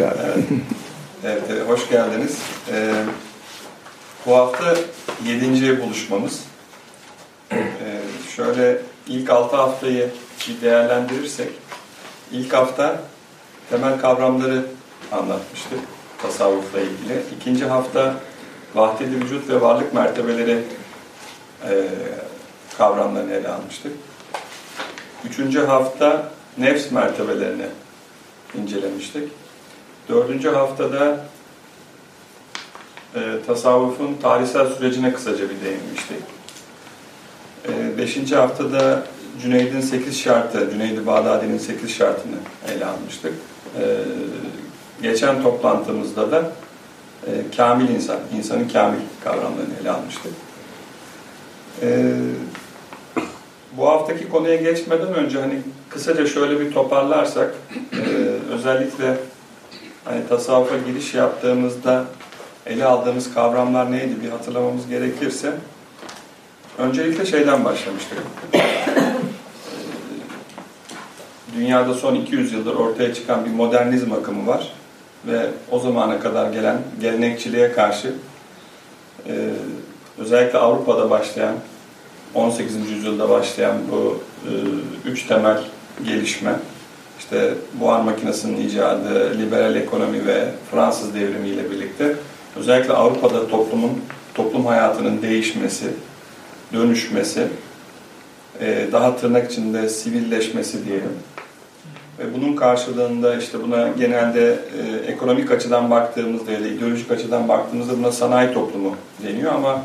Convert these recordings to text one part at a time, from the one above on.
Evet, evet, evet hoş geldiniz. Ee, bu hafta yedinci buluşmamız. Ee, şöyle ilk altı haftayı bir değerlendirirsek, ilk hafta temel kavramları anlatmıştık tasavvufla ilgili. İkinci hafta vahdedi vücut ve varlık mertebeleri e, kavramlarını ele almıştık. Üçüncü hafta nefs mertebelerini incelemiştik. Dördüncü haftada e, tasavvufun tarihsel sürecine kısaca bir değinmiştik. E, beşinci haftada Cüneyd'in sekiz şartı, Cüneyd-i Bağdadi'nin sekiz şartını ele almıştık. E, geçen toplantımızda da e, kamil insan, insanın kamil kavramlarını ele almıştık. E, bu haftaki konuya geçmeden önce hani kısaca şöyle bir toparlarsak, e, özellikle hani tasavvufa giriş yaptığımızda ele aldığımız kavramlar neydi bir hatırlamamız gerekirse, öncelikle şeyden başlamıştık. Dünyada son 200 yıldır ortaya çıkan bir modernizm akımı var ve o zamana kadar gelen gelenekçiliğe karşı e, özellikle Avrupa'da başlayan 18. yüzyılda başlayan bu e, üç temel gelişme, işte buhar makinesinin icadı, liberal ekonomi ve Fransız devrimi ile birlikte özellikle Avrupa'da toplumun toplum hayatının değişmesi, dönüşmesi, e, daha tırnak içinde sivilleşmesi diyelim. Ve bunun karşılığında işte buna genelde e, ekonomik açıdan baktığımızda ya da ideolojik açıdan baktığımızda buna sanayi toplumu deniyor ama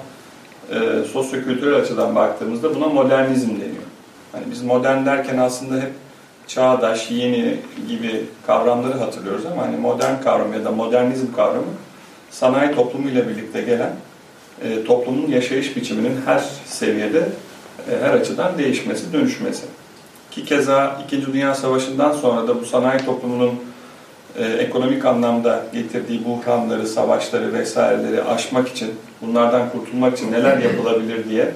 e, sosyo-kültürel açıdan baktığımızda buna modernizm deniyor. Hani biz modern derken aslında hep çağdaş, yeni gibi kavramları hatırlıyoruz ama hani modern kavram ya da modernizm kavramı sanayi toplumu ile birlikte gelen e, toplumun yaşayış biçiminin her seviyede, e, her açıdan değişmesi, dönüşmesi. Ki keza İkinci Dünya Savaşı'ndan sonra da bu sanayi toplumunun e, ekonomik anlamda getirdiği buhranları, savaşları vesaireleri aşmak için, bunlardan kurtulmak için neler yapılabilir diye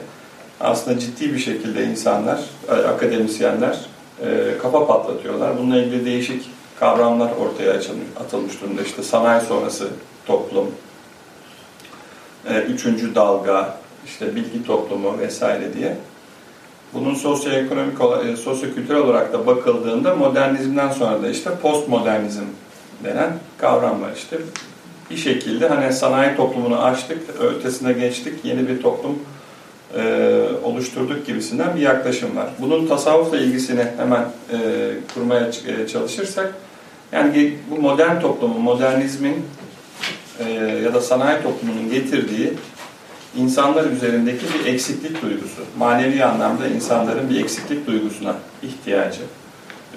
aslında ciddi bir şekilde insanlar, akademisyenler e, kafa patlatıyorlar. Bununla ilgili değişik kavramlar ortaya açılmış, atılmış durumda. İşte sanayi sonrası toplum, e, üçüncü dalga, işte bilgi toplumu vesaire diye. Bunun sosyoekonomik, e, sosyokültürel olarak da bakıldığında modernizmden sonra da işte postmodernizm denen kavram var işte. Bir şekilde hani sanayi toplumunu açtık, ötesine geçtik, yeni bir toplum e, oluşturduk gibisinden bir yaklaşım var. Bunun tasavvufla ilgisini hemen e, kurmaya e, çalışırsak, yani bu modern toplumun, modernizmin e, ya da sanayi toplumunun getirdiği insanlar üzerindeki bir eksiklik duygusu. Manevi anlamda insanların bir eksiklik duygusuna ihtiyacı,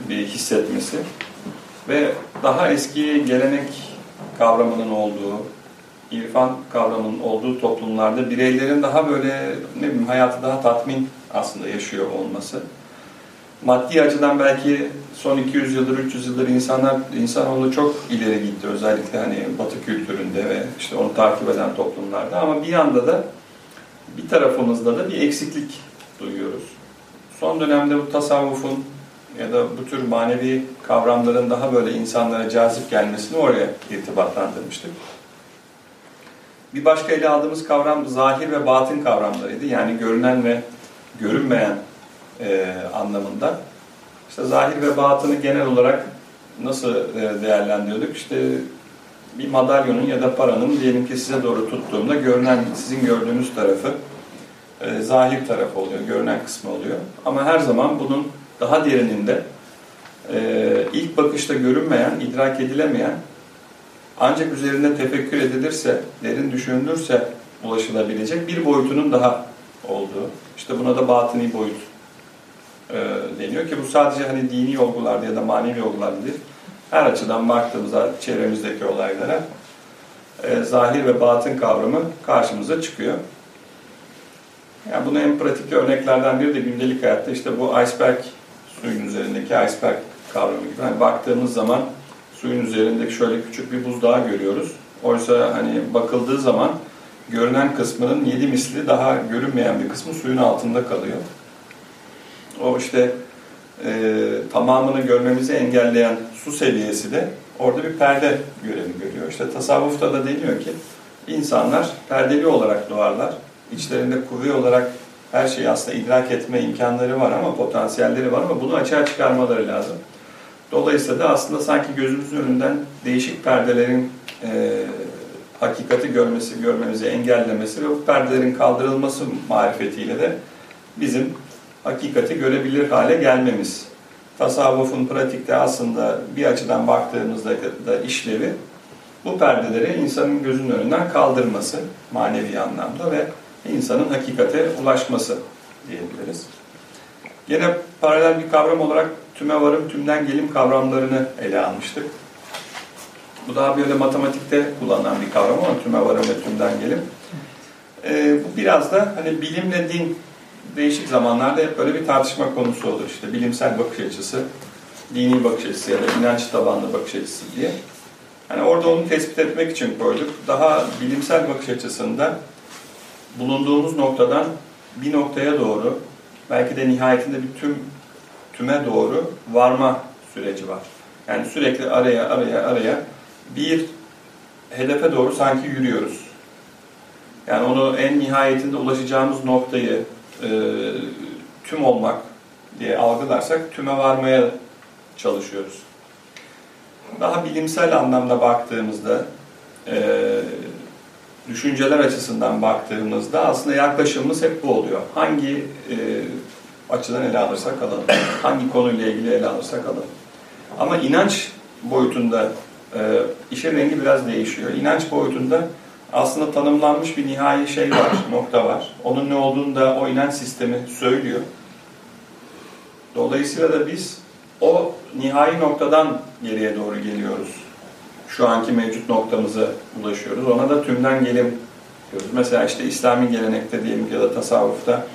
bir hissetmesi ve daha eski gelenek kavramının olduğu, irfan kavramının olduğu toplumlarda bireylerin daha böyle ne bileyim hayatı daha tatmin aslında yaşıyor olması. Maddi açıdan belki son 200 yıldır, 300 yıldır insanlar, insanoğlu çok ileri gitti. Özellikle hani Batı kültüründe ve işte onu takip eden toplumlarda. Ama bir yanda da bir tarafımızda da bir eksiklik duyuyoruz. Son dönemde bu tasavvufun ya da bu tür manevi kavramların daha böyle insanlara cazip gelmesini oraya irtibatlandırmıştık. Bir başka ele aldığımız kavram zahir ve batın kavramlarıydı. Yani görünen ve görünmeyen e, anlamında. İşte zahir ve batını genel olarak nasıl e, değerlendiriyorduk? İşte bir madalyonun ya da paranın diyelim ki size doğru tuttuğumda görünen, sizin gördüğünüz tarafı e, zahir tarafı oluyor, görünen kısmı oluyor. Ama her zaman bunun daha derininde e, ilk bakışta görünmeyen, idrak edilemeyen ancak üzerinde tefekkür edilirse, derin düşünülürse ulaşılabilecek bir boyutunun daha olduğu. İşte buna da batıni boyut e, deniyor ki bu sadece hani dini olgularda ya da manevi olgularda değil. Her açıdan baktığımızda çevremizdeki olaylara e, zahir ve batın kavramı karşımıza çıkıyor. Yani bunu en pratik örneklerden biri de gündelik hayatta işte bu iceberg suyun üzerindeki iceberg kavramı gibi. Hani baktığımız zaman suyun üzerindeki şöyle küçük bir buzdağı görüyoruz. Oysa hani bakıldığı zaman görünen kısmının yedi misli daha görünmeyen bir kısmı suyun altında kalıyor. O işte e, tamamını görmemizi engelleyen su seviyesi de orada bir perde görevi görüyor. İşte tasavvufta da deniyor ki insanlar perdeli olarak doğarlar. İçlerinde kuvve olarak her şeyi aslında idrak etme imkanları var ama potansiyelleri var ama bunu açığa çıkarmaları lazım. Dolayısıyla da aslında sanki gözümüzün önünden değişik perdelerin e, hakikati görmesi, görmemizi engellemesi ve bu perdelerin kaldırılması marifetiyle de bizim hakikati görebilir hale gelmemiz. Tasavvufun pratikte aslında bir açıdan baktığımızda da işlevi bu perdeleri insanın gözünün önünden kaldırması manevi anlamda ve insanın hakikate ulaşması diyebiliriz. Yine paralel bir kavram olarak tüme varım, tümden gelim kavramlarını ele almıştık. Bu daha böyle matematikte kullanılan bir kavram ama tüme varım ve tümden gelim. Ee, bu biraz da hani bilimle din değişik zamanlarda hep böyle bir tartışma konusu olur. İşte bilimsel bakış açısı, dini bakış açısı ya da inanç tabanlı bakış açısı diye. Hani orada onu tespit etmek için koyduk. Daha bilimsel bakış açısında bulunduğumuz noktadan bir noktaya doğru, belki de nihayetinde bir tüm tüme doğru varma süreci var. Yani sürekli araya araya araya bir hedefe doğru sanki yürüyoruz. Yani onu en nihayetinde ulaşacağımız noktayı e, tüm olmak diye algılarsak tüme varmaya çalışıyoruz. Daha bilimsel anlamda baktığımızda e, düşünceler açısından baktığımızda aslında yaklaşımımız hep bu oluyor. Hangi e, açıdan ele alırsak alalım, hangi konuyla ilgili ele alırsak alalım. Ama inanç boyutunda e, işin rengi biraz değişiyor. İnanç boyutunda aslında tanımlanmış bir nihai şey var, nokta var. Onun ne olduğunu da o inanç sistemi söylüyor. Dolayısıyla da biz o nihai noktadan geriye doğru geliyoruz. Şu anki mevcut noktamıza ulaşıyoruz. Ona da tümden gelim diyoruz. Mesela işte İslami gelenekte diyelim ya da tasavvufta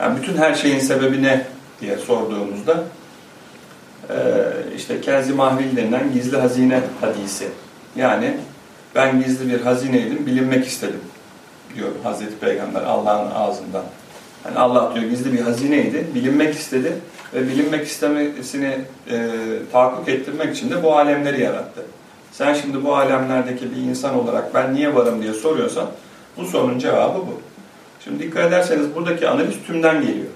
yani bütün her şeyin sebebi ne diye sorduğumuzda işte Kenzi Mahvil denilen gizli hazine hadisi. Yani ben gizli bir hazineydim, bilinmek istedim diyor Hazreti Peygamber Allah'ın ağzından. Yani Allah diyor gizli bir hazineydi, bilinmek istedi ve bilinmek istemesini e, tahakkuk ettirmek için de bu alemleri yarattı. Sen şimdi bu alemlerdeki bir insan olarak ben niye varım diye soruyorsan bu sorunun cevabı bu. Şimdi dikkat ederseniz buradaki analiz tümden geliyor.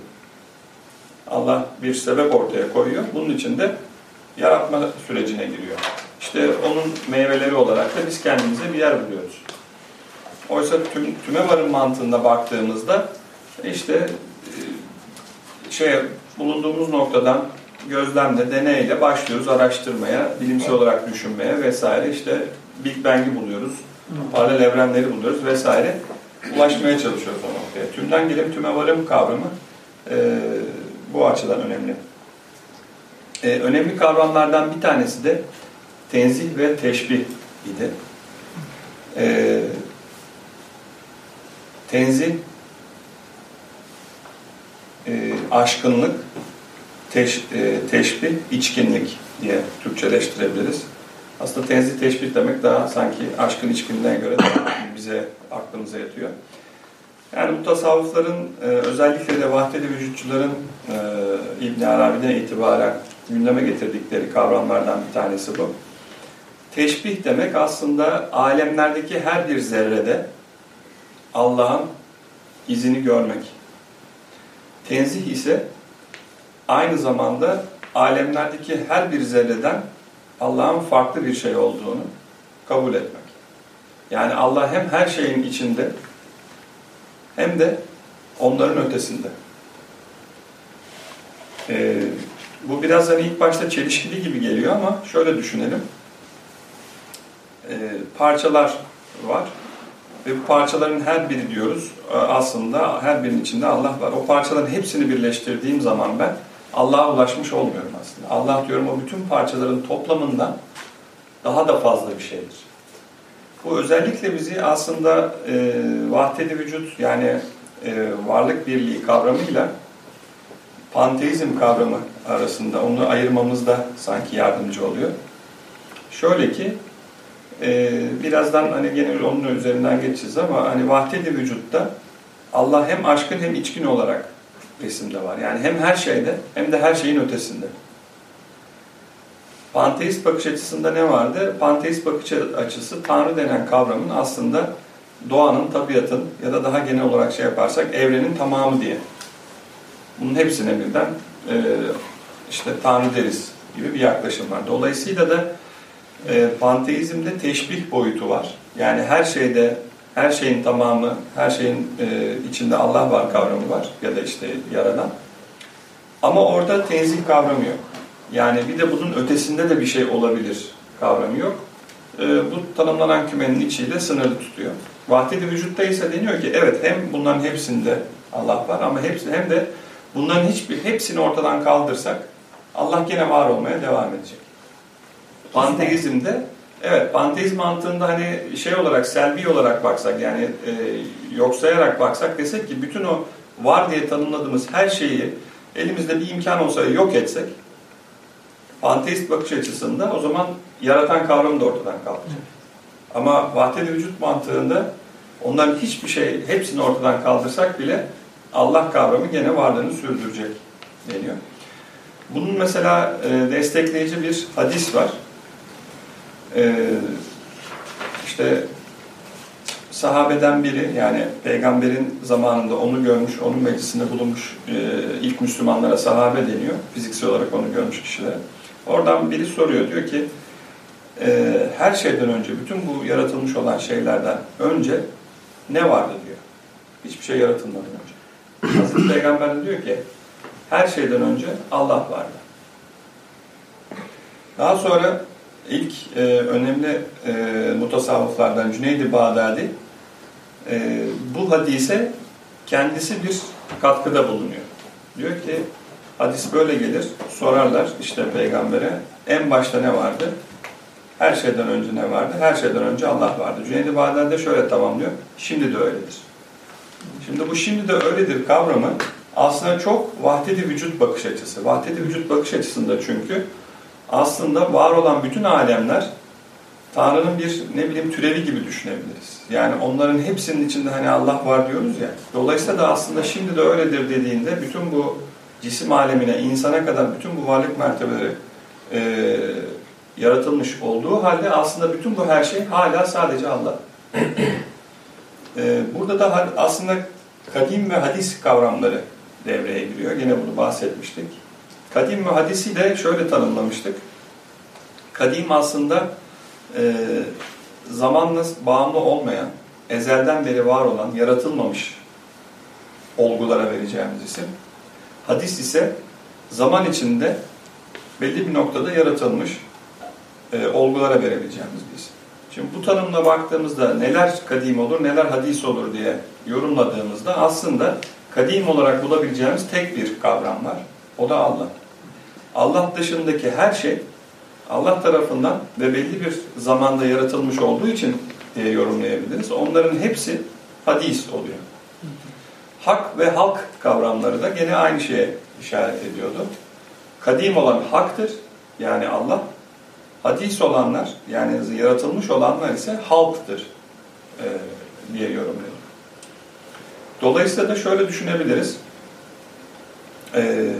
Allah bir sebep ortaya koyuyor. Bunun için de yaratma sürecine giriyor. İşte onun meyveleri olarak da biz kendimize bir yer buluyoruz. Oysa tüm, tüme varım mantığında baktığımızda işte e, şey bulunduğumuz noktadan gözlemle, deneyle başlıyoruz araştırmaya, bilimsel olarak düşünmeye vesaire. İşte Big Bang'i buluyoruz, paralel evrenleri buluyoruz vesaire. Ulaşmaya çalışıyoruz o noktaya. Tümden gelim tüme varım kavramı e, bu açıdan önemli. E, önemli kavramlardan bir tanesi de tenzih ve teşbih idi. E, tenzih e, aşkınlık, teş, e, teşbih, içkinlik diye Türkçeleştirebiliriz. Aslında tenzih teşbih demek daha sanki aşkın içkinliğine göre bize aklımıza yatıyor. Yani bu tasavvufların e, özellikle de vahdedi vücutçuların e, İbn Arabi'den itibaren gündeme getirdikleri kavramlardan bir tanesi bu. Teşbih demek aslında alemlerdeki her bir zerrede Allah'ın izini görmek. Tenzih ise aynı zamanda alemlerdeki her bir zerreden Allah'ın farklı bir şey olduğunu kabul etmek. Yani Allah hem her şeyin içinde hem de onların ötesinde. Ee, bu biraz hani ilk başta çelişkili gibi geliyor ama şöyle düşünelim. Ee, parçalar var ve bu parçaların her biri diyoruz e, aslında her birinin içinde Allah var. O parçaların hepsini birleştirdiğim zaman ben Allah'a ulaşmış olmuyorum aslında. Allah diyorum o bütün parçaların toplamından daha da fazla bir şeydir. Bu özellikle bizi aslında e, vahdedi vücut yani e, varlık birliği kavramıyla panteizm kavramı arasında onu ayırmamızda sanki yardımcı oluyor. Şöyle ki e, birazdan hani gene onun üzerinden geçeceğiz ama hani vahdedi vücutta Allah hem aşkın hem içkin olarak resimde var. Yani hem her şeyde hem de her şeyin ötesinde. Panteist bakış açısında ne vardı? Panteist bakış açısı Tanrı denen kavramın aslında doğanın, tabiatın ya da daha genel olarak şey yaparsak evrenin tamamı diye. Bunun hepsine birden e, işte Tanrı deriz gibi bir yaklaşım var. Dolayısıyla da e, panteizmde teşbih boyutu var. Yani her şeyde, her şeyin tamamı, her şeyin e, içinde Allah var kavramı var ya da işte yaradan. Ama orada tenzih kavramı yok. Yani bir de bunun ötesinde de bir şey olabilir kavramı yok. E, bu tanımlanan kümenin içiyle sınırlı tutuyor. Vahdedi vücutta ise deniyor ki evet hem bunların hepsinde Allah var ama hepsi hem de bunların hiçbir hepsini ortadan kaldırsak Allah gene var olmaya devam edecek. Panteizmde evet panteizm mantığında hani şey olarak selvi olarak baksak yani e, yok sayarak baksak desek ki bütün o var diye tanımladığımız her şeyi elimizde bir imkan olsa yok etsek panteist bakış açısında o zaman yaratan kavramı da ortadan kalkacak. Ama vahdedi vücut mantığında onların hiçbir şey, hepsini ortadan kaldırsak bile Allah kavramı gene varlığını sürdürecek deniyor. Bunun mesela e, destekleyici bir hadis var. E, işte sahabeden biri yani peygamberin zamanında onu görmüş, onun meclisinde bulunmuş e, ilk Müslümanlara sahabe deniyor. Fiziksel olarak onu görmüş kişilere. Oradan biri soruyor diyor ki e, her şeyden önce, bütün bu yaratılmış olan şeylerden önce ne vardı diyor. Hiçbir şey yaratılmadan önce. Hazreti Peygamber de diyor ki her şeyden önce Allah vardı. Daha sonra ilk e, önemli e, mutasavvıflardan Cüneydi Bağdadi e, bu hadise kendisi bir katkıda bulunuyor. Diyor ki hadis böyle gelir, sorarlar işte peygambere en başta ne vardı? Her şeyden önce ne vardı? Her şeyden önce Allah vardı. Cüneydi Bağdadi de şöyle tamamlıyor. Şimdi de öyledir. Şimdi bu şimdi de öyledir kavramı aslında çok vahdedi vücut bakış açısı. Vahdedi vücut bakış açısında çünkü aslında var olan bütün alemler Tanrı'nın bir ne bileyim türevi gibi düşünebiliriz. Yani onların hepsinin içinde hani Allah var diyoruz ya. Dolayısıyla da aslında şimdi de öyledir dediğinde bütün bu cisim alemine, insana kadar bütün bu varlık mertebeleri e, yaratılmış olduğu halde aslında bütün bu her şey hala sadece Allah. e, burada da aslında kadim ve hadis kavramları devreye giriyor. Yine bunu bahsetmiştik. Kadim ve hadisi de şöyle tanımlamıştık. Kadim aslında e, zamanla bağımlı olmayan, ezelden beri var olan, yaratılmamış olgulara vereceğimiz isim. Hadis ise zaman içinde belli bir noktada yaratılmış e, olgulara verebileceğimiz bir isim. Şimdi bu tanımla baktığımızda neler kadim olur, neler hadis olur diye yorumladığımızda aslında kadim olarak bulabileceğimiz tek bir kavram var. O da Allah. Allah dışındaki her şey Allah tarafından ve belli bir zamanda yaratılmış olduğu için diye yorumlayabiliriz. Onların hepsi hadis oluyor. Hak ve halk kavramları da gene aynı şeye işaret ediyordu. Kadim olan haktır, yani Allah. Hadis olanlar, yani yaratılmış olanlar ise halktır e, diye yorumluyor. Dolayısıyla da şöyle düşünebiliriz. E,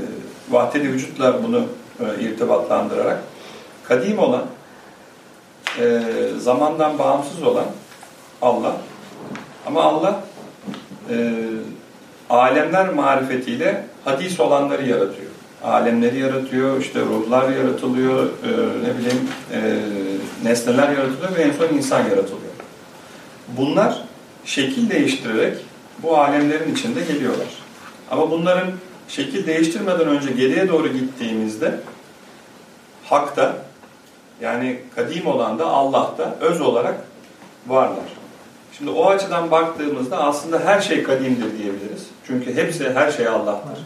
vahdedi vücutla bunu e, irtibatlandırarak kadim olan, e, zamandan bağımsız olan Allah. Ama Allah e, alemler marifetiyle hadis olanları yaratıyor. Alemleri yaratıyor, işte ruhlar yaratılıyor, e, ne bileyim e, nesneler yaratılıyor ve en son insan yaratılıyor. Bunlar şekil değiştirerek bu alemlerin içinde geliyorlar. Ama bunların şekil değiştirmeden önce geriye doğru gittiğimizde hakta yani kadim olan da Allah'ta öz olarak varlar. Şimdi o açıdan baktığımızda aslında her şey kadimdir diyebiliriz. Çünkü hepsi her şey Allah'tır.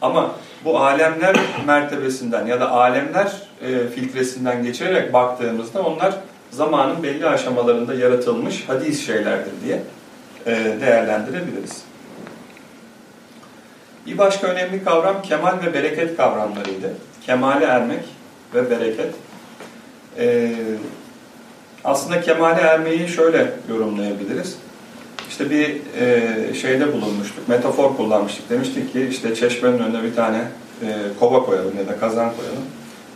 Ama bu alemler mertebesinden ya da alemler e, filtresinden geçirerek baktığımızda onlar zamanın belli aşamalarında yaratılmış hadis şeylerdir diye e, değerlendirebiliriz. Bir başka önemli kavram kemal ve bereket kavramlarıydı. Kemale ermek ve bereket. Ee, aslında kemale ermeyi şöyle yorumlayabiliriz. İşte bir e, şeyde bulunmuştuk, metafor kullanmıştık. Demiştik ki işte çeşmenin önüne bir tane e, kova koyalım ya da kazan koyalım.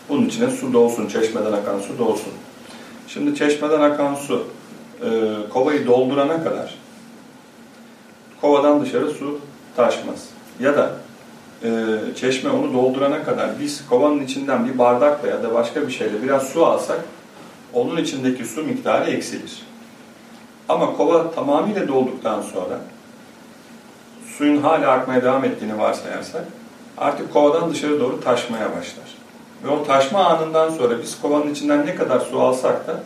Bunun içine su dolsun, çeşmeden akan su dolsun. Şimdi çeşmeden akan su e, kovayı doldurana kadar kovadan dışarı su taşmaz. Ya da e, çeşme onu doldurana kadar biz kovanın içinden bir bardakla ya da başka bir şeyle biraz su alsak onun içindeki su miktarı eksilir. Ama kova tamamıyla dolduktan sonra suyun hala akmaya devam ettiğini varsayarsak artık kovadan dışarı doğru taşmaya başlar. Ve o taşma anından sonra biz kovanın içinden ne kadar su alsak da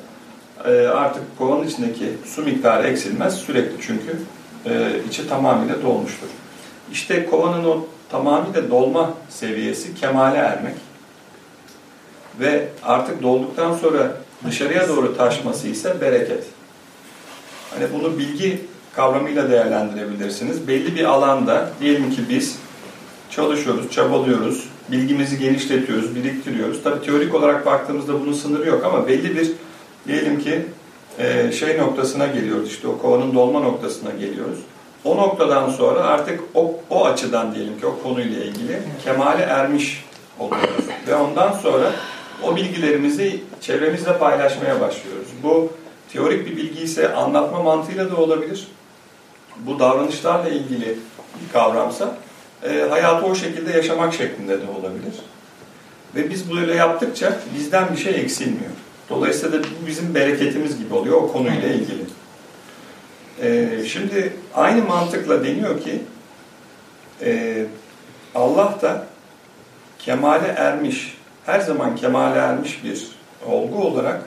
e, artık kovanın içindeki su miktarı eksilmez sürekli çünkü e, içi tamamıyla dolmuştur. İşte kovanın o tamamıyla dolma seviyesi kemale ermek ve artık dolduktan sonra dışarıya doğru taşması ise bereket. Hani bunu bilgi kavramıyla değerlendirebilirsiniz. Belli bir alanda diyelim ki biz çalışıyoruz, çabalıyoruz, bilgimizi genişletiyoruz, biriktiriyoruz. Tabii teorik olarak baktığımızda bunun sınırı yok ama belli bir diyelim ki şey noktasına geliyoruz işte o kovanın dolma noktasına geliyoruz. O noktadan sonra artık o, o açıdan diyelim ki o konuyla ilgili kemale ermiş oluyoruz. Ve ondan sonra o bilgilerimizi çevremizle paylaşmaya başlıyoruz. Bu teorik bir bilgi ise anlatma mantığıyla da olabilir. Bu davranışlarla ilgili bir kavramsa e, hayatı o şekilde yaşamak şeklinde de olabilir. Ve biz böyle yaptıkça bizden bir şey eksilmiyor. Dolayısıyla da bu bizim bereketimiz gibi oluyor o konuyla ilgili. Ee, şimdi aynı mantıkla deniyor ki e, Allah da kemale ermiş, her zaman kemale ermiş bir olgu olarak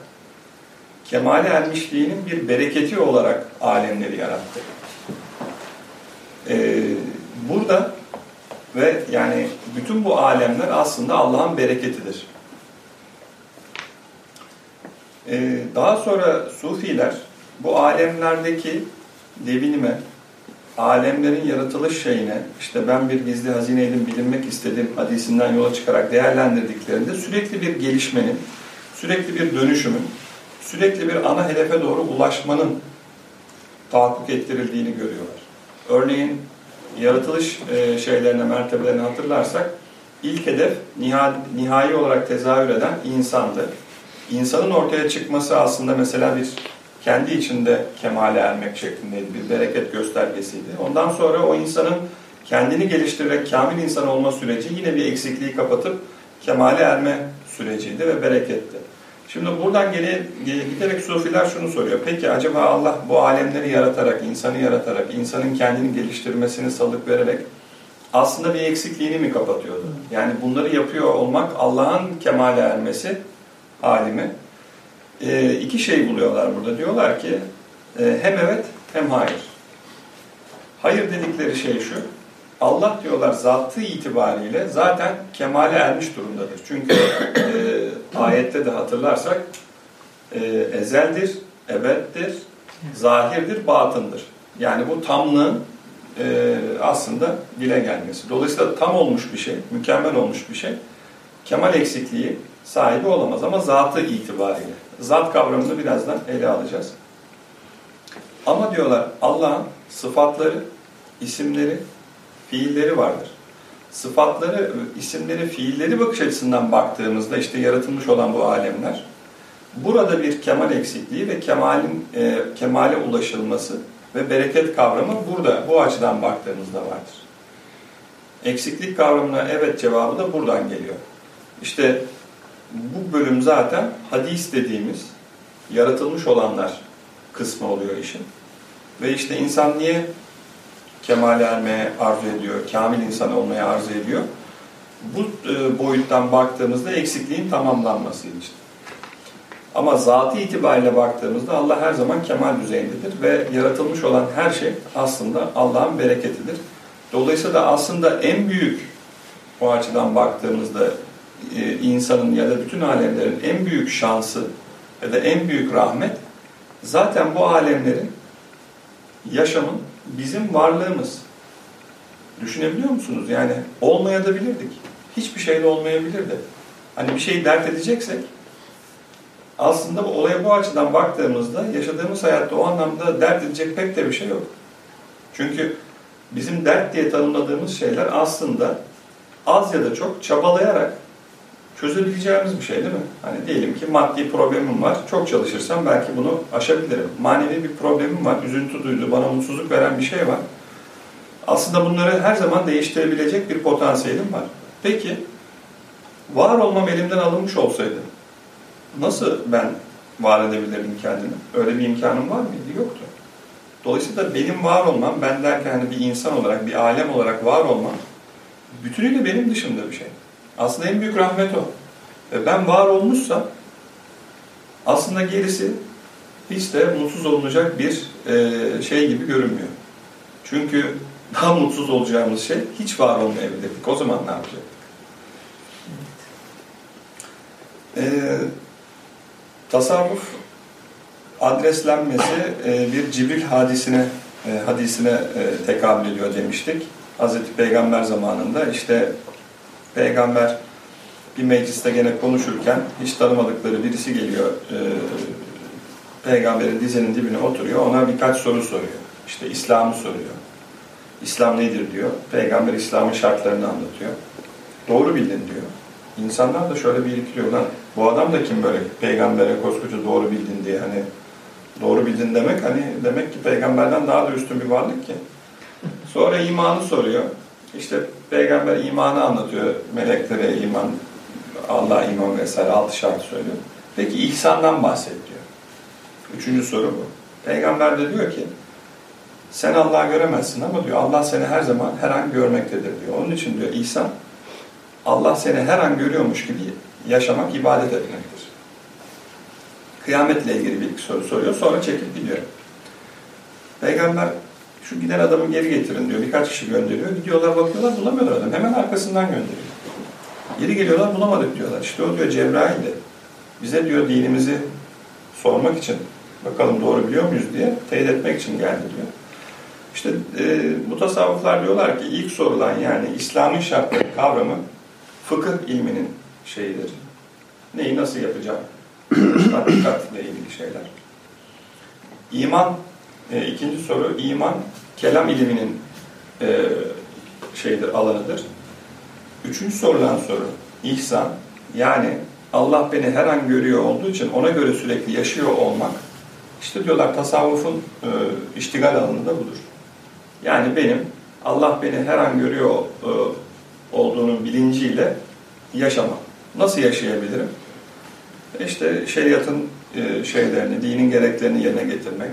kemale ermişliğinin bir bereketi olarak alemleri yarattı. Ee, burada ve yani bütün bu alemler aslında Allah'ın bereketidir. Ee, daha sonra Sufiler bu alemlerdeki devinime, alemlerin yaratılış şeyine, işte ben bir gizli hazineydim bilinmek istedim hadisinden yola çıkarak değerlendirdiklerinde sürekli bir gelişmenin, sürekli bir dönüşümün, sürekli bir ana hedefe doğru ulaşmanın tahakkuk ettirildiğini görüyorlar. Örneğin yaratılış e, şeylerine, mertebelerine hatırlarsak ilk hedef nihai olarak tezahür eden insandı. İnsanın ortaya çıkması aslında mesela bir kendi içinde kemale ermek şeklindeydi. Bir bereket göstergesiydi. Ondan sonra o insanın kendini geliştirerek kamil insan olma süreci yine bir eksikliği kapatıp kemale erme süreciydi ve bereketti. Şimdi buradan geri giderek sufiler şunu soruyor. Peki acaba Allah bu alemleri yaratarak, insanı yaratarak, insanın kendini geliştirmesini salık vererek aslında bir eksikliğini mi kapatıyordu? Yani bunları yapıyor olmak Allah'ın kemale ermesi alimi e, iki şey buluyorlar burada. Diyorlar ki e, hem evet hem hayır. Hayır dedikleri şey şu. Allah diyorlar zatı itibariyle zaten kemale ermiş durumdadır. Çünkü e, ayette de hatırlarsak e, ezeldir, ebeddir, zahirdir, batındır. Yani bu tamlığın e, aslında dile gelmesi. Dolayısıyla tam olmuş bir şey, mükemmel olmuş bir şey, kemal eksikliği sahibi olamaz ama zatı itibariyle. Zat kavramını birazdan ele alacağız. Ama diyorlar Allah'ın sıfatları, isimleri, fiilleri vardır. Sıfatları, isimleri, fiilleri bakış açısından baktığımızda işte yaratılmış olan bu alemler burada bir kemal eksikliği ve kemalin e, kemale ulaşılması ve bereket kavramı burada bu açıdan baktığımızda vardır. Eksiklik kavramına evet cevabı da buradan geliyor. İşte bu bölüm zaten hadis dediğimiz yaratılmış olanlar kısmı oluyor işin. Ve işte insan niye kemal ermeye arzu ediyor, kamil insan olmaya arzu ediyor? Bu e, boyuttan baktığımızda eksikliğin tamamlanması için. Ama zatı itibariyle baktığımızda Allah her zaman kemal düzeyindedir ve yaratılmış olan her şey aslında Allah'ın bereketidir. Dolayısıyla da aslında en büyük o açıdan baktığımızda e, insanın ya da bütün alemlerin en büyük şansı ya da en büyük rahmet zaten bu alemlerin yaşamın bizim varlığımız. Düşünebiliyor musunuz? Yani olmayabilirdik. Hiçbir şey de olmayabilirdi. Hani bir şey dert edeceksek aslında bu olaya bu açıdan baktığımızda yaşadığımız hayatta o anlamda dert edecek pek de bir şey yok. Çünkü bizim dert diye tanımladığımız şeyler aslında az ya da çok çabalayarak çözebileceğimiz bir şey değil mi? Hani diyelim ki maddi problemim var. Çok çalışırsam belki bunu aşabilirim. Manevi bir problemim var. Üzüntü duyduğu, bana mutsuzluk veren bir şey var. Aslında bunları her zaman değiştirebilecek bir potansiyelim var. Peki, var olmam elimden alınmış olsaydı nasıl ben var edebilirdim kendimi? Öyle bir imkanım var mıydı? Yoktu. Dolayısıyla benim var olmam, ben derken hani bir insan olarak, bir alem olarak var olmam, bütünüyle benim dışımda bir şey. Aslında en büyük rahmet o. Ve ben var olmuşsam, aslında gerisi hiç de mutsuz olunacak bir e, şey gibi görünmüyor. Çünkü daha mutsuz olacağımız şey hiç var olmayabilirdik. O zaman ne yapacaktık? Ee, tasavvuf adreslenmesi e, bir Cibril hadisine e, hadisine e, tekabül ediyor demiştik. Hazreti Peygamber zamanında işte Peygamber bir mecliste gene konuşurken hiç tanımadıkları birisi geliyor. E, Peygamberin dizinin dibine oturuyor. Ona birkaç soru soruyor. İşte İslam'ı soruyor. İslam nedir diyor. Peygamber İslam'ın şartlarını anlatıyor. Doğru bildin diyor. İnsanlar da şöyle bir irkiliyor lan. Bu adam da kim böyle peygambere koskoca doğru bildin diye hani doğru bildin demek hani demek ki peygamberden daha da üstün bir varlık ki. Sonra imanı soruyor. İşte peygamber imanı anlatıyor. Meleklere iman, Allah iman vesaire altı şart söylüyor. Peki ihsandan bahsediyor. Üçüncü soru bu. Peygamber de diyor ki sen Allah'ı göremezsin ama diyor Allah seni her zaman her an görmektedir diyor. Onun için diyor İhsan Allah seni her an görüyormuş gibi yaşamak ibadet etmektir. Kıyametle ilgili bir soru soruyor. Sonra çekip gidiyor. Peygamber şu giden adamı geri getirin diyor. Birkaç kişi gönderiyor. Gidiyorlar bakıyorlar bulamıyorlar adam. Hemen arkasından gönderiyor. Geri geliyorlar bulamadık diyorlar. İşte o diyor Cebrail'de. Bize diyor dinimizi sormak için bakalım doğru biliyor muyuz diye teyit etmek için geldi diyor. İşte e, bu tasavvuflar diyorlar ki ilk sorulan yani İslam'ın şartları kavramı fıkıh ilminin şeyidir. Neyi nasıl yapacağım? Tatbikatla ilgili şeyler. İman, e, ikinci soru, iman kelam iliminin e, şeydir, alanıdır. Üçüncü sorulan soru, ihsan, yani Allah beni her an görüyor olduğu için ona göre sürekli yaşıyor olmak, işte diyorlar tasavvufun e, iştigal alanı da budur. Yani benim Allah beni her an görüyor e, olduğunun bilinciyle yaşamam. Nasıl yaşayabilirim? İşte şeriatın e, şeylerini, dinin gereklerini yerine getirmek.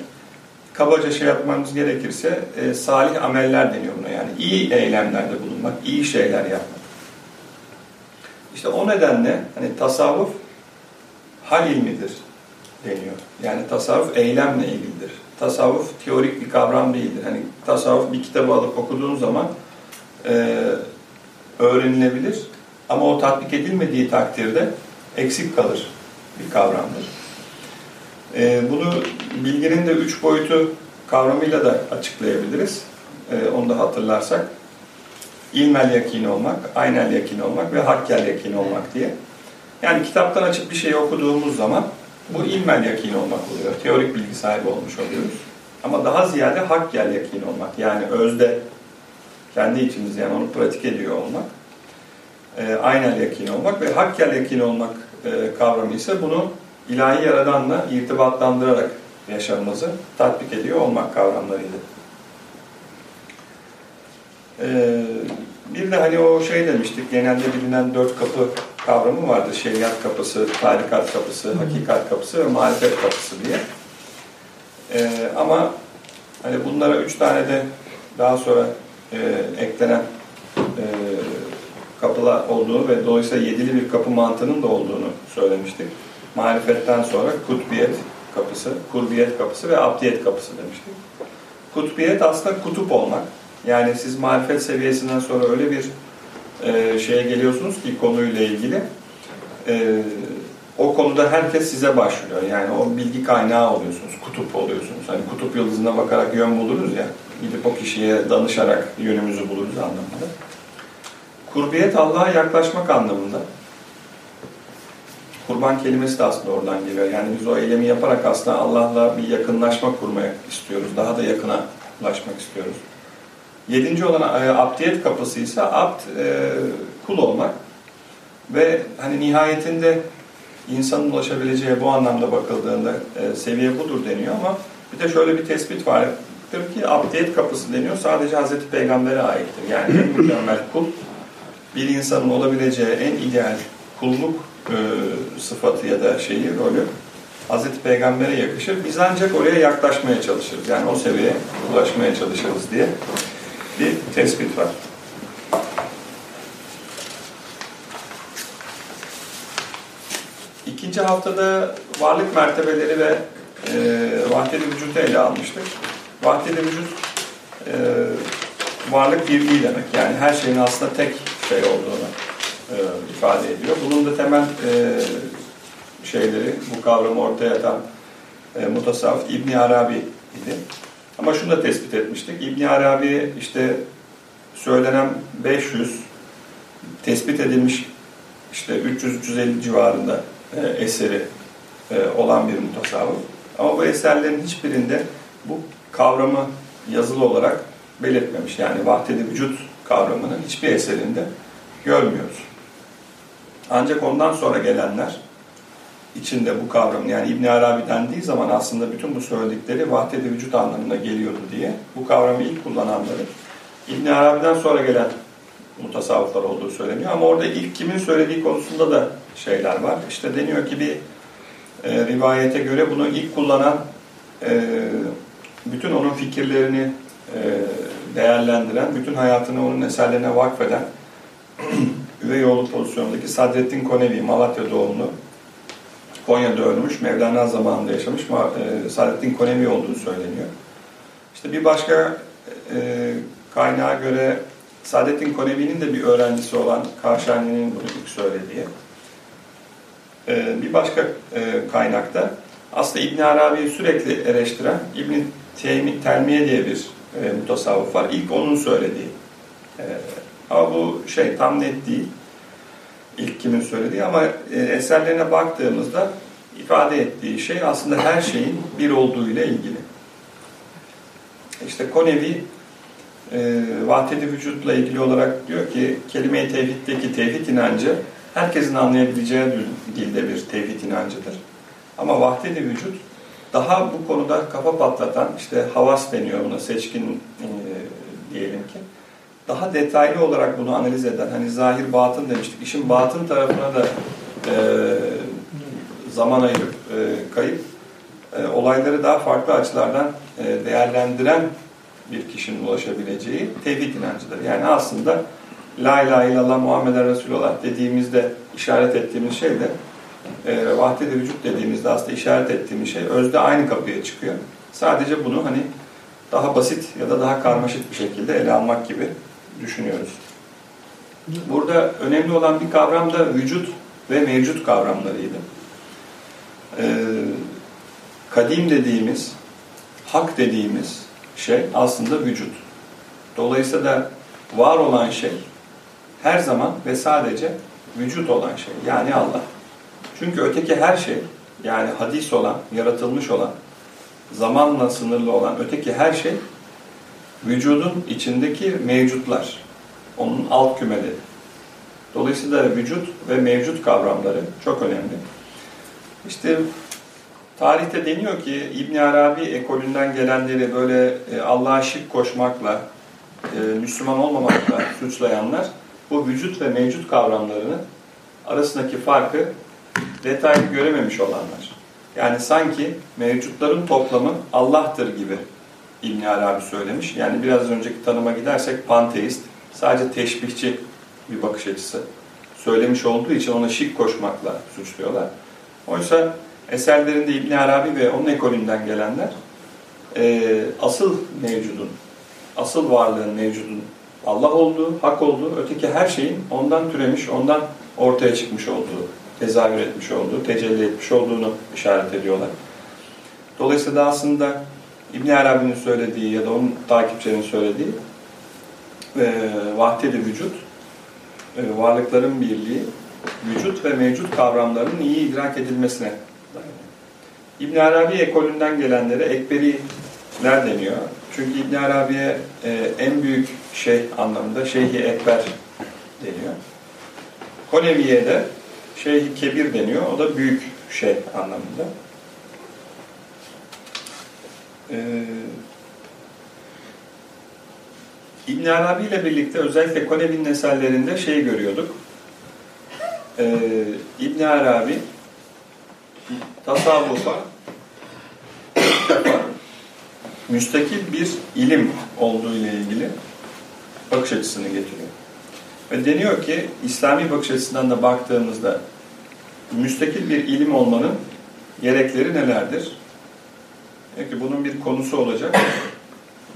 Kabaca şey yapmamız gerekirse e, salih ameller deniyor buna. Yani iyi eylemlerde bulunmak, iyi şeyler yapmak. İşte o nedenle hani tasavvuf hal ilmidir deniyor. Yani tasavvuf eylemle ilgilidir. Tasavvuf teorik bir kavram değildir. Hani tasavvuf bir kitabı alıp okuduğun zaman e, öğrenilebilir ama o tatbik edilmediği takdirde eksik kalır bir kavramdır. E, bunu bilginin de üç boyutu kavramıyla da açıklayabiliriz. E, onu da hatırlarsak. İlmel yakin olmak, aynel yakin olmak ve hakkel yakin olmak diye. Yani kitaptan açıp bir şey okuduğumuz zaman bu ilmel yakin olmak oluyor. Teorik bilgi sahibi olmuş oluyoruz. Ama daha ziyade hakkel yakin olmak. Yani özde kendi içimizde yani onu pratik ediyor olmak. E, aynel yakin olmak ve hakkel yakin olmak e, kavramı ise bunu ilahi yaradanla irtibatlandırarak yaşamımızı tatbik ediyor olmak kavramlarıydı. Ee, bir de hani o şey demiştik, genelde bilinen dört kapı kavramı vardı. Şeriat kapısı, tarikat kapısı, hakikat kapısı ve marifet kapısı diye. Ee, ama hani bunlara üç tane de daha sonra e, eklenen e, kapılar olduğunu ve dolayısıyla yedili bir kapı mantığının da olduğunu söylemiştik. Marifetten sonra kutbiyet kapısı, kurbiyet kapısı ve abdiyet kapısı demiştik. Kutbiyet aslında kutup olmak. Yani siz marifet seviyesinden sonra öyle bir e, şeye geliyorsunuz ki konuyla ilgili. E, o konuda herkes size başvuruyor. Yani o bilgi kaynağı oluyorsunuz, kutup oluyorsunuz. Hani kutup yıldızına bakarak yön buluruz ya, gidip o kişiye danışarak yönümüzü buluruz anlamında. Kurbiyet Allah'a yaklaşmak anlamında. Kurban kelimesi de aslında oradan geliyor. Yani biz o eylemi yaparak aslında Allah'la bir yakınlaşma kurmaya istiyoruz. Daha da yakına ulaşmak istiyoruz. Yedinci olan e, abdiyet kapısı ise abd e, kul olmak. Ve hani nihayetinde insanın ulaşabileceği bu anlamda bakıldığında e, seviye budur deniyor ama bir de şöyle bir tespit vardır ki abdiyet kapısı deniyor sadece Hazreti Peygamber'e aittir. Yani en mükemmel kul bir insanın olabileceği en ideal kulluk e, sıfatı ya da şeyi, rolü Hazreti Peygamber'e yakışır. Biz ancak oraya yaklaşmaya çalışırız. Yani o seviyeye ulaşmaya çalışırız diye bir tespit var. İkinci haftada varlık mertebeleri ve e, vahdeli vücudu ele almıştık. Vahdeli vücut e, varlık birliği demek. Yani her şeyin aslında tek şey olduğunu e, ifade ediyor. Bunun da temel e, şeyleri, bu kavramı ortaya atan e, mutasavvıf İbni Arabi idi. Ama şunu da tespit etmiştik. İbni Arabi işte söylenen 500 tespit edilmiş işte 300-350 civarında e, eseri e, olan bir mutasavvıf. Ama bu eserlerin hiçbirinde bu kavramı yazılı olarak belirtmemiş. Yani vahdedi vücut kavramını hiçbir eserinde görmüyoruz. Ancak ondan sonra gelenler içinde bu kavram yani İbn Arabi dendiği zaman aslında bütün bu söyledikleri vahdedi vücut anlamına geliyordu diye bu kavramı ilk kullananları İbn Arabi'den sonra gelen mutasavvıflar olduğu söyleniyor ama orada ilk kimin söylediği konusunda da şeyler var. İşte deniyor ki bir e, rivayete göre bunu ilk kullanan e, bütün onun fikirlerini e, değerlendiren, bütün hayatını onun eserlerine vakfeden üvey oğlu pozisyondaki Sadrettin Konevi, Malatya doğumlu, Konya'da ölmüş, Mevlana zamanında yaşamış e, Sadrettin Konevi olduğu söyleniyor. İşte bir başka e, kaynağa göre Saadettin Konevi'nin de bir öğrencisi olan Karşani'nin bunu ilk söylediği. E, bir başka kaynakta aslında İbn Arabi'yi sürekli eleştiren İbn Telmiye diye bir mutasavvıf var. İlk onun söylediği. Ama bu şey tam net değil ilk kimin söylediği ama e, eserlerine baktığımızda ifade ettiği şey aslında her şeyin bir olduğu ile ilgili. İşte Konevi e, vahdedi vücutla ilgili olarak diyor ki kelime-i tevhiddeki tevhid inancı herkesin anlayabileceği dilde bir tevhid inancıdır. Ama vahdedi vücut daha bu konuda kafa patlatan, işte havas deniyor buna, seçkin e, diyelim ki daha detaylı olarak bunu analiz eden, hani zahir batın demiştik, işin batın tarafına da e, zaman ayırıp, e, kayıp, e, olayları daha farklı açılardan e, değerlendiren bir kişinin ulaşabileceği tevhid inancıdır. Yani aslında La ilahe illallah Muhammeden Resulullah dediğimizde işaret ettiğimiz şey de e, vahdedi vücut dediğimizde aslında işaret ettiğimiz şey özde aynı kapıya çıkıyor. Sadece bunu hani daha basit ya da daha karmaşık bir şekilde ele almak gibi düşünüyoruz. Burada önemli olan bir kavram da vücut ve mevcut kavramlarıydı. Ee, kadim dediğimiz, hak dediğimiz şey aslında vücut. Dolayısıyla var olan şey her zaman ve sadece vücut olan şey. Yani Allah. Çünkü öteki her şey yani hadis olan, yaratılmış olan, zamanla sınırlı olan öteki her şey vücudun içindeki mevcutlar, onun alt kümeleri. Dolayısıyla vücut ve mevcut kavramları çok önemli. İşte tarihte deniyor ki İbn Arabi ekolünden gelenleri böyle e, Allah'a şirk koşmakla, e, Müslüman olmamakla suçlayanlar bu vücut ve mevcut kavramlarını arasındaki farkı detaylı görememiş olanlar. Yani sanki mevcutların toplamı Allah'tır gibi İbn Arabi söylemiş. Yani biraz önceki tanıma gidersek panteist, sadece teşbihçi bir bakış açısı söylemiş olduğu için ona şirk koşmakla suçluyorlar. Oysa eserlerinde İbn Arabi ve onun ekolünden gelenler e, asıl mevcudun, asıl varlığın mevcudun Allah olduğu, hak olduğu, öteki her şeyin ondan türemiş, ondan ortaya çıkmış olduğu, tezahür etmiş olduğu, tecelli etmiş olduğunu işaret ediyorlar. Dolayısıyla aslında İbn Arabi'nin söylediği ya da onun takipçilerinin söylediği e, vahdedi vücut, e, varlıkların birliği, vücut ve mevcut kavramlarının iyi idrak edilmesine. İbn Arabi ekolünden gelenlere ekberiler deniyor. Çünkü İbn Arabi'ye e, en büyük şey anlamında Şeyhi Ekber deniyor. Konevi'ye de şeyh kebir deniyor. O da büyük şey anlamında. Ee, İbn Arabi ile birlikte özellikle Konevi'nin eserlerinde şey görüyorduk. Ee, İbn Arabi tasavvufa müstakil bir ilim olduğu ile ilgili bakış açısını getiriyor. Ve deniyor ki İslami bakış açısından da baktığımızda müstakil bir ilim olmanın gerekleri nelerdir? Diyor bunun bir konusu olacak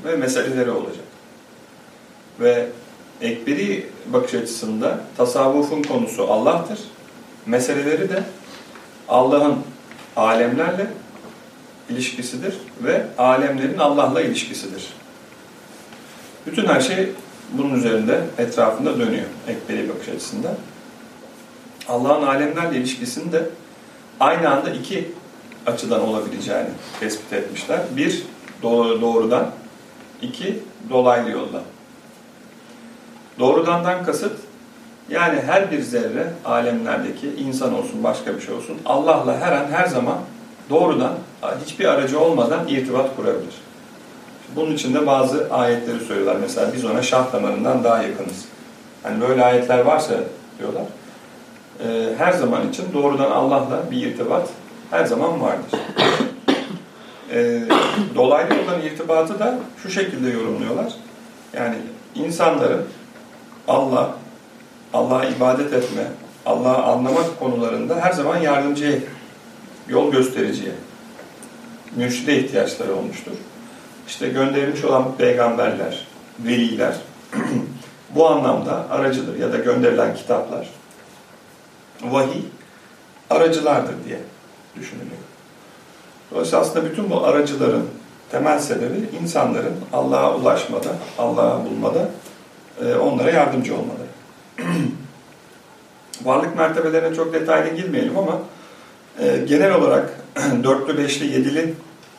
ve meseleleri olacak. Ve ekberi bakış açısında tasavvufun konusu Allah'tır. Meseleleri de Allah'ın alemlerle ilişkisidir ve alemlerin Allah'la ilişkisidir. Bütün her şey bunun üzerinde, etrafında dönüyor ekberi bakış açısında. Allah'ın alemlerle ilişkisini de aynı anda iki açıdan olabileceğini tespit etmişler. Bir, doğrudan, iki, dolaylı yoldan. Doğrudandan kasıt, yani her bir zerre alemlerdeki insan olsun, başka bir şey olsun, Allah'la her an, her zaman doğrudan, hiçbir aracı olmadan irtibat kurabilir. Bunun için de bazı ayetleri söylüyorlar. Mesela biz ona şah damarından daha yakınız. Hani böyle ayetler varsa diyorlar. E, her zaman için doğrudan Allah'la bir irtibat her zaman vardır. E, dolaylı olan irtibatı da şu şekilde yorumluyorlar. Yani insanların Allah, Allah'a ibadet etme, Allah'ı anlamak konularında her zaman yardımcıya, yol göstericiye, mürşide ihtiyaçları olmuştur. İşte gönderilmiş olan peygamberler, veliler bu anlamda aracıdır ya da gönderilen kitaplar, vahiy aracılardır diye düşünülüyor. Dolayısıyla aslında bütün bu aracıların temel sebebi insanların Allah'a ulaşmada, Allah'a bulmada e, onlara yardımcı olmaları. Varlık mertebelerine çok detaylı girmeyelim ama e, genel olarak dörtlü, beşli, yedili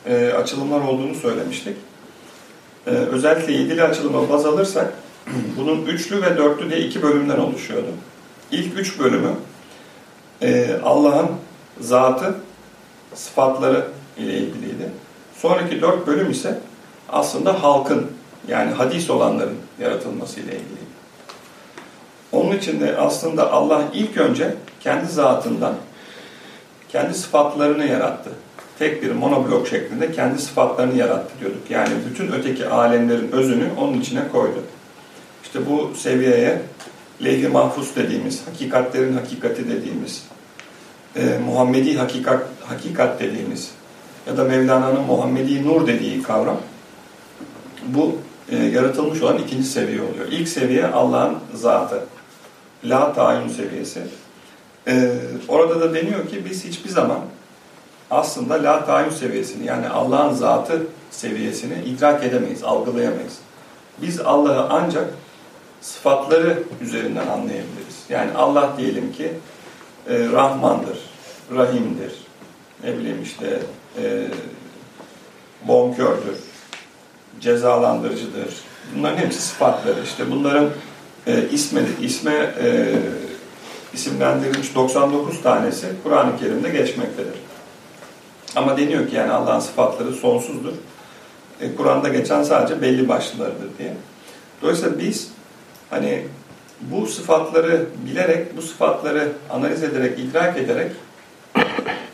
e, açılımlar olduğunu söylemiştik. Özellikle yedili açılıma baz alırsak bunun üçlü ve dörtlü diye iki bölümden oluşuyordu. İlk üç bölümü Allah'ın zatı, sıfatları ile ilgiliydi. Sonraki dört bölüm ise aslında halkın yani hadis olanların yaratılması ile ilgili. Onun için de aslında Allah ilk önce kendi zatından kendi sıfatlarını yarattı. Tek bir monoblok şeklinde kendi sıfatlarını yarattı diyorduk. Yani bütün öteki alemlerin özünü onun içine koydu. İşte bu seviyeye levh-i mahfuz dediğimiz, hakikatlerin hakikati dediğimiz, e, Muhammedi hakikat, hakikat dediğimiz ya da Mevlana'nın Muhammedi nur dediği kavram bu e, yaratılmış olan ikinci seviye oluyor. İlk seviye Allah'ın zatı. La tayin seviyesi. E, orada da deniyor ki biz hiçbir zaman aslında la tayin seviyesini yani Allah'ın zatı seviyesini idrak edemeyiz, algılayamayız. Biz Allah'ı ancak sıfatları üzerinden anlayabiliriz. Yani Allah diyelim ki e, Rahmandır, Rahim'dir, ne bileyim işte e, bonkördür, cezalandırıcıdır. Bunların hepsi sıfatları. İşte bunların e, isme, isme e, isimlendirilmiş 99 tanesi Kur'an-ı Kerim'de geçmektedir. Ama deniyor ki yani Allah'ın sıfatları sonsuzdur. E, Kur'an'da geçen sadece belli başlılarıdır diye. Dolayısıyla biz hani bu sıfatları bilerek, bu sıfatları analiz ederek, idrak ederek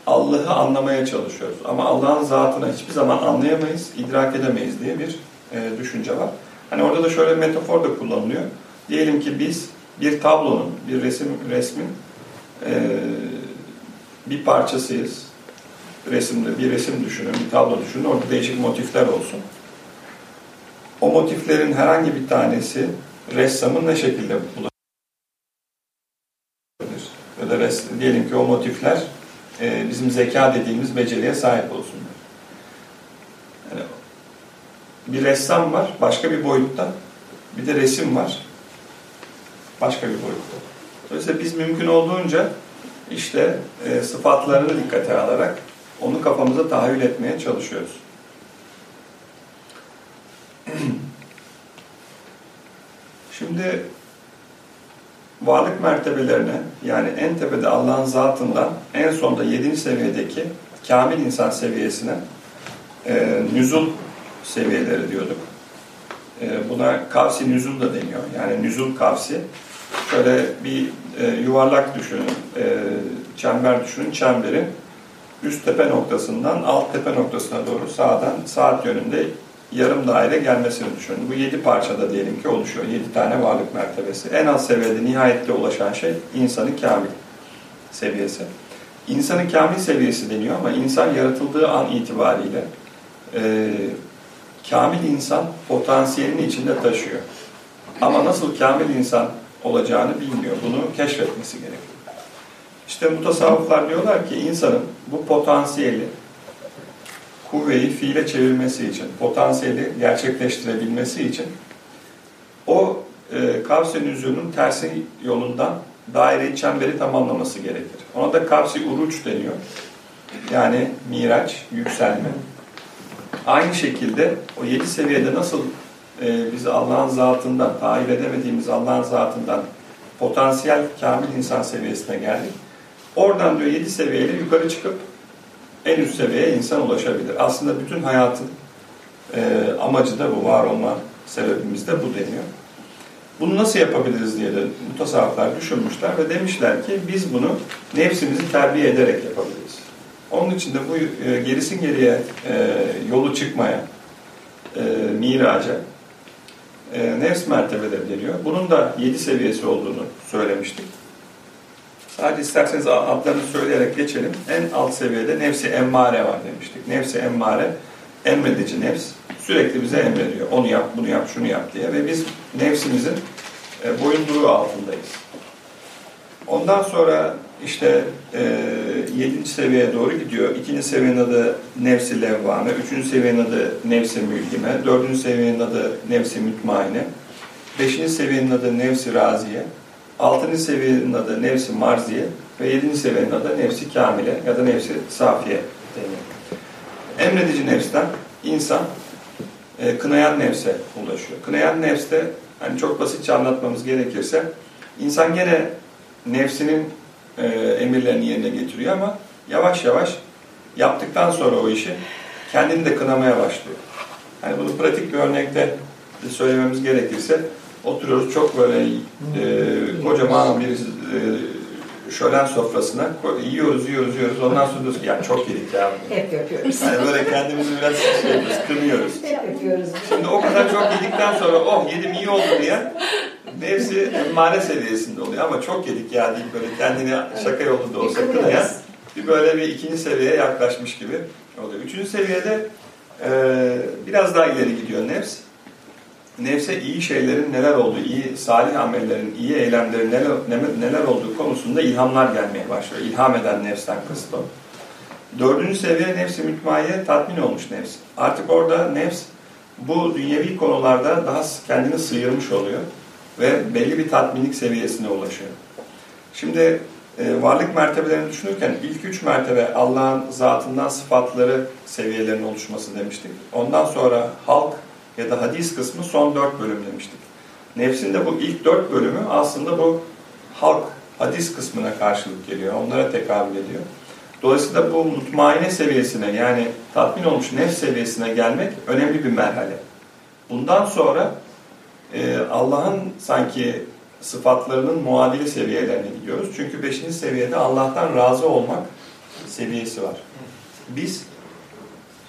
Allah'ı anlamaya çalışıyoruz. Ama Allah'ın zatını hiçbir zaman anlayamayız, idrak edemeyiz diye bir e, düşünce var. Hani orada da şöyle bir metafor da kullanılıyor. Diyelim ki biz bir tablonun, bir resim resmin e, bir parçasıyız. Resimde bir resim düşünün, bir tablo düşünün. Orada değişik motifler olsun. O motiflerin herhangi bir tanesi ressamın ne şekilde bulabilir? Ya da res, diyelim ki o motifler e, bizim zeka dediğimiz beceriye sahip olsunlar. Yani bir ressam var başka bir boyutta, bir de resim var başka bir boyutta. Dolayısıyla biz mümkün olduğunca işte e, sıfatlarını dikkate alarak onu kafamıza tahayyül etmeye çalışıyoruz. Şimdi varlık mertebelerine yani en tepede Allah'ın zatından en sonda yedinci seviyedeki kamil insan seviyesine e, nüzul seviyeleri diyorduk. E, buna kavsi nüzul da deniyor. Yani nüzul kavsi. Şöyle bir e, yuvarlak düşünün, e, çember düşünün. Çemberi üst tepe noktasından alt tepe noktasına doğru sağdan saat yönünde yarım daire gelmesini düşünün. Bu yedi parçada diyelim ki oluşuyor. Yedi tane varlık mertebesi. En az seviyede nihayette ulaşan şey insanı kamil seviyesi. İnsanı kamil seviyesi deniyor ama insan yaratıldığı an itibariyle e, kamil insan potansiyelini içinde taşıyor. Ama nasıl kamil insan olacağını bilmiyor. Bunu keşfetmesi gerekiyor. İşte mutasavvıflar diyorlar ki insanın bu potansiyeli kuvveyi fiile çevirmesi için, potansiyeli gerçekleştirebilmesi için o e, kavsi nüzulun tersi yolundan daireyi, çemberi tamamlaması gerekir. Ona da kavsi uruç deniyor. Yani miraç, yükselme. Aynı şekilde o yedi seviyede nasıl e, biz Allah'ın zatından, tahayyül edemediğimiz Allah'ın zatından potansiyel kamil insan seviyesine geldik. Oradan diyor yedi seviyeyle yukarı çıkıp en üst seviyeye insan ulaşabilir. Aslında bütün hayatın e, amacı da bu, var olma sebebimiz de bu deniyor. Bunu nasıl yapabiliriz diye de mutasavvıflar düşünmüşler ve demişler ki biz bunu nefsimizi terbiye ederek yapabiliriz. Onun için de bu e, gerisin geriye e, yolu çıkmaya, e, miraca, e, nefs mertebeleri deniyor. Bunun da yedi seviyesi olduğunu söylemiştik. Sadece isterseniz adlarını söyleyerek geçelim. En alt seviyede nefsi emmare var demiştik. Nefsi emmare, emredici nefs sürekli bize emrediyor. Onu yap, bunu yap, şunu yap diye. Ve biz nefsimizin e, boyunduruğu altındayız. Ondan sonra işte e, yedinci seviyeye doğru gidiyor. İkinci seviyenin adı nefsi levvame, üçüncü seviyenin adı nefsi mülhime, dördüncü seviyenin adı nefsi mütmaine, beşinci seviyenin adı nefsi raziye, altıncı seviyenin adı nefsi marziye ve yedinci seviyenin adı nefsi kamile ya da nefsi safiye deniyor. Emredici nefsten insan e, kınayan nefse ulaşıyor. Kınayan nefste hani çok basitçe anlatmamız gerekirse insan gene nefsinin e, emirlerini yerine getiriyor ama yavaş yavaş yaptıktan sonra o işi kendini de kınamaya başlıyor. Hani bunu pratik bir örnekte söylememiz gerekirse oturuyoruz çok böyle e, kocaman bir e, şölen sofrasına yiyoruz, yiyoruz, yiyoruz. Ondan sonra diyoruz ki ya çok yedik ya. Hep yapıyoruz. Yani böyle kendimizi biraz şey yapıyoruz, kınıyoruz. Hep yapıyoruz. Şimdi o kadar çok yedikten sonra oh yedim iyi oldu diye nefsi emmare seviyesinde oluyor ama çok yedik ya deyip böyle kendini şaka yolunda olsa kınayan bir böyle bir ikinci seviyeye yaklaşmış gibi oluyor. Üçüncü seviyede e, biraz daha ileri gidiyor nefs. Nefse iyi şeylerin neler olduğu, iyi salih amellerin, iyi eylemlerin neler, neler olduğu konusunda ilhamlar gelmeye başlıyor. İlham eden nefsten kısıt o. Dördüncü seviye nefsi mütmaiye tatmin olmuş nefs. Artık orada nefs bu dünyevi konularda daha kendini sıyırmış oluyor ve belli bir tatminlik seviyesine ulaşıyor. Şimdi e, varlık mertebelerini düşünürken ilk üç mertebe Allah'ın zatından sıfatları seviyelerinin oluşması demiştik. Ondan sonra halk ya da hadis kısmı son dört bölüm demiştik. Nefsin de bu ilk dört bölümü aslında bu halk, hadis kısmına karşılık geliyor. Onlara tekabül ediyor. Dolayısıyla bu mutmaine seviyesine yani tatmin olmuş nefs seviyesine gelmek önemli bir merhale. Bundan sonra e, Allah'ın sanki sıfatlarının muadili seviyelerine gidiyoruz. Çünkü beşinci seviyede Allah'tan razı olmak seviyesi var. Biz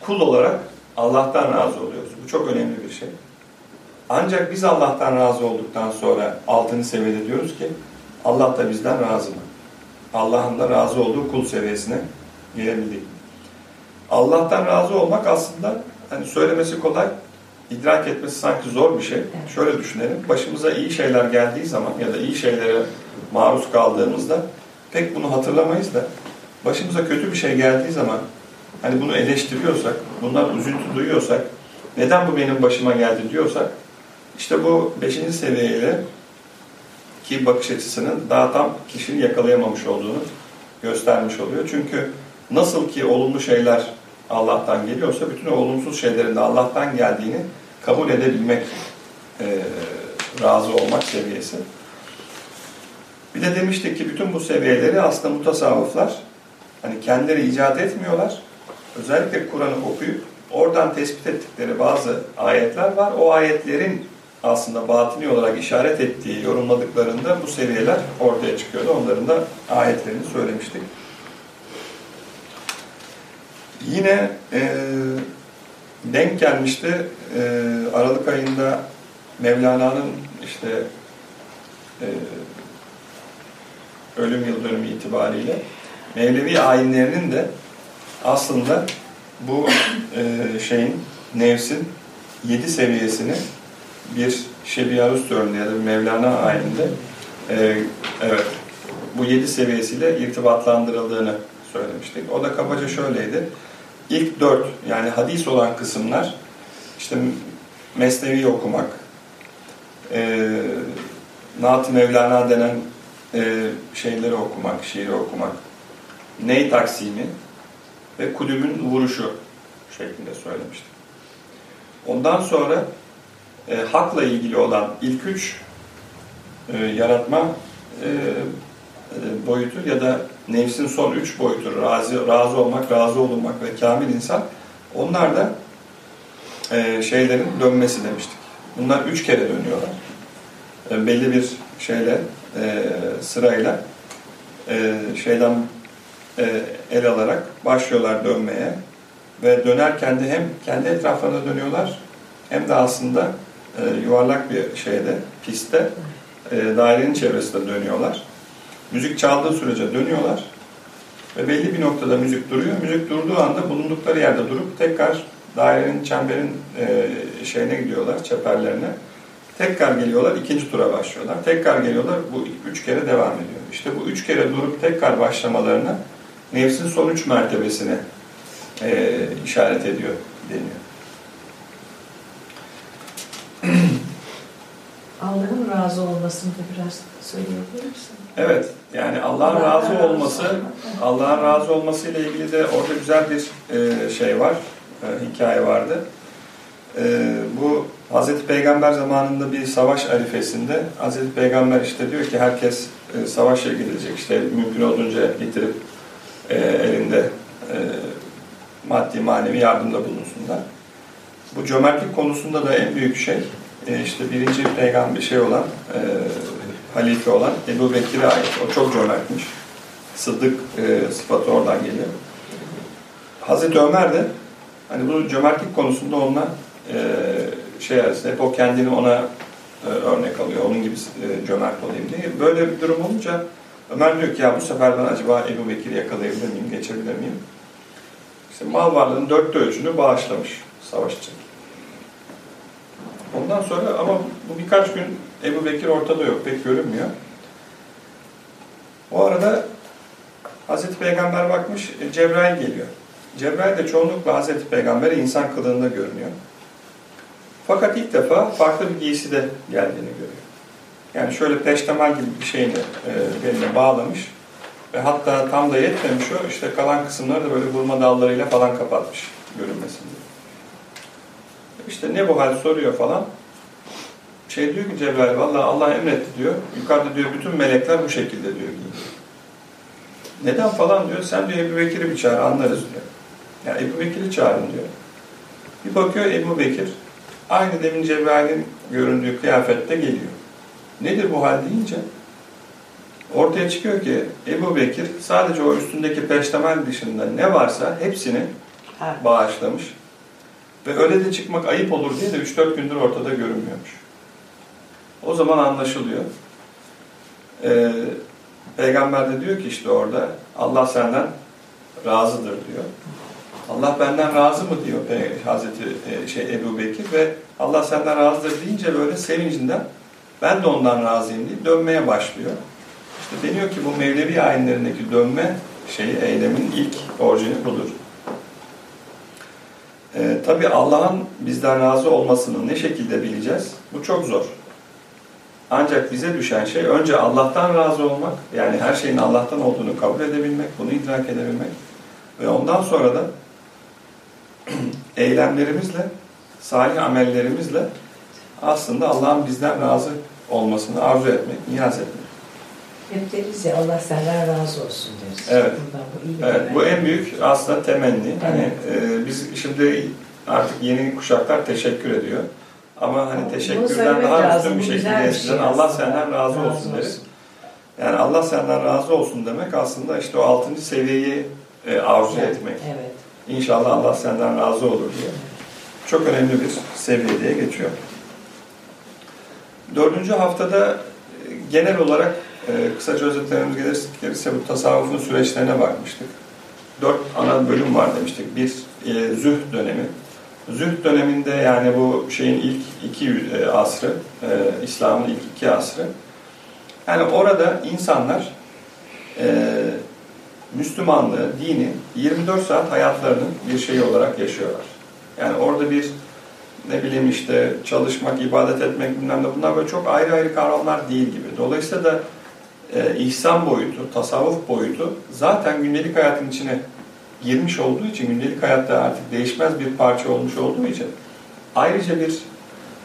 kul olarak Allah'tan razı oluyoruz. Bu çok önemli bir şey. Ancak biz Allah'tan razı olduktan sonra altıncı seviyede diyoruz ki Allah da bizden razı mı? Allah'ın da razı olduğu kul seviyesine gelebildik. Allah'tan razı olmak aslında hani söylemesi kolay, idrak etmesi sanki zor bir şey. Şöyle düşünelim. Başımıza iyi şeyler geldiği zaman ya da iyi şeylere maruz kaldığımızda pek bunu hatırlamayız da başımıza kötü bir şey geldiği zaman hani bunu eleştiriyorsak, bundan üzüntü duyuyorsak, neden bu benim başıma geldi diyorsak işte bu beşinci seviyeyle ki bakış açısının daha tam kişinin yakalayamamış olduğunu göstermiş oluyor. Çünkü nasıl ki olumlu şeyler Allah'tan geliyorsa bütün olumsuz şeylerin de Allah'tan geldiğini kabul edebilmek, e, razı olmak seviyesi. Bir de demiştik ki bütün bu seviyeleri aslında mutasavvıflar hani kendileri icat etmiyorlar. Özellikle Kur'an'ı okuyup oradan tespit ettikleri bazı ayetler var. O ayetlerin aslında batini olarak işaret ettiği, yorumladıklarında bu seviyeler ortaya çıkıyordu. Onların da ayetlerini söylemiştik. Yine e, denk gelmişti e, Aralık ayında Mevlana'nın işte e, ölüm yıl dönümü itibariyle Mevlevi ayinlerinin de aslında bu e, şeyin, nefsin yedi seviyesini bir Şebi örneği ya da Mevlana ayininde e, evet bu yedi seviyesiyle irtibatlandırıldığını söylemiştik. O da kabaca şöyleydi. İlk dört yani hadis olan kısımlar işte Mesnevi okumak, e, Naat Mevlana denen e, şeyleri okumak, şiiri okumak, ney taksimi ve kulübün vuruşu şeklinde söylemiştim. Ondan sonra e, hakla ilgili olan ilk üç e, yaratma e, e, boyutu ya da nefsin son üç boyutu, razı, razı olmak, razı olunmak ve kamil insan, onlar da e, şeylerin dönmesi demiştik. Bunlar üç kere dönüyorlar. E, belli bir şeyle, e, sırayla e, şeyden e, el alarak başlıyorlar dönmeye ve dönerken de hem kendi etraflarına dönüyorlar hem de aslında e, yuvarlak bir şeyde, pistte e, dairenin çevresinde dönüyorlar. Müzik çaldığı sürece dönüyorlar ve belli bir noktada müzik duruyor. Müzik durduğu anda bulundukları yerde durup tekrar dairenin, çemberin şeyine gidiyorlar, çeperlerine. Tekrar geliyorlar, ikinci tura başlıyorlar. Tekrar geliyorlar, bu üç kere devam ediyor. İşte bu üç kere durup tekrar başlamalarına nefsin son üç mertebesine e, işaret ediyor deniyor. Allah'ın razı olmasını da biraz söyleyebilir misin? Evet, yani Allah'ın Allah razı olması, Allah'ın razı olması ile ilgili de orada güzel bir e, şey var, e, hikaye vardı. E, bu Hazreti Peygamber zamanında bir savaş arifesinde Hazreti Peygamber işte diyor ki herkes e, savaşa gidilecek işte mümkün olduğunca getirip e, elinde e, maddi manevi yardımda bulunsunlar. Bu cömertlik konusunda da en büyük şey e, işte birinci peygamber şey olan e, halife olan Ebu Bekir'e ait. O çok cömertmiş. Sıddık e, sıfatı oradan geliyor. Hazreti Ömer de hani bu cömertlik konusunda onunla e, şey arasında hep o kendini ona e, örnek alıyor. Onun gibi e, cömert olayım diye. Böyle bir durum olunca Ömer diyor ki ya bu sefer ben acaba Ebu Bekir'i yakalayabilir miyim, geçebilir miyim? İşte mal varlığının dörtte ölçünü bağışlamış savaş için. Ondan sonra ama bu birkaç gün Ebu Bekir ortada yok, pek görünmüyor. O arada Hazreti Peygamber bakmış, e, Cebrail geliyor. Cebrail de çoğunlukla Hazreti Peygamber'e insan kılığında görünüyor. Fakat ilk defa farklı bir giyside geldiğini görüyor. Yani şöyle peştemal gibi bir şeyini e, beline bağlamış. Ve hatta tam da yetmemiş o, işte kalan kısımları da böyle vurma dallarıyla falan kapatmış görünmesin. İşte ne bu hal soruyor falan. Şey diyor ki Cebrail, valla Allah emretti diyor. Yukarıda diyor bütün melekler bu şekilde diyor. Neden falan diyor. Sen diyor Ebu Bekir'i bir çağır anlarız diyor. Yani Ebu Bekir'i çağırın diyor. Bir bakıyor Ebu Bekir aynı demin Cebrail'in göründüğü kıyafette geliyor. Nedir bu hal deyince ortaya çıkıyor ki Ebu Bekir sadece o üstündeki peştemal dışında ne varsa hepsini bağışlamış. Ve öyle de çıkmak ayıp olur diye de 3-4 gündür ortada görünmüyormuş. O zaman anlaşılıyor. Ee, Peygamber de diyor ki işte orada Allah senden razıdır diyor. Allah benden razı mı diyor Hazreti e, şey Ebu Bekir ve Allah senden razıdır deyince böyle sevincinden ben de ondan razıyım deyip dönmeye başlıyor. İşte deniyor ki bu Mevlevi ayinlerindeki dönme şeyi eylemin ilk orijini budur. Ee, Tabi Allah'ın bizden razı olmasını ne şekilde bileceğiz? Bu çok zor. Ancak bize düşen şey önce Allah'tan razı olmak, yani her şeyin Allah'tan olduğunu kabul edebilmek, bunu idrak edebilmek ve ondan sonra da eylemlerimizle, salih amellerimizle aslında Allah'ın bizden razı olmasını arzu etmek, niyaz etmek. Hep deriz ya Allah senden razı olsun deriz. Evet. Buradan bu iyi Evet, bu en büyük aslında temenni. Hani e, biz şimdi artık yeni kuşaklar teşekkür ediyor. Ama hani Bunu teşekkürden daha üstün bir şekilde eskiden şey Allah senden razı olsun deriz. Yani Allah senden razı olsun demek aslında işte o altıncı seviyeyi e, arzu Evet, etmek. Evet. İnşallah Allah senden razı olur diye. Çok önemli bir seviye diye geçiyor. Dördüncü haftada e, genel olarak e, kısaca özetlememiz gelirse, bu tasavvufun süreçlerine bakmıştık. Dört ana bölüm var demiştik. Bir e, zühd dönemi. Zühd döneminde yani bu şeyin ilk iki e, asrı, e, İslam'ın ilk iki asrı. Yani orada insanlar e, Müslümanlığı, dini 24 saat hayatlarının bir şeyi olarak yaşıyorlar. Yani orada bir ne bileyim işte çalışmak, ibadet etmek bilmem ne bunlar böyle çok ayrı ayrı kavramlar değil gibi. Dolayısıyla da e, ihsan boyutu, tasavvuf boyutu zaten gündelik hayatın içine girmiş olduğu için, gündelik hayatta artık değişmez bir parça olmuş olduğu için ayrıca bir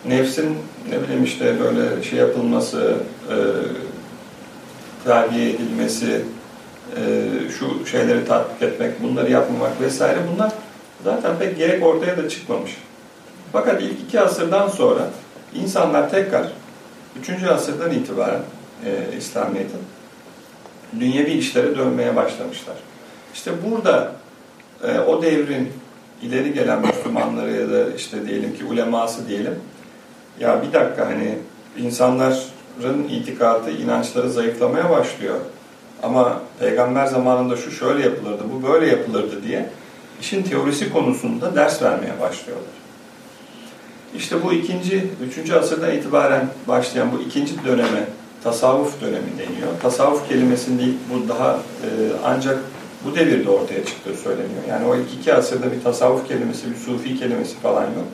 nefsin ne bileyim işte böyle şey yapılması, e, terbiye edilmesi, e, şu şeyleri tatbik etmek, bunları yapmamak vesaire bunlar zaten pek gerek ortaya da çıkmamış. Fakat ilk iki asırdan sonra insanlar tekrar, üçüncü asırdan itibaren e, İslamiyet'in dünyevi işlere dönmeye başlamışlar. İşte burada e, o devrin ileri gelen Müslümanları ya da işte diyelim ki uleması diyelim, ya bir dakika hani insanların itikadı, inançları zayıflamaya başlıyor. Ama peygamber zamanında şu şöyle yapılırdı, bu böyle yapılırdı diye işin teorisi konusunda ders vermeye başlıyorlar. İşte bu ikinci, üçüncü asırdan itibaren başlayan bu ikinci döneme tasavvuf dönemi deniyor. Tasavvuf kelimesinde bu daha e, ancak bu devirde ortaya çıktığı söyleniyor. Yani o ilk iki asırda bir tasavvuf kelimesi, bir sufi kelimesi falan yok.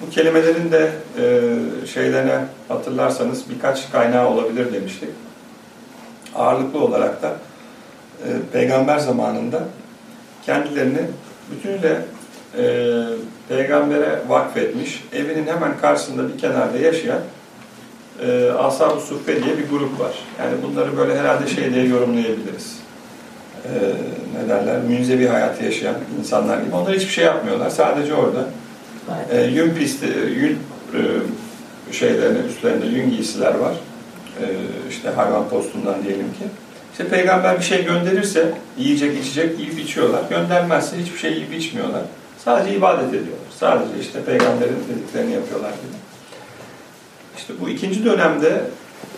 Bu kelimelerin de e, şeylerine hatırlarsanız birkaç kaynağı olabilir demiştik. Ağırlıklı olarak da e, peygamber zamanında kendilerini bütünüyle e, peygambere vakfetmiş, evinin hemen karşısında bir kenarda yaşayan e, Ashab-ı Suffe diye bir grup var. Yani bunları böyle herhalde şey diye yorumlayabiliriz. E, ne derler? Münzevi hayatı yaşayan insanlar gibi. Onlar hiçbir şey yapmıyorlar. Sadece orada e, yün pisti, yün e, şeylerine, üstlerinde yün giysiler var. E, işte hayvan postundan diyelim ki. İşte peygamber bir şey gönderirse yiyecek içecek yiyip içiyorlar. Göndermezse hiçbir şey yiyip içmiyorlar. Sadece ibadet ediyorlar. Sadece işte peygamberin dediklerini yapıyorlar gibi. İşte bu ikinci dönemde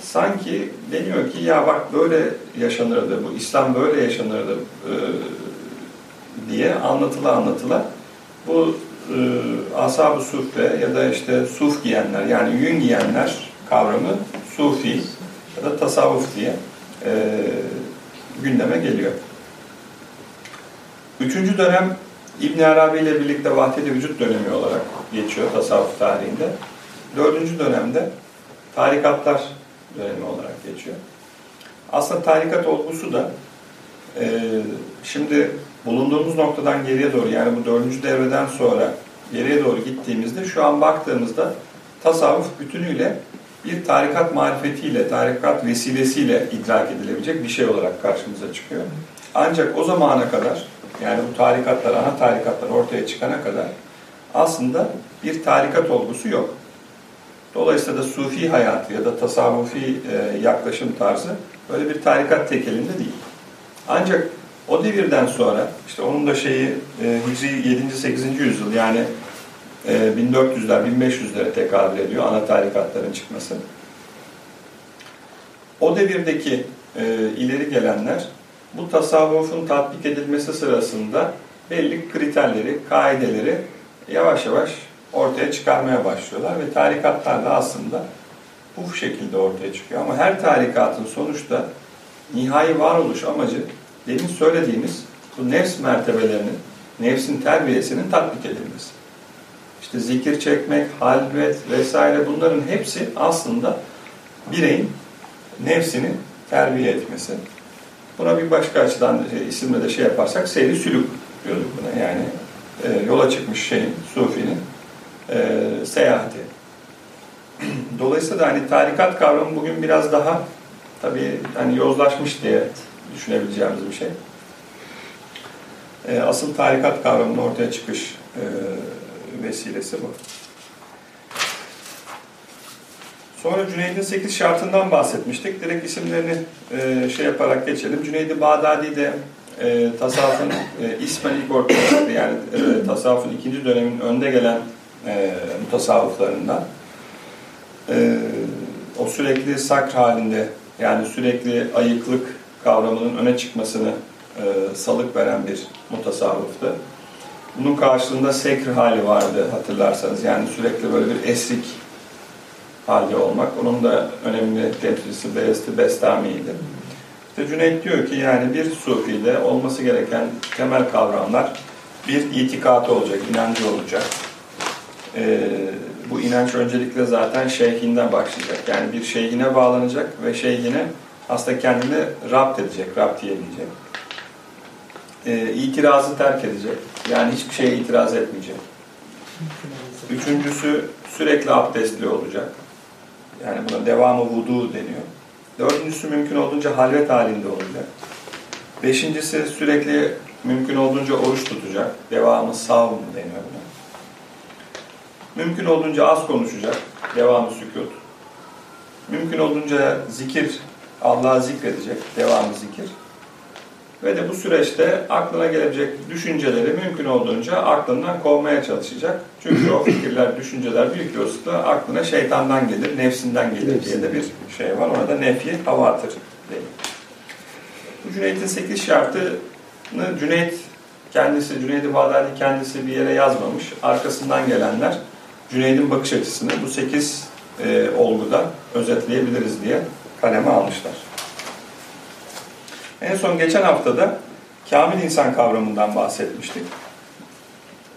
sanki deniyor ki ya bak böyle yaşanırdı, bu İslam böyle yaşanırdı e, diye anlatıla anlatıla bu e, ashab-ı suffe ya da işte suf giyenler yani yün giyenler kavramı sufi ya da tasavvuf diye e, gündeme geliyor. Üçüncü dönem İbn Arabi ile birlikte vahdedi vücut dönemi olarak geçiyor tasavvuf tarihinde. Dördüncü dönemde tarikatlar dönemi olarak geçiyor. Aslında tarikat olgusu da e, şimdi bulunduğumuz noktadan geriye doğru yani bu dördüncü devreden sonra geriye doğru gittiğimizde şu an baktığımızda tasavvuf bütünüyle bir tarikat marifetiyle, tarikat vesilesiyle idrak edilebilecek bir şey olarak karşımıza çıkıyor. Ancak o zamana kadar yani bu tarikatlar, ana tarikatlar ortaya çıkana kadar aslında bir tarikat olgusu yok. Dolayısıyla da sufi hayatı ya da tasavvufi e, yaklaşım tarzı böyle bir tarikat tekelinde değil. Ancak o devirden sonra işte onun da şeyi e, Hicri 7. 8. yüzyıl yani e, 1400'ler 1500'lere tekabül ediyor ana tarikatların çıkması. O devirdeki e, ileri gelenler bu tasavvufun tatbik edilmesi sırasında belli kriterleri, kaideleri yavaş yavaş ortaya çıkarmaya başlıyorlar ve tarikatlar da aslında bu şekilde ortaya çıkıyor. Ama her tarikatın sonuçta nihai varoluş amacı demin söylediğimiz bu nefs mertebelerinin, nefsin terbiyesinin tatbik edilmesi. İşte zikir çekmek, halvet vesaire bunların hepsi aslında bireyin nefsini terbiye etmesi. Buna bir başka açıdan e, isimle de şey yaparsak seyri sülük diyorduk buna. Yani e, yola çıkmış şeyin, sufinin e, seyahati. Dolayısıyla hani tarikat kavramı bugün biraz daha tabii hani yozlaşmış diye düşünebileceğimiz bir şey. E, asıl tarikat kavramının ortaya çıkış e, vesilesi bu. Sonra Cüneyd'in 8 şartından bahsetmiştik. Direkt isimlerini e, şey yaparak geçelim. Cüneyd-i Bağdadi de e, tasavvufun e, ismen ilk ortaya. Yani e, tasavvufun ikinci dönemin önde gelen e, mutasavvıflarından. E, o sürekli sakr halinde yani sürekli ayıklık kavramının öne çıkmasını e, salık veren bir mutasavvıftı. Bunun karşılığında sekr hali vardı hatırlarsanız. Yani sürekli böyle bir esrik halde olmak. Onun da önemli temsilcisi Beyazıt Bestami'ydi. İşte Cüneyt diyor ki yani bir sufide olması gereken temel kavramlar bir itikatı olacak, inancı olacak. Ee, bu inanç öncelikle zaten şeyhinden başlayacak. Yani bir şeyhine bağlanacak ve şeyhine aslında kendini rapt edecek, raptiye edecek. Ee, itirazı terk edecek. Yani hiçbir şeye itiraz etmeyecek. Üçüncüsü sürekli abdestli olacak. Yani buna devamı vudu deniyor. Dördüncüsü mümkün olduğunca halvet halinde olacak. Beşincisi sürekli mümkün olduğunca oruç tutacak. Devamı savm deniyor buna. Mümkün olduğunca az konuşacak. Devamı sükut. Mümkün olduğunca zikir, Allah'a zikredecek. Devamı zikir. Ve de bu süreçte aklına gelebilecek düşünceleri mümkün olduğunca aklından kovmaya çalışacak. Çünkü o fikirler, düşünceler büyük olasılıkla aklına şeytandan gelir, nefsinden gelir diye de bir şey var. Ona da nefi havatır diye. Bu Cüneyt'in 8 şartını Cüneyt kendisi, Cüneyd-i Bağdadi kendisi bir yere yazmamış. Arkasından gelenler Cüneyd'in bakış açısını bu 8 e, olguda özetleyebiliriz diye kaleme almışlar. En son geçen haftada kamil insan kavramından bahsetmiştik.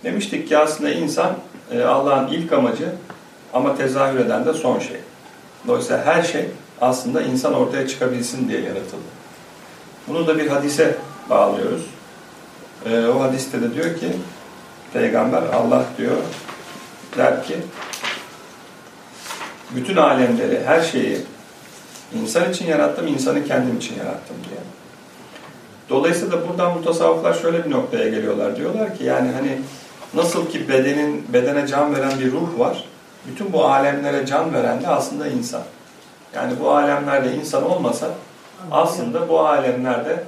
Demiştik ki aslında insan e, Allah'ın ilk amacı ama tezahür eden de son şey. Dolayısıyla her şey aslında insan ortaya çıkabilsin diye yaratıldı. Bunu da bir hadise bağlıyoruz. E, o hadiste de diyor ki Peygamber Allah diyor der ki bütün alemleri, her şeyi insan için yarattım, insanı kendim için yarattım diye. Dolayısıyla da buradan mutasavvıflar şöyle bir noktaya geliyorlar. Diyorlar ki yani hani nasıl ki bedenin bedene can veren bir ruh var, bütün bu alemlere can veren de aslında insan. Yani bu alemlerde insan olmasa aslında bu alemlerde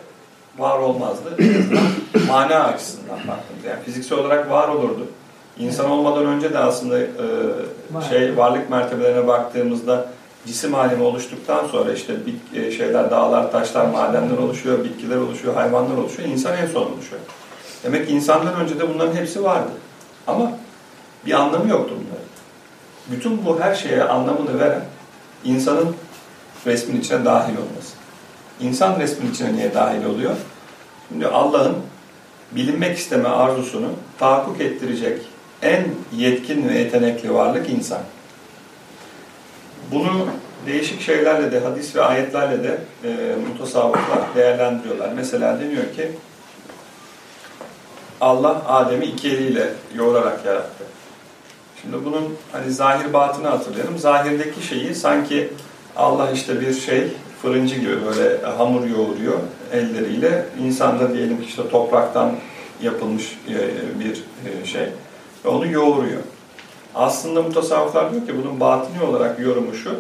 var olmazdı. Mana açısından baktığımızda. Yani fiziksel olarak var olurdu. İnsan olmadan önce de aslında e, şey varlık mertebelerine baktığımızda cisim alemi oluştuktan sonra işte bir şeyler, dağlar, taşlar, madenler oluşuyor, bitkiler oluşuyor, hayvanlar oluşuyor, insan en son oluşuyor. Demek ki insandan önce de bunların hepsi vardı. Ama bir anlamı yoktu bunların. Bütün bu her şeye anlamını veren insanın resmin içine dahil olması. İnsan resmin içine niye dahil oluyor? Şimdi Allah'ın bilinmek isteme arzusunu tahakkuk ettirecek en yetkin ve yetenekli varlık insan. Bunu değişik şeylerle de, hadis ve ayetlerle de e, mutasavvıflar değerlendiriyorlar. Mesela deniyor ki Allah Adem'i iki eliyle yoğurarak yarattı. Şimdi bunun hani zahir batını hatırlayalım. Zahirdeki şeyi sanki Allah işte bir şey fırıncı gibi böyle hamur yoğuruyor elleriyle. İnsan da diyelim ki işte topraktan yapılmış bir şey ve onu yoğuruyor. Aslında mutasavvıflar diyor ki bunun batini olarak yorumu şu.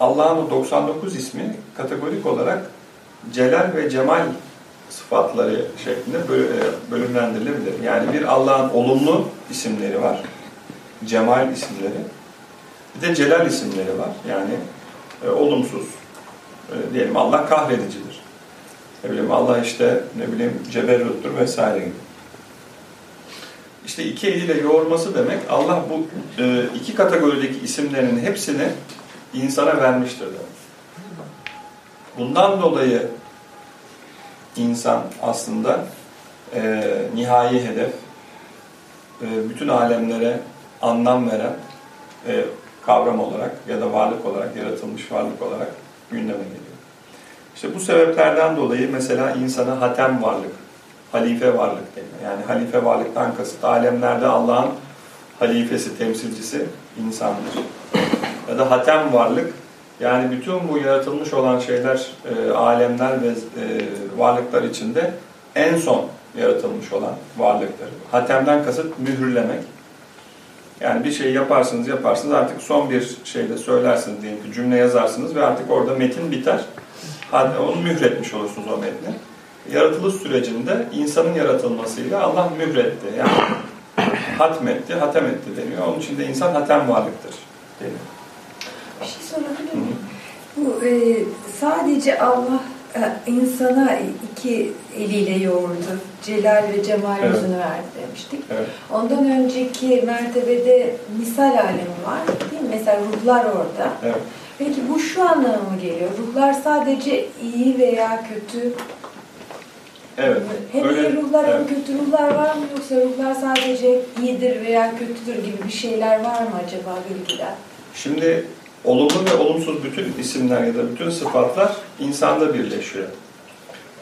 Allah'ın 99 ismi kategorik olarak celal ve cemal sıfatları şeklinde bölümlendirilebilir. Yani bir Allah'ın olumlu isimleri var. Cemal isimleri. Bir de celal isimleri var. Yani e, olumsuz. E, diyelim Allah kahredicidir. Ne bileyim Allah işte ne bileyim ceberruttur vesaire gibi. İşte iki eliyle yoğurması demek Allah bu e, iki kategorideki isimlerin hepsini insana vermiştir demek. Bundan dolayı insan aslında e, nihai hedef, e, bütün alemlere anlam veren e, kavram olarak ya da varlık olarak, yaratılmış varlık olarak gündeme geliyor. İşte bu sebeplerden dolayı mesela insana hatem varlık, halife varlık deniyor. Yani halife varlıktan kasıt alemlerde Allah'ın halifesi, temsilcisi insandır. Ya da hatem varlık Yani bütün bu yaratılmış olan şeyler, e, alemler ve e, varlıklar içinde en son yaratılmış olan varlıktır. Hatemden kasıt mühürlemek. Yani bir şey yaparsınız yaparsınız artık son bir şeyde söylersiniz diyelim ki cümle yazarsınız ve artık orada metin biter. Onu mühretmiş olursunuz o metni. Yaratılış sürecinde insanın yaratılmasıyla Allah mühretti. Yani hatmetti, hatem etti deniyor. Onun için de insan hatem varlıktır deniyor. Bir şey sorabilir miyim? Bu e, sadece Allah e, insana iki eliyle yoğurdu. Celal ve cemal Evet. yüzünü verdi demiştik. Evet. Ondan önceki mertebede misal alemi var değil mi? Mesela ruhlar orada. Evet. Peki bu şu anlama mı geliyor? Ruhlar sadece iyi veya kötü Evet. hem Öyle- iyi ruhlar hem evet. kötü ruhlar var mı yoksa ruhlar sadece iyidir veya kötüdür gibi bir şeyler var mı acaba bilgiler? Şimdi olumlu ve olumsuz bütün isimler ya da bütün sıfatlar insanda birleşiyor.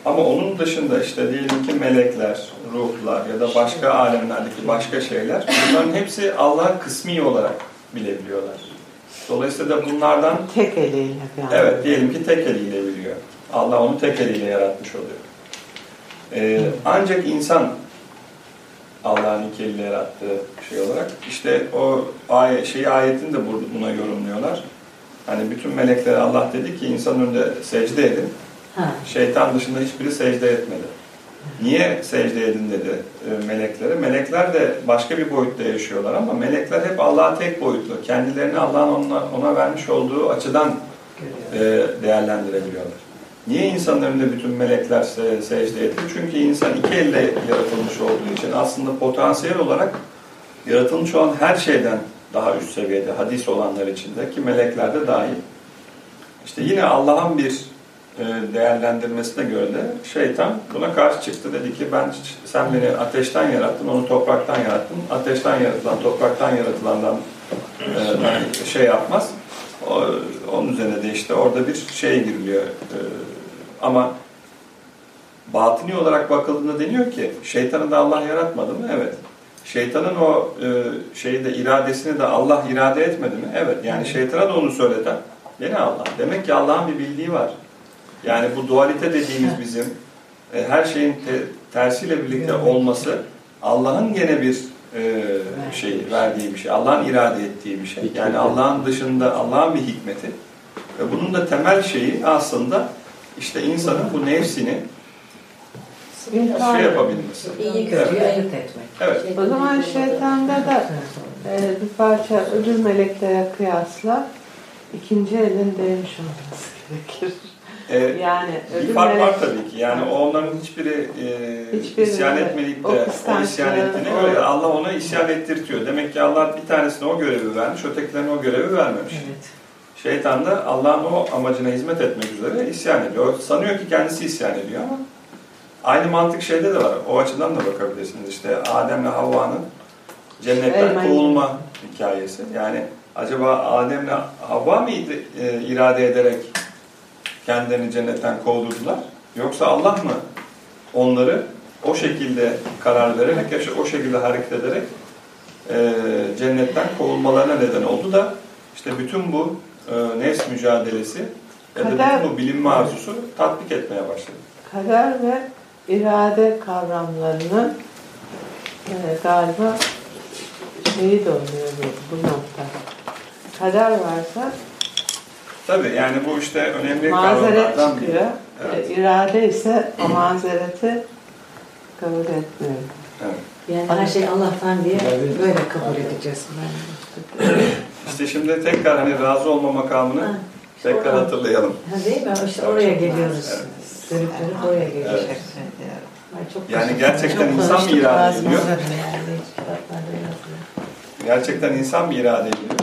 Ama onun dışında işte diyelim ki melekler, ruhlar ya da başka alemlerdeki başka şeyler bunların hepsi Allah'ı kısmi olarak bilebiliyorlar. Dolayısıyla da bunlardan Tek eliyle yani. evet diyelim ki tek eliyle biliyor. Allah onu tek eliyle yaratmış oluyor. Ee, ancak insan Allah'ın iki eliyle yarattığı şey olarak işte o ayet, şeyi ayetini de buna yorumluyorlar. Hani bütün meleklere Allah dedi ki insan önünde secde edin. Ha. Şeytan dışında hiçbiri secde etmedi. Niye secde edin dedi e, meleklere? Melekler de başka bir boyutta yaşıyorlar ama melekler hep Allah'a tek boyutlu. Kendilerini Allah'ın ona, ona vermiş olduğu açıdan e, değerlendirebiliyorlar. Niye insanın önünde bütün melekler se- secde etti? Çünkü insan iki elle yaratılmış olduğu için aslında potansiyel olarak yaratılmış olan her şeyden daha üst seviyede hadis olanlar içinde ki melekler de dahil. İşte yine Allah'ın bir e, değerlendirmesine göre de şeytan buna karşı çıktı. Dedi ki ben sen beni ateşten yarattın, onu topraktan yarattın. Ateşten yaratılan, topraktan yaratılandan e, şey yapmaz. Onun üzerine de işte orada bir şey giriliyor. Ama batini olarak bakıldığında deniyor ki şeytanı da Allah yaratmadı mı? Evet. Şeytanın o e, şeyi de iradesini de Allah irade etmedi mi? Evet. Yani şeytana da onu söyleten yine Allah. Demek ki Allah'ın bir bildiği var. Yani bu dualite dediğimiz bizim e, her şeyin te- tersiyle birlikte olması Allah'ın gene bir e, şey verdiği bir şey. Allah'ın irade ettiği bir şey. Yani Allah'ın dışında Allah'ın bir hikmeti. Ve bunun da temel şeyi aslında işte insanın bu nefsini şey yapabilmesi. İyi kötüyü Evet. ayırt etmek. Evet. O zaman şeytanda da e, bir parça öbür meleklere kıyasla ikinci elin değmiş olması gerekir. E, Yani bir fark var melek tabii ki. Yani o onların hiçbiri e, Hiçbiri, isyan evet. etmeyip de O o, isyan ettiğine o- göre Allah ona isyan ettirtiyor. Demek ki Allah bir tanesine o görevi vermiş, ötekilerine o görevi vermemiş. Evet. Şeytan da Allah'ın o amacına hizmet etmek üzere isyan ediyor. O sanıyor ki kendisi isyan ediyor ama aynı mantık şeyde de var. O açıdan da bakabilirsiniz. İşte Adem'le Havva'nın cennetten Eymen. kovulma hikayesi. Yani acaba Adem'le Havva mı e, irade ederek kendilerini cennetten kovdurdular? Yoksa Allah mı onları o şekilde karar vererek, o şekilde hareket ederek e, cennetten kovulmalarına neden oldu da işte bütün bu e, nefs mücadelesi ya da bütün bu bilinme arzusu tatbik etmeye başladı. kader ve irade kavramlarının e, galiba şeyi de oluyor bu, bu noktada. Kader varsa Tabii yani bu işte önemli mazeret kavramlardan biri. çıkıyor. Evet. E, irade ise o mazereti kabul etmiyor. Evet. Yani her şey Allah'tan diye böyle kabul edeceğiz. Ben. İşte şimdi tekrar hani razı olma makamını Ha, tekrar sonra- hatırlayalım. Ha, değil mi? İşte oraya geliyoruz. Evet. Dönüp dönüp oraya geliyoruz. Evet. Çok Yani gerçekten çok insan mı irade ediyor? Gerçekten insan mı irade ediyor?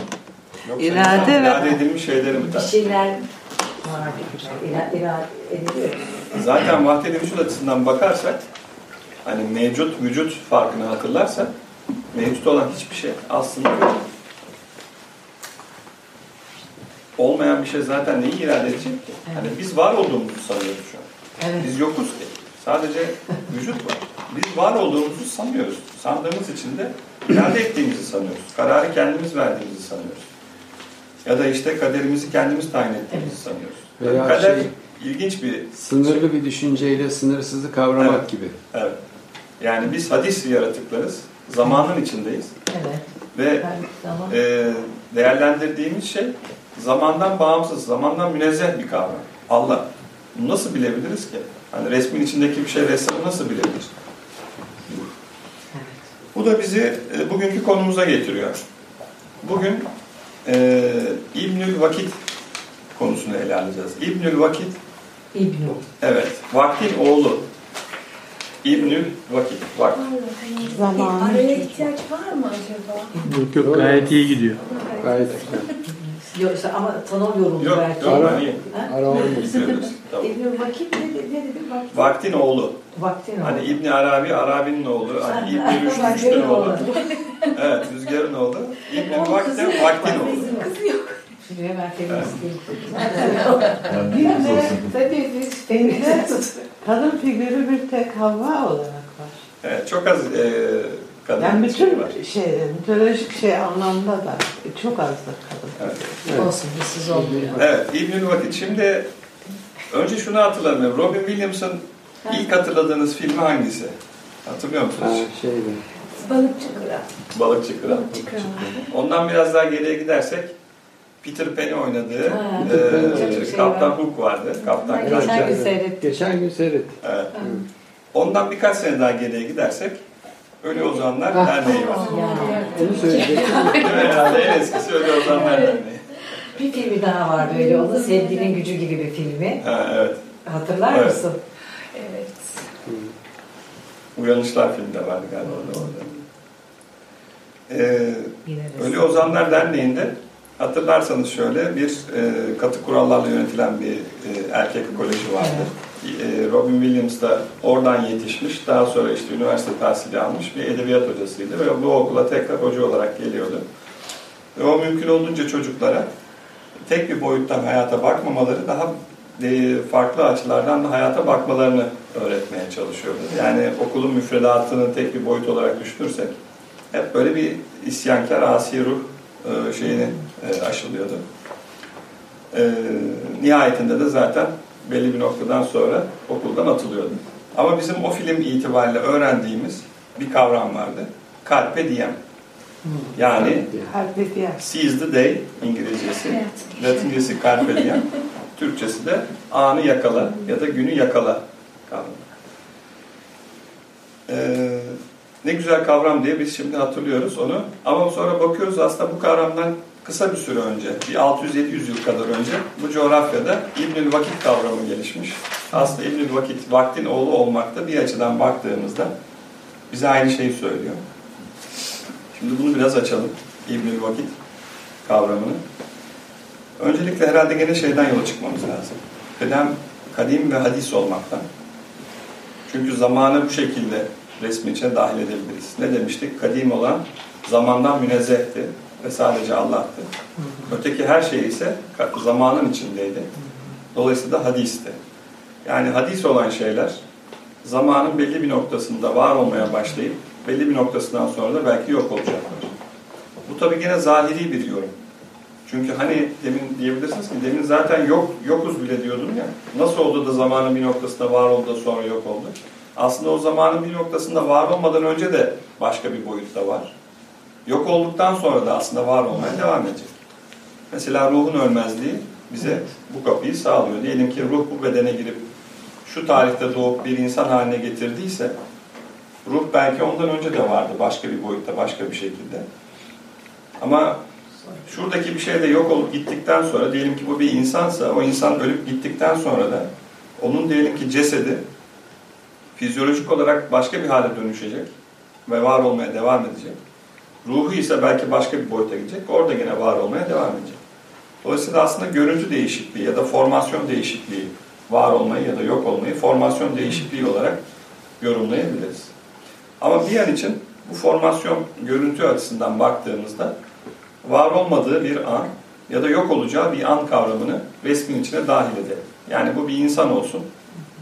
Yoksa İrade insan ve- irade edilmiş şeyleri mi Bir şeyler var. İrade, irade ediliyor. Zaten vahdet vücut açısından bakarsak hani mevcut vücut farkını hatırlarsak mevcut olan hiçbir şey aslında yok. Olmayan bir şey zaten neyi irade edecek ki? Hani biz var olduğumuzu sanıyoruz şu an. Evet. Biz yokuz ki. Sadece vücut var. Biz var olduğumuzu sanıyoruz. Sandığımız için de irade ettiğimizi sanıyoruz. Kararı kendimiz verdiğimizi sanıyoruz. Ya da işte kaderimizi kendimiz tayin ettiğimizi sanıyoruz. Veya Kader şey, ilginç bir sınırlı bir düşünceyle sınırsızı kavramak Evet. gibi. evet. Yani biz hadis yaratıklarız. Zamanın içindeyiz. Evet. Ve tamam. e, değerlendirdiğimiz şey zamandan bağımsız, zamandan münezzeh bir kavram. Allah. Bunu nasıl bilebiliriz ki? Hani resmin içindeki bir şey ressamı nasıl bilebilir? Bu da bizi e, bugünkü konumuza getiriyor. Bugün e, İbnül Vakit konusunu ele alacağız. İbnül Vakit, İbnu. evet, vaktin oğlu. İbnül Vakit, vakit. Zamanı Araya çünkü. ihtiyaç var mı acaba? Yok yok gayet iyi gidiyor. Gayet güzel. Yoksa ama tanımıyorum Yok, belki. yok, Ara-? Ara olmasın. Tamam. İbnu Vakit ne dedi? Ne dedi? Vakit. Vaktin oğlu. Vaktin Hani oldu. İbni Arabi, Arabi'nin oğlu. Hani İbni Rüşd, Vaktin Rüşd'ün oğlu. Evet, Rüzgar'ın oğlu. İbni Onun Vakti, kızı yok. Vaktin oğlu. Kızı yok. Şimdi hemen feministiyim. Bir de tabii biz filmde kadın figürü bir tek Havva olarak var. Evet, çok az e, kadın Yani şey bütün var. şey, mitolojik şey anlamda da çok azdır kadın. Evet. Evet. Olsun, bizsiz olmuyor. Evet, İbnül Vakit. Şimdi önce şunu hatırlamıyorum. Robin Williams'ın ilk hatırladığınız filmi hangisi? Hatırlıyor Ha, musunuz? şeyde. Balıkçı kral. Balıkçı Kral. Balıkçı kral. Ondan biraz daha geriye gidersek Peter Pan'i oynadığı Ha, e, şey Kaptan var. Hook vardı. Kaptan geçen gün seyrettim. Geçen gün seyret. Evet. Ondan birkaç sene daha geriye gidersek Ölü Ozanlar Ha. Derneği var. Onu söyleyecektim. Herhalde en eskisi Ölü Ozanlar Derneği. Bir filmi daha var böyle. O da Sevginin Gücü gibi bir filmi. Ha, evet. Hatırlar Evet. mısın? Evet. Uyanışlar filmi de vardı galiba orada. orada. Ee, Ölü Ozanlar Derneği'nde hatırlarsanız şöyle bir e, katı kurallarla yönetilen bir e, erkek koleji vardı. E, Robin Williams da oradan yetişmiş. Daha sonra işte üniversite tahsili almış bir edebiyat hocasıydı ve bu okula tekrar hoca olarak geliyordu. Ve o mümkün olduğunca çocuklara tek bir boyuttan hayata bakmamaları daha e, farklı açılardan da hayata bakmalarını öğretmeye çalışıyordu. Yani okulun müfredatını tek bir boyut olarak düşünürsek hep böyle bir isyankar, asi ruh e, şeyini e, aşılıyordu. Nihayetinde de zaten belli bir noktadan sonra okuldan atılıyordu. Ama bizim o film itibariyle öğrendiğimiz bir kavram vardı. Carpe diem. Yani Harbi diğer. seize the day İngilizcesi. Evet. Latincesi carpe diem. Türkçesi de anı yakala ya da günü yakala kavramı. Ee, ne güzel kavram diye biz şimdi hatırlıyoruz onu. Ama sonra bakıyoruz aslında bu kavramdan kısa bir süre önce, bir 600-700 yıl kadar önce bu coğrafyada İbnül Vakit kavramı gelişmiş. Aslında İbnül Vakit, vaktin oğlu olmakta bir açıdan baktığımızda bize aynı şeyi söylüyor. Şimdi bunu biraz açalım. İbnül Vakit kavramını. Öncelikle herhalde gene şeyden yola çıkmamız lazım. Kadem, kadim ve hadis olmaktan. Çünkü zamanı bu şekilde resmin içine dahil edebiliriz. Ne demiştik? Kadim olan zamandan münezzehti ve sadece Allah'tı. Öteki her şey ise zamanın içindeydi. Dolayısıyla da hadisti. Yani hadis olan şeyler zamanın belli bir noktasında var olmaya başlayıp belli bir noktasından sonra da belki yok olacaklar. Bu tabii gene zahiri bir yorum. Çünkü hani demin diyebilirsiniz ki demin zaten yok yokuz bile diyordum ya. Nasıl oldu da zamanın bir noktasında var oldu sonra yok oldu? Aslında o zamanın bir noktasında var olmadan önce de başka bir boyutta var. Yok olduktan sonra da aslında var olmaya devam edecek. Mesela ruhun ölmezliği bize bu kapıyı sağlıyor. Diyelim ki ruh bu bedene girip şu tarihte doğup bir insan haline getirdiyse ruh belki ondan önce de vardı başka bir boyutta, başka bir şekilde. Ama şuradaki bir şey de yok olup gittikten sonra diyelim ki bu bir insansa o insan ölüp gittikten sonra da onun diyelim ki cesedi fizyolojik olarak başka bir hale dönüşecek ve var olmaya devam edecek. Ruhu ise belki başka bir boyuta gidecek. Orada gene var olmaya devam edecek. Dolayısıyla aslında görüntü değişikliği ya da formasyon değişikliği var olmayı ya da yok olmayı formasyon değişikliği olarak yorumlayabiliriz. Ama bir an için bu formasyon görüntü açısından baktığımızda var olmadığı bir an ya da yok olacağı bir an kavramını resmin içine dahil edelim. Yani bu bir insan olsun.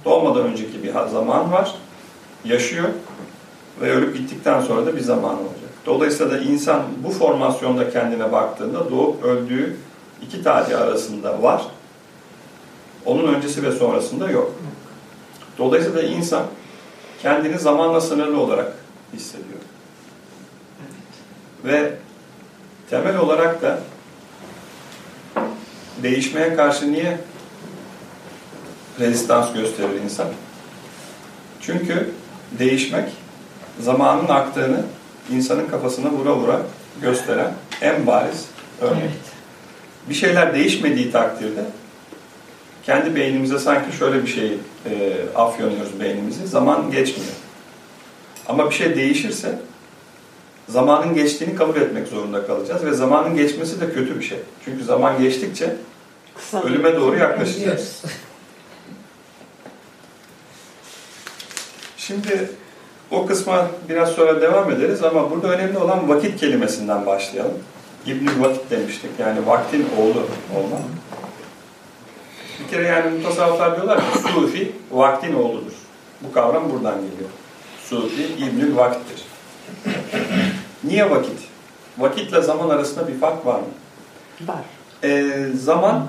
Doğmadan önceki bir zaman var. Yaşıyor ve ölüp gittikten sonra da bir zaman olacak. Dolayısıyla da insan bu formasyonda kendine baktığında doğup öldüğü iki tarih arasında var. Onun öncesi ve sonrasında yok. Dolayısıyla insan kendini zamanla sınırlı olarak hissediyor. Ve temel olarak da değişmeye karşı niye rezistans gösterir insan? Çünkü değişmek zamanın aktığını insanın kafasına vura vura gösteren en bariz örnek. Evet. Bir şeyler değişmediği takdirde kendi beynimize sanki şöyle bir şey e, afyonluyoruz beynimizi. Zaman geçmiyor. Ama bir şey değişirse zamanın geçtiğini kabul etmek zorunda kalacağız ve zamanın geçmesi de kötü bir şey. Çünkü zaman geçtikçe Kısa ölüme doğru yaklaşacağız. Şimdi o kısma biraz sonra devam ederiz ama burada önemli olan vakit kelimesinden başlayalım. İbnül vakit demiştik. Yani vaktin oğlu olmak. Bir kere yani mutasavvıflar diyorlar ki Sufi vaktin oğludur. Bu kavram buradan geliyor. Sufi İbnül vakittir. Niye vakit? Vakitle zaman arasında bir fark var mı? var. Ee, zaman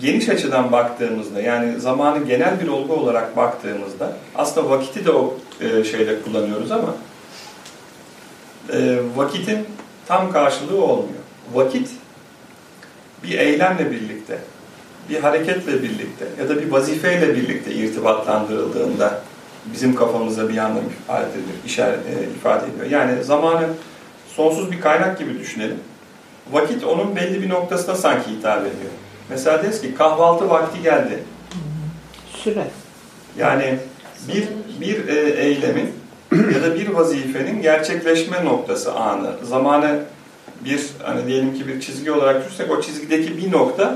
geniş açıdan baktığımızda yani zamanı genel bir olgu olarak baktığımızda aslında vakiti de o e, şeyde kullanıyoruz ama e, vakitin tam karşılığı olmuyor. Vakit bir eylemle birlikte, bir hareketle birlikte ya da bir vazifeyle birlikte irtibatlandırıldığında bizim kafamıza bir anlam ifade ediyor, işaret, e, ifade ediyor. Yani zamanı sonsuz bir kaynak gibi düşünelim. Vakit onun belli bir noktasına sanki hitap ediyor. Mesela deriz ki kahvaltı vakti geldi. Süre. Yani bir bir e, eylemin ya da bir vazifenin gerçekleşme noktası anı. Zamanı bir hani diyelim ki bir çizgi olarak düşünsek o çizgideki bir nokta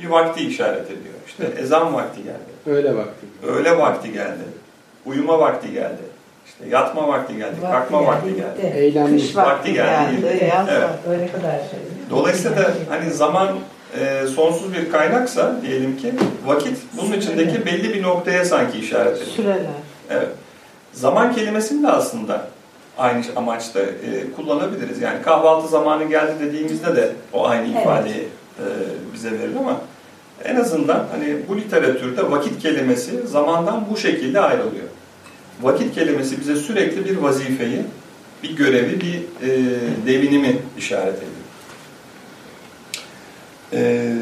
bir vakti işaret ediyor. İşte ezan vakti geldi. Öyle vakti. Öğle vakti geldi. Uyuma vakti geldi. İşte yatma vakti geldi. Kalkma vakti geldi. Kış Vakti vakti geldi. geldi. Yaz Evet. vakti. Öyle kadar şey. Dolayısıyla da hani zaman e, sonsuz bir kaynaksa diyelim ki vakit bunun içindeki belli bir noktaya sanki işaret ediyor. Süreler. Evet. Zaman kelimesini de aslında aynı amaçta e, kullanabiliriz. Yani kahvaltı zamanı geldi dediğimizde de o aynı Evet. ifadeyi e, bize verir ama en azından hani bu literatürde vakit kelimesi zamandan bu şekilde ayrılıyor. Vakit kelimesi bize sürekli bir vazifeyi, bir görevi, bir e, devinimi işaret ediyor. E,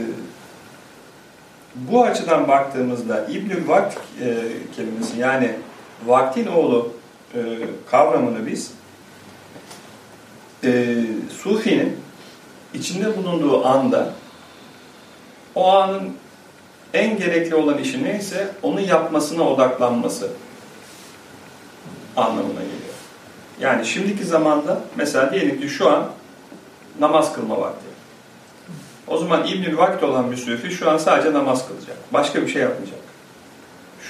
bu açıdan baktığımızda İbnül Vakt e, kelimesi yani vaktin oğlu e, kavramını biz e, Sufi'nin içinde bulunduğu anda o anın en gerekli olan işi neyse onu yapmasına odaklanması anlamına geliyor. Yani şimdiki zamanda mesela diyelim ki şu an namaz kılma vakti. O zaman İbnül Vakt olan bir sufi şu an sadece namaz kılacak. Başka bir şey yapmayacak.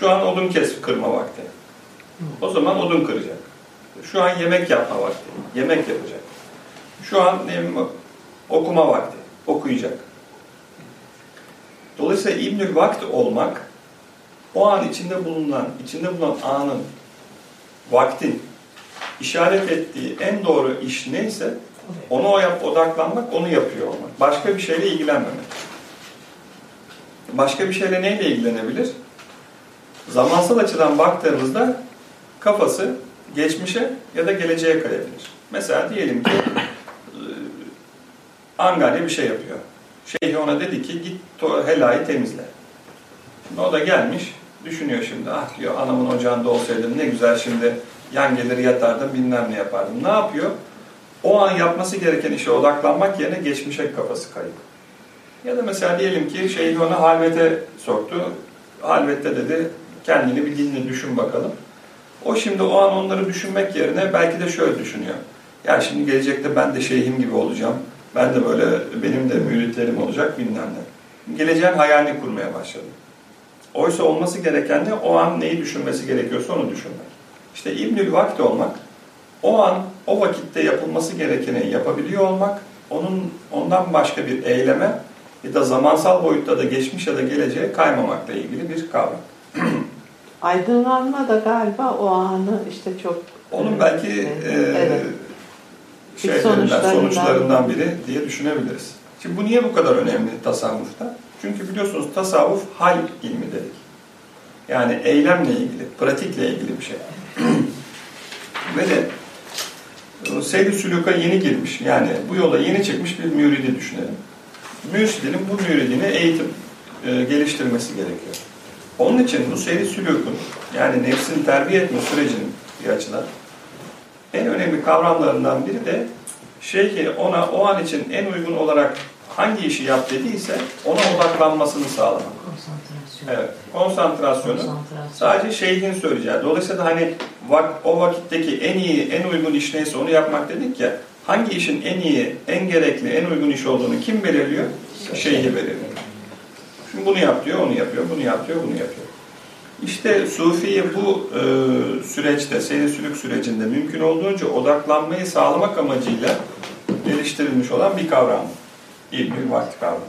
Şu an odun kes kırma vakti. O zaman odun kıracak. Şu an yemek yapma vakti. Yemek yapacak. Şu an ne bileyim, okuma vakti. Okuyacak. Dolayısıyla İbnül Vakt olmak o an içinde bulunan, içinde bulunan anın, vaktin işaret ettiği en doğru iş neyse onu o yap, odaklanmak, onu yapıyor olmak. Başka bir şeyle ilgilenmemek. Başka bir şeyle neyle ilgilenebilir? Zamansal açıdan baktığımızda kafası geçmişe ya da geleceğe kayabilir. Mesela diyelim ki e, Angarya bir şey yapıyor. Şeyh ona dedi ki git helayı temizle. Şimdi o da gelmiş düşünüyor şimdi ah diyor anamın ocağında olsaydım ne güzel şimdi yan gelir yatardım bilmem ne yapardım. Ne yapıyor? O an yapması gereken işe odaklanmak yerine geçmişe kafası kayıp. Ya da mesela diyelim ki şeyh ona halvete soktu. Halvette dedi kendini bir dinle düşün bakalım. O şimdi o an onları düşünmek yerine belki de şöyle düşünüyor. Ya şimdi gelecekte ben de şeyhim gibi olacağım. Ben de böyle benim de müritlerim olacak bilmem ne. Geleceğin hayalini kurmaya başladı. Oysa olması gereken de o an neyi düşünmesi gerekiyorsa onu düşünmek. İşte İbnül Vakti olmak, o an, o vakitte yapılması gerekeni yapabiliyor olmak, onun ondan başka bir eyleme ya da zamansal boyutta da geçmiş ya da geleceğe kaymamakla ilgili bir kavram. Aydınlanma da galiba o anı işte çok Onun belki e, Evet. şeylerinden, sonuçlarından. sonuçlarından biri diye düşünebiliriz. Şimdi bu niye bu kadar önemli tasavvufta? Çünkü biliyorsunuz tasavvuf hal ilmi dedik. Yani eylemle ilgili, pratikle ilgili bir şey. Ve de e, Seyyid-i Sülük'a yeni girmiş, yani bu yola yeni çıkmış bir müridi düşünelim. Mürşidinin bu müridini eğitim, e, geliştirmesi gerekiyor. Onun için bu Seyyid-i Sülük'ün, yani nefsini terbiye etme sürecinin bir açıdan en önemli kavramlarından biri de şeyhi ona o an için en uygun olarak hangi işi yap dediyse ona odaklanmasını sağlamak. Konsantrasyon. Evet, konsantrasyonu Konsantrasyon. sadece şeyhin söyleyeceği. Dolayısıyla hani vak, o vakitteki en iyi, en uygun iş neyse onu yapmak dedik ya. Hangi işin en iyi, en gerekli, en uygun iş olduğunu kim belirliyor? Şeyhi belirliyor. Şimdi bunu yap diyor, onu yapıyor, bunu yap diyor, bunu yapıyor. İşte Sufi'ye bu e, süreçte, seyir sülük sürecinde mümkün olduğunca odaklanmayı sağlamak amacıyla geliştirilmiş olan bir kavram. İlmi vakti kavramı.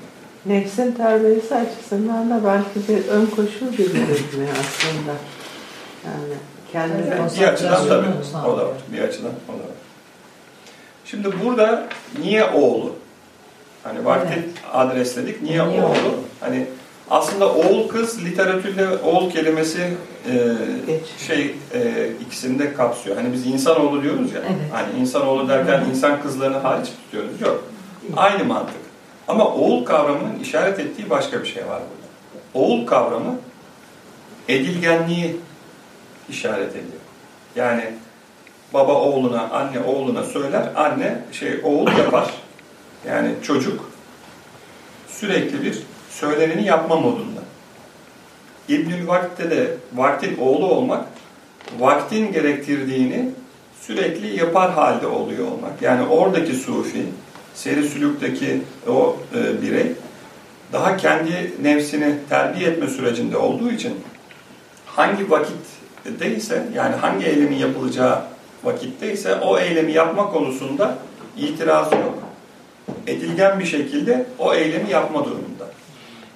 Nefsin terbiyesi açısından da belki bir ön koşul gibi mi aslında? Yani kendini Evet. Bir açıdan tabii. O da var. Bir açıdan o da var. Şimdi burada niye oğlu? Hani vakti Evet. adresledik. Niye, Niye oğlu? oğlu? Hani aslında oğul kız literatürde oğul kelimesi e, Geç. şey e, ikisini de kapsıyor. Hani biz insanoğlu diyoruz ya. Evet. Hani insanoğlu derken insan kızlarını hariç tutuyoruz. Yok. Aynı mantık. Ama oğul kavramının işaret ettiği başka bir şey var burada. Oğul kavramı edilgenliği işaret ediyor. Yani baba oğluna, anne oğluna söyler, anne şey oğul yapar. Yani çocuk sürekli bir söyleneni yapma modunda. İbnül Vakit'te de vaktin oğlu olmak, vaktin gerektirdiğini sürekli yapar halde oluyor olmak. Yani oradaki sufi, seri sülükteki o e, birey daha kendi nefsini terbiye etme sürecinde olduğu için hangi vakitteyse yani hangi eylemin yapılacağı vakitteyse o eylemi yapma konusunda itirazı yok. Edilgen bir şekilde o eylemi yapma durumunda.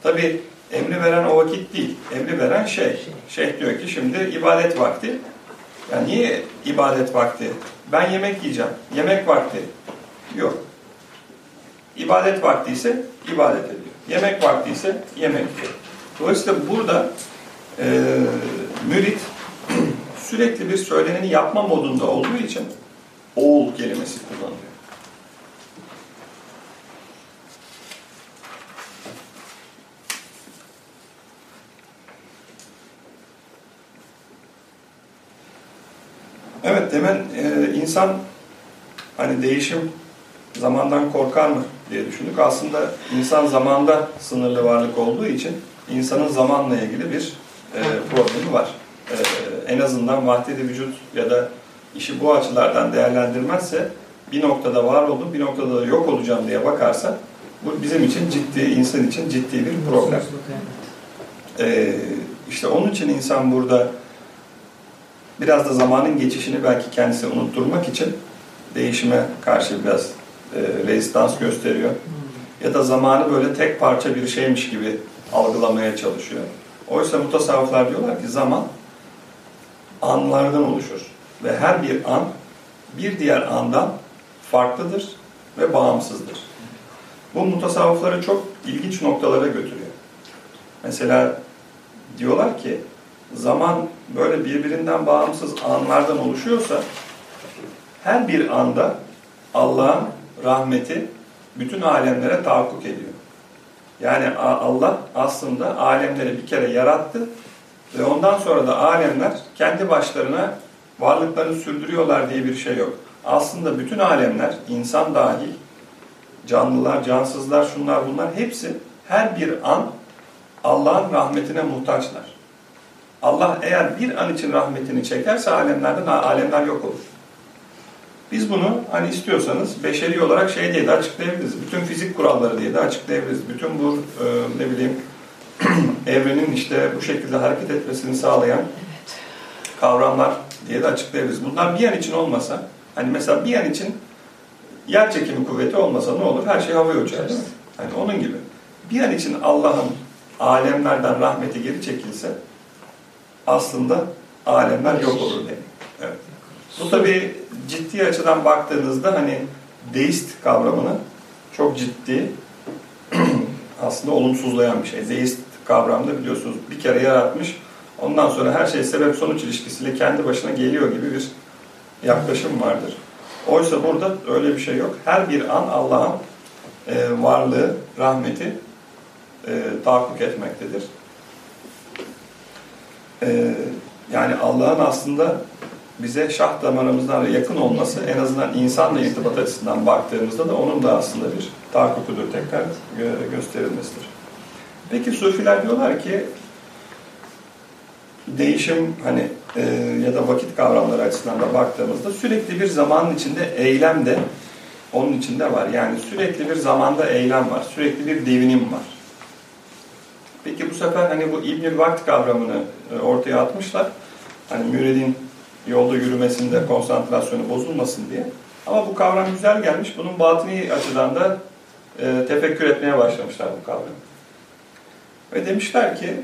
Tabi emri veren o vakit değil. Emri veren şey. Şeyh diyor ki şimdi ibadet vakti. Yani niye ibadet vakti? Ben yemek yiyeceğim. Yemek vakti. Yok. İbadet vakti ise ibadet ediyor. Yemek vakti ise yemek yiyor. Dolayısıyla burada e, mürit sürekli bir söyleneni yapma modunda olduğu için oğul kelimesi kullanılıyor. Evet demen e, insan hani değişim zamandan korkar mı diye düşündük. Aslında insan zamanda sınırlı varlık olduğu için insanın zamanla ilgili bir e, problemi var. E, en azından vahdedi vücut ya da işi bu açılardan değerlendirmezse bir noktada var oldum, bir noktada da yok olacağım diye bakarsa bu bizim için ciddi, insan için ciddi bir problem. Ee, işte onun için insan burada biraz da zamanın geçişini belki kendisi unutturmak için değişime karşı biraz e, rezistans gösteriyor. Hmm. Ya da zamanı böyle tek parça bir şeymiş gibi algılamaya çalışıyor. Oysa mutasavvıflar diyorlar ki zaman anlardan oluşur. Ve her bir an bir diğer andan farklıdır ve bağımsızdır. Bu mutasavvıfları çok ilginç noktalara götürüyor. Mesela diyorlar ki zaman böyle birbirinden bağımsız anlardan oluşuyorsa her bir anda Allah'ın rahmeti bütün alemlere tahakkuk ediyor. Yani Allah aslında alemleri bir kere yarattı ve ondan sonra da alemler kendi başlarına varlıklarını sürdürüyorlar diye bir şey yok. Aslında bütün alemler, insan dahil, canlılar, cansızlar, şunlar bunlar hepsi her bir an Allah'ın rahmetine muhtaçlar. Allah eğer bir an için rahmetini çekerse alemlerden alemler yok olur. Biz bunu hani istiyorsanız beşeri olarak şey diye de açıklayabiliriz. Bütün fizik kuralları diye de açıklayabiliriz. Bütün bu e, ne bileyim evrenin işte bu şekilde hareket etmesini sağlayan kavramlar diye de açıklayabiliriz. Bunlar bir an için olmasa, hani mesela bir an için yer çekimi kuvveti olmasa ne olur? Her şey havaya uçar. Hani onun gibi. Bir an için Allah'ın alemlerden rahmeti geri çekilse aslında alemler yok olur demek. Evet. Bu tabi ciddi açıdan baktığınızda hani deist kavramını çok ciddi aslında olumsuzlayan bir şey. Deist kavramda biliyorsunuz bir kere yaratmış, ondan sonra her şey sebep sonuç ilişkisiyle kendi başına geliyor gibi bir yaklaşım vardır. Oysa burada öyle bir şey yok. Her bir an Allah'ın e, varlığı, rahmeti e, tahakkuk etmektedir. E, yani Allah'ın aslında bize şah damarımızdan yakın olması en azından insanla irtibat açısından baktığımızda da onun da aslında bir tahakkukudur tekrar gö- gösterilmesidir. Peki Sufiler diyorlar ki değişim hani e, ya da vakit kavramları açısından da baktığımızda sürekli bir zamanın içinde eylem de onun içinde var. Yani sürekli bir zamanda eylem var. Sürekli bir devinim var. Peki bu sefer hani bu İbnül Vakt kavramını e, ortaya atmışlar. Hani müridin yolda yürümesinde konsantrasyonu bozulmasın diye. Ama bu kavram güzel gelmiş. Bunun batini açıdan da e, tefekkür etmeye başlamışlar bu kavramı. Ve demişler ki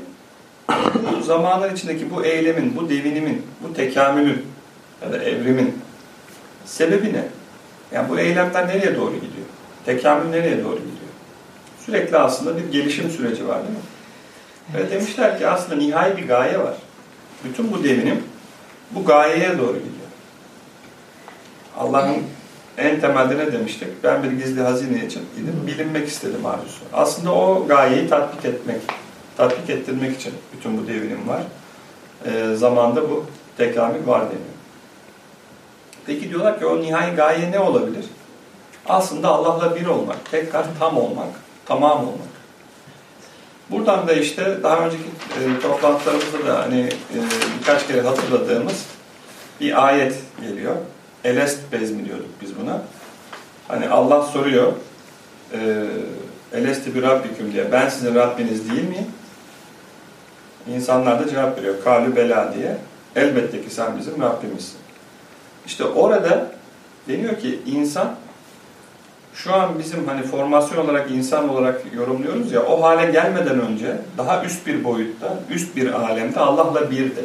bu zamanlar içindeki bu eylemin, bu devinimin, bu tekamülün ya da evrimin sebebi ne? Yani bu eylemler nereye doğru gidiyor? Tekamül nereye doğru gidiyor? Sürekli aslında bir gelişim süreci var değil mi? Ve demişler ki aslında nihai bir gaye var. Bütün bu devinim bu gayeye doğru gidiyor. Allah'ın en temelde ne demiştik? Ben bir gizli hazine için idim, bilinmek istedim arzusu. Aslında o gayeyi tatbik etmek, tatbik ettirmek için bütün bu devinim var. E, zamanda bu tekamül var deniyor. Peki diyorlar ki o nihai gaye ne olabilir? Aslında Allah'la bir olmak, tekrar tam olmak, tamam olmak. Buradan da işte daha önceki e, toplantılarımızda da hani e, birkaç kere hatırladığımız bir ayet geliyor. Elest bezmi diyorduk biz buna. Hani Allah soruyor e, Elesti bir Rabbiküm diye. Ben sizin Rabbiniz değil miyim? İnsanlar da cevap veriyor. Kalü bela diye. Elbette ki sen bizim Rabbimizsin. İşte orada deniyor ki insan şu an bizim hani formasyon olarak insan olarak yorumluyoruz ya o hale gelmeden önce daha üst bir boyutta, üst bir alemde Allah'la birdi.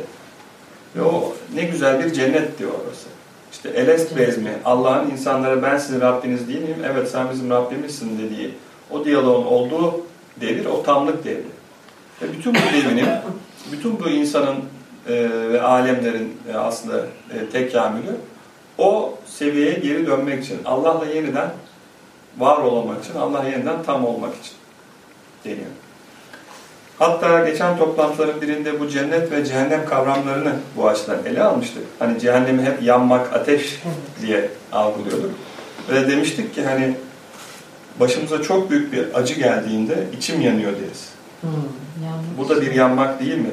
Ve o ne güzel bir cennet diyor orası. İşte elest bezmi, Allah'ın insanlara ben sizin Rabbiniz değil miyim? Evet sen bizim Rabbimizsin dediği o diyaloğun olduğu devir o tamlık devri. Ve bütün bu devinim, bütün bu insanın e, ve alemlerin e, aslında e, tekamülü o seviyeye geri dönmek için, Allah'la yeniden var olmak için, Allah'a yeniden tam olmak için deniyor. Hatta geçen toplantıların birinde bu cennet ve cehennem kavramlarını bu açıdan ele almıştık. Hani cehennemi hep yanmak, ateş diye algılıyorduk. Ve demiştik ki hani başımıza çok büyük bir acı geldiğinde içim yanıyor deriz. Hmm. Bu da bir yanmak değil mi?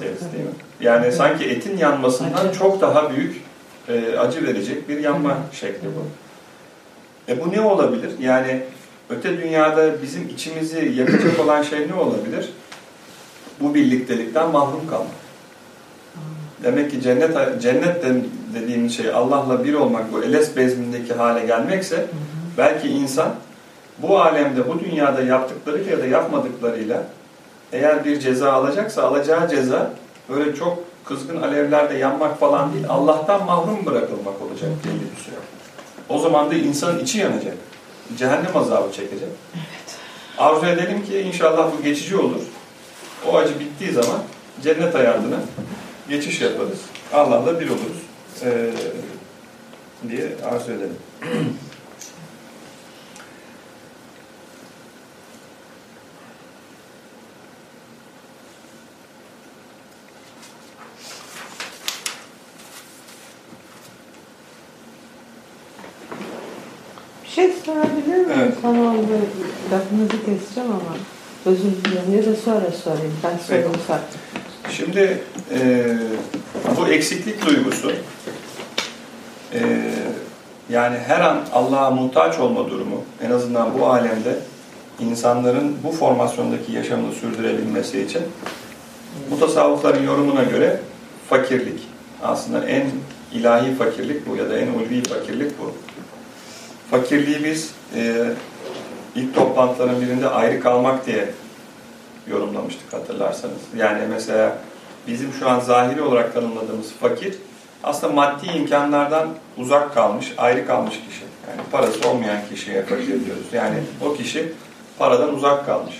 Deriz değil mi? Yani sanki etin yanmasından Acı. çok daha büyük e, acı verecek bir yanma şekli bu. E bu ne olabilir? Yani öte dünyada bizim içimizi yakacak olan şey ne olabilir? Bu birliktelikten mahrum kalmak. Demek ki cennet cennet de- dediğimiz şey Allah'la bir olmak, bu eles bezmindeki hale gelmekse belki insan bu alemde, bu dünyada yaptıkları ya da yapmadıklarıyla eğer bir ceza alacaksa alacağı ceza böyle çok kızgın alevlerde yanmak falan değil, Allah'tan mahrum bırakılmak olacak belli bir süre. O zaman da insanın içi yanacak. Cehennem azabı çekecek. Arzu edelim ki inşallah bu geçici olur. O acı bittiği zaman cennet hayatına geçiş yaparız. Allah'la bir oluruz. Ee, diye arzu edelim. Bir şey Evet. Tamam, lafınızı keseceğim ama özür dilerim. Ya da sonra sorayım. Ben sorumu sattım. Şimdi e, bu eksiklik duygusu e, yani her an Allah'a muhtaç olma durumu en azından bu alemde insanların bu formasyondaki yaşamını sürdürebilmesi için bu tasavvufların yorumuna göre fakirlik. Aslında en ilahi fakirlik bu ya da en ulvi fakirlik bu. Fakirliği biz e, ilk toplantıların birinde ayrı kalmak diye yorumlamıştık hatırlarsanız. Yani mesela bizim şu an zahiri olarak tanımladığımız fakir aslında maddi imkanlardan uzak kalmış, ayrı kalmış kişi. Yani parası olmayan kişiye fakir diyoruz. Yani o kişi paradan uzak kalmış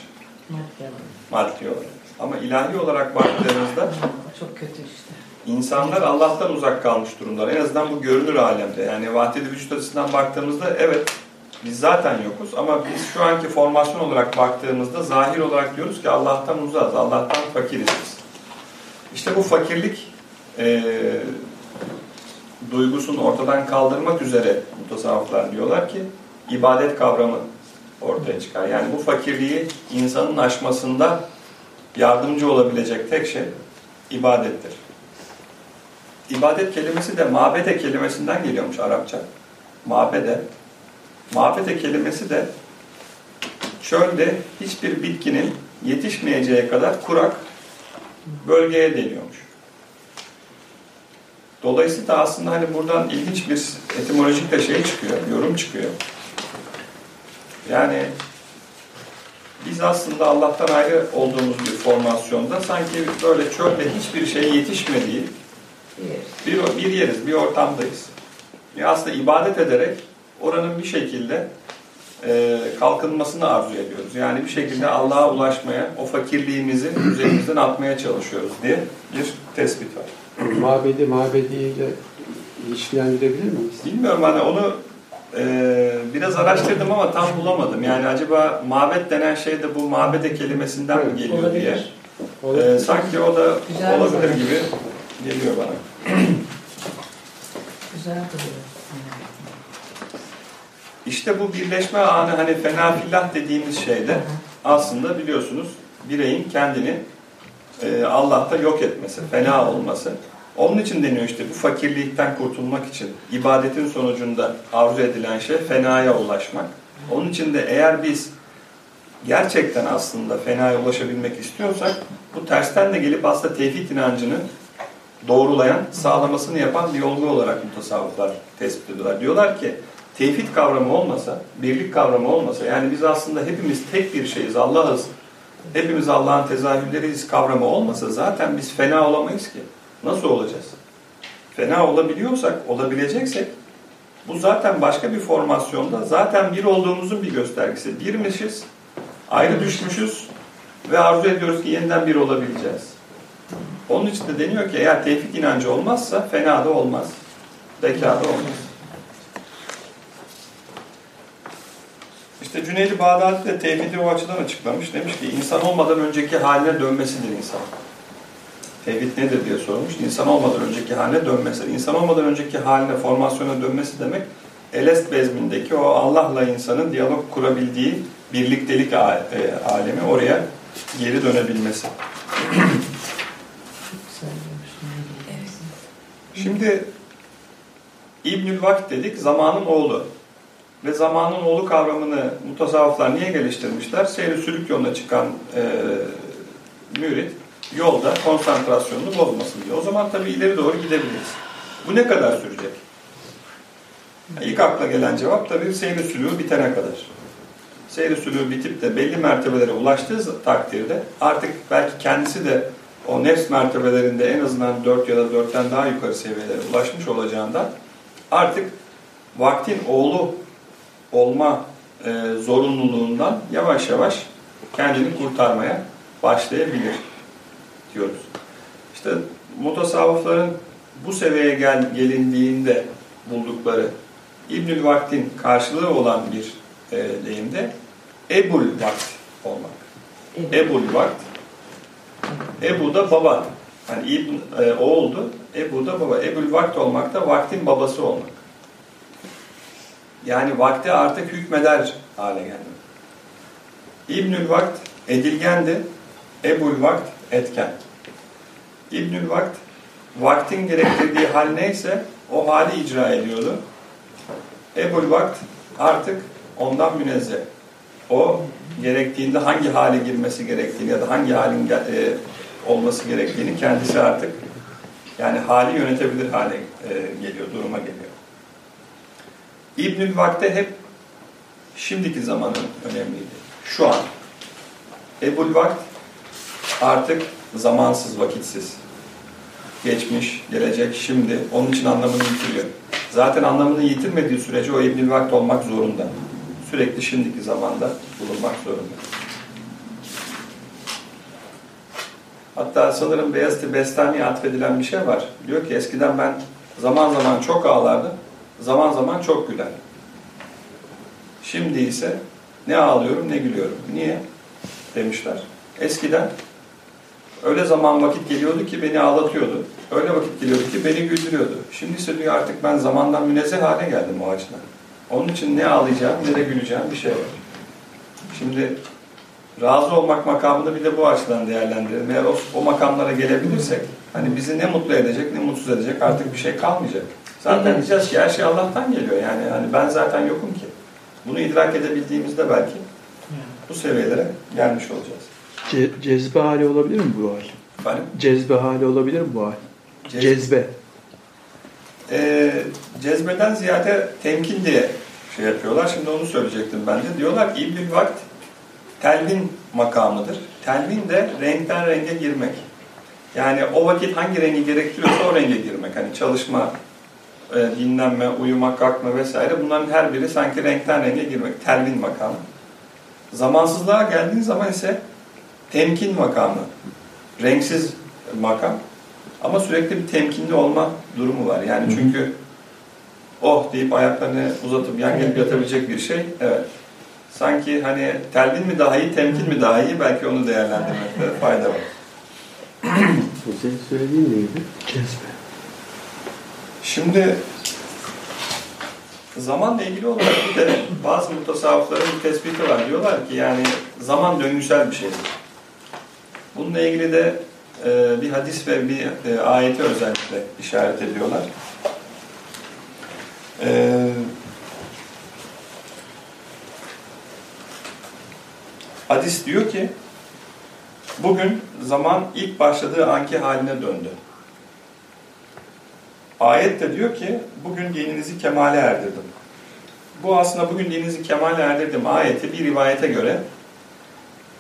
maddi olarak. Ama ilahi olarak baktığımızda Çok kötü işte. insanlar Allah'tan uzak kalmış durumdalar. En azından bu görünür alemde. Yani vahdedi vücut açısından baktığımızda evet biz zaten yokuz ama biz şu anki formasyon olarak baktığımızda zahir olarak diyoruz ki Allah'tan uzağız, Allah'tan fakiriz biz. İşte bu fakirlik e, duygusunu ortadan kaldırmak üzere mutasavvıflar diyorlar ki ibadet kavramı ortaya çıkar. Yani bu fakirliği insanın aşmasında yardımcı olabilecek tek şey ibadettir. İbadet kelimesi de mabede kelimesinden geliyormuş Arapça. Mabede. Mabede kelimesi de çölde hiçbir bitkinin yetişmeyeceği kadar kurak bölgeye deniyormuş. Dolayısıyla aslında hani buradan ilginç bir etimolojik de şey çıkıyor, yorum çıkıyor. Yani biz aslında Allah'tan ayrı olduğumuz bir formasyonda sanki böyle çölde hiçbir şey yetişmediği Bir. bir, bir yeriz, bir ortamdayız. Ya aslında ibadet ederek oranın bir şekilde e, kalkınmasını arzu ediyoruz. Yani bir şekilde Allah'a ulaşmaya, o fakirliğimizi üzerimizden atmaya çalışıyoruz diye bir tespit var. Mabedi mabediyle ilişkilendirebilir miyiz? Bilmiyorum hani onu e, biraz araştırdım ama tam bulamadım. Yani acaba mabet denen şey de bu mabede kelimesinden mi geliyor diye. Olabilir. E, sanki o da Güzel olabilir zaman. gibi geliyor bana. Güzel duruyor. İşte bu birleşme anı hani fena fillah dediğimiz şeyde aslında biliyorsunuz bireyin kendini e, Allah'ta yok etmesi, fena olması. Onun için deniyor işte bu fakirlikten kurtulmak için ibadetin sonucunda arzu edilen şey fenaya ulaşmak. Onun için de eğer biz gerçekten aslında fenaya ulaşabilmek istiyorsak bu tersten de gelip aslında tevhid inancını doğrulayan, sağlamasını yapan bir olgu olarak mutasavvıflar tespit ediyorlar. Diyorlar ki tevhid kavramı olmasa, birlik kavramı olmasa yani biz aslında hepimiz tek bir şeyiz, Allah'ız. Hepimiz Allah'ın tezahürleriyiz kavramı olmasa zaten biz fena olamayız ki. Nasıl olacağız? Fena olabiliyorsak, olabileceksek bu zaten başka bir formasyonda zaten bir olduğumuzun bir göstergesi. Birmişiz, ayrı düşmüşüz ve arzu ediyoruz ki yeniden bir olabileceğiz. Onun için de deniyor ki eğer tevhid inancı olmazsa fena da olmaz. Beka da olmaz. İşte Cüneydi Bağdadi de tevhidi o açıdan açıklamış. Demiş ki insan olmadan önceki haline dönmesidir insan. Tevhid nedir diye sormuş. İnsan olmadan önceki haline dönmesi. İnsan olmadan önceki haline, formasyona dönmesi demek Elest bezmindeki o Allah'la insanın diyalog kurabildiği birliktelik e, alemi oraya geri dönebilmesi. Şimdi İbnül Vakt dedik, zamanın oğlu. Ve zamanın oğlu kavramını mutasavvıflar niye geliştirmişler? Seyri sülük yoluna çıkan e, mürit yolda konsantrasyonunu bozmasın diye. O zaman tabii ileri doğru gidebiliriz. Bu ne kadar sürecek? İlk akla gelen cevap tabii seyri sülüğü bitene kadar. Seyri sülüğü bitip de belli mertebelere ulaştığı takdirde artık belki kendisi de o nefs mertebelerinde en azından 4 ya da 4'ten daha yukarı seviyelere ulaşmış olacağından artık vaktin oğlu olma e, zorunluluğundan yavaş yavaş kendini kurtarmaya başlayabilir diyoruz. İşte mutasavvıfların bu seviyeye gel, gelindiğinde buldukları İbnül Vaktin karşılığı olan bir e, deyimde Ebul Vakt olmak. Evet. Ebul Vakt Ebu da baba. Yani İbn e, oğuldu. Ebu da baba. Ebul Vakt olmak da vaktin babası olmak. Yani vakti artık hükmeder hale geldi. İbnül Vakt edilgendi. Ebul Vakt etken. İbnül Vakt vaktin gerektirdiği hal neyse o hali icra ediyordu. Ebul Vakt artık ondan münezzeh. O gerektiğinde hangi hale girmesi gerektiğini ya da hangi halin e, olması gerektiğini kendisi artık yani hali yönetebilir hale e, geliyor, duruma geliyor. İbnül Vakte hep şimdiki zamanın önemliydi. Şu an. Ebul Vakt artık zamansız, vakitsiz. Geçmiş, gelecek, şimdi. Onun için anlamını yitiriyor. Zaten anlamını yitirmediği sürece o İbnül Vakt olmak zorunda. sürekli şimdiki zamanda bulunmak zorunda. Hatta sanırım Beyazıt-ı Bestami'ye atfedilen bir şey var. Diyor ki eskiden ben zaman zaman çok ağlardım, zaman zaman çok gülerdim. Şimdi ise ne ağlıyorum ne gülüyorum. Niye? Demişler. Eskiden öyle zaman vakit geliyordu ki beni ağlatıyordu. Öyle vakit geliyordu ki beni güldürüyordu. Şimdi ise diyor artık ben zamandan münezzeh hale geldim o açıdan. Onun için ne ağlayacağım ne de güleceğim bir şey var. Şimdi razı olmak makamını bir de bu açıdan değerlendirelim. Eğer o, o makamlara gelebilirsek hani bizi ne mutlu edecek ne mutsuz edecek artık bir şey kalmayacak. Zaten diyeceğiz ki her şey Allah'tan geliyor yani. hani ben zaten yokum ki. Bunu idrak edebildiğimizde belki bu seviyelere gelmiş olacağız. Ce- cezbe hali olabilir mi bu hal? Efendim? Cezbe hali olabilir mi bu hal? Cez- Cezbe. Ee, cezbeden ziyade temkin diye şey yapıyorlar. Şimdi onu söyleyecektim ben de. Diyorlar ki İbnül Vakt telvin makamıdır. Telvin de renkten renge girmek. Yani o vakit hangi rengi gerektiriyorsa o renge girmek. Hani çalışma, e, dinlenme, uyumak, kalkma vesaire bunların her biri sanki renkten renge girmek. Telvin makamı. Zamansızlığa geldiğin zaman ise temkin makamı. Renksiz makam. Ama sürekli bir temkinli olma durumu var. Yani çünkü oh deyip ayaklarını uzatıp yan gelip yatabilecek bir şey. Evet. Sanki hani telvin mi daha iyi, temkin mi daha iyi belki onu değerlendirmekte fayda var. Senin söylediğin neydi? Cezbe. Şimdi zamanla ilgili olarak bir de bazı mutasavvıfların bir tespiti var. Diyorlar ki yani zaman döngüsel bir şeydir. Bununla ilgili de e, bir hadis ve bir e, ayete özellikle işaret ediyorlar. E, hadis diyor ki bugün zaman ilk başladığı anki haline döndü. Ayet de diyor ki bugün dininizi kemale erdirdim. Bu aslında bugün dininizi kemale erdirdim ayeti bir rivayete göre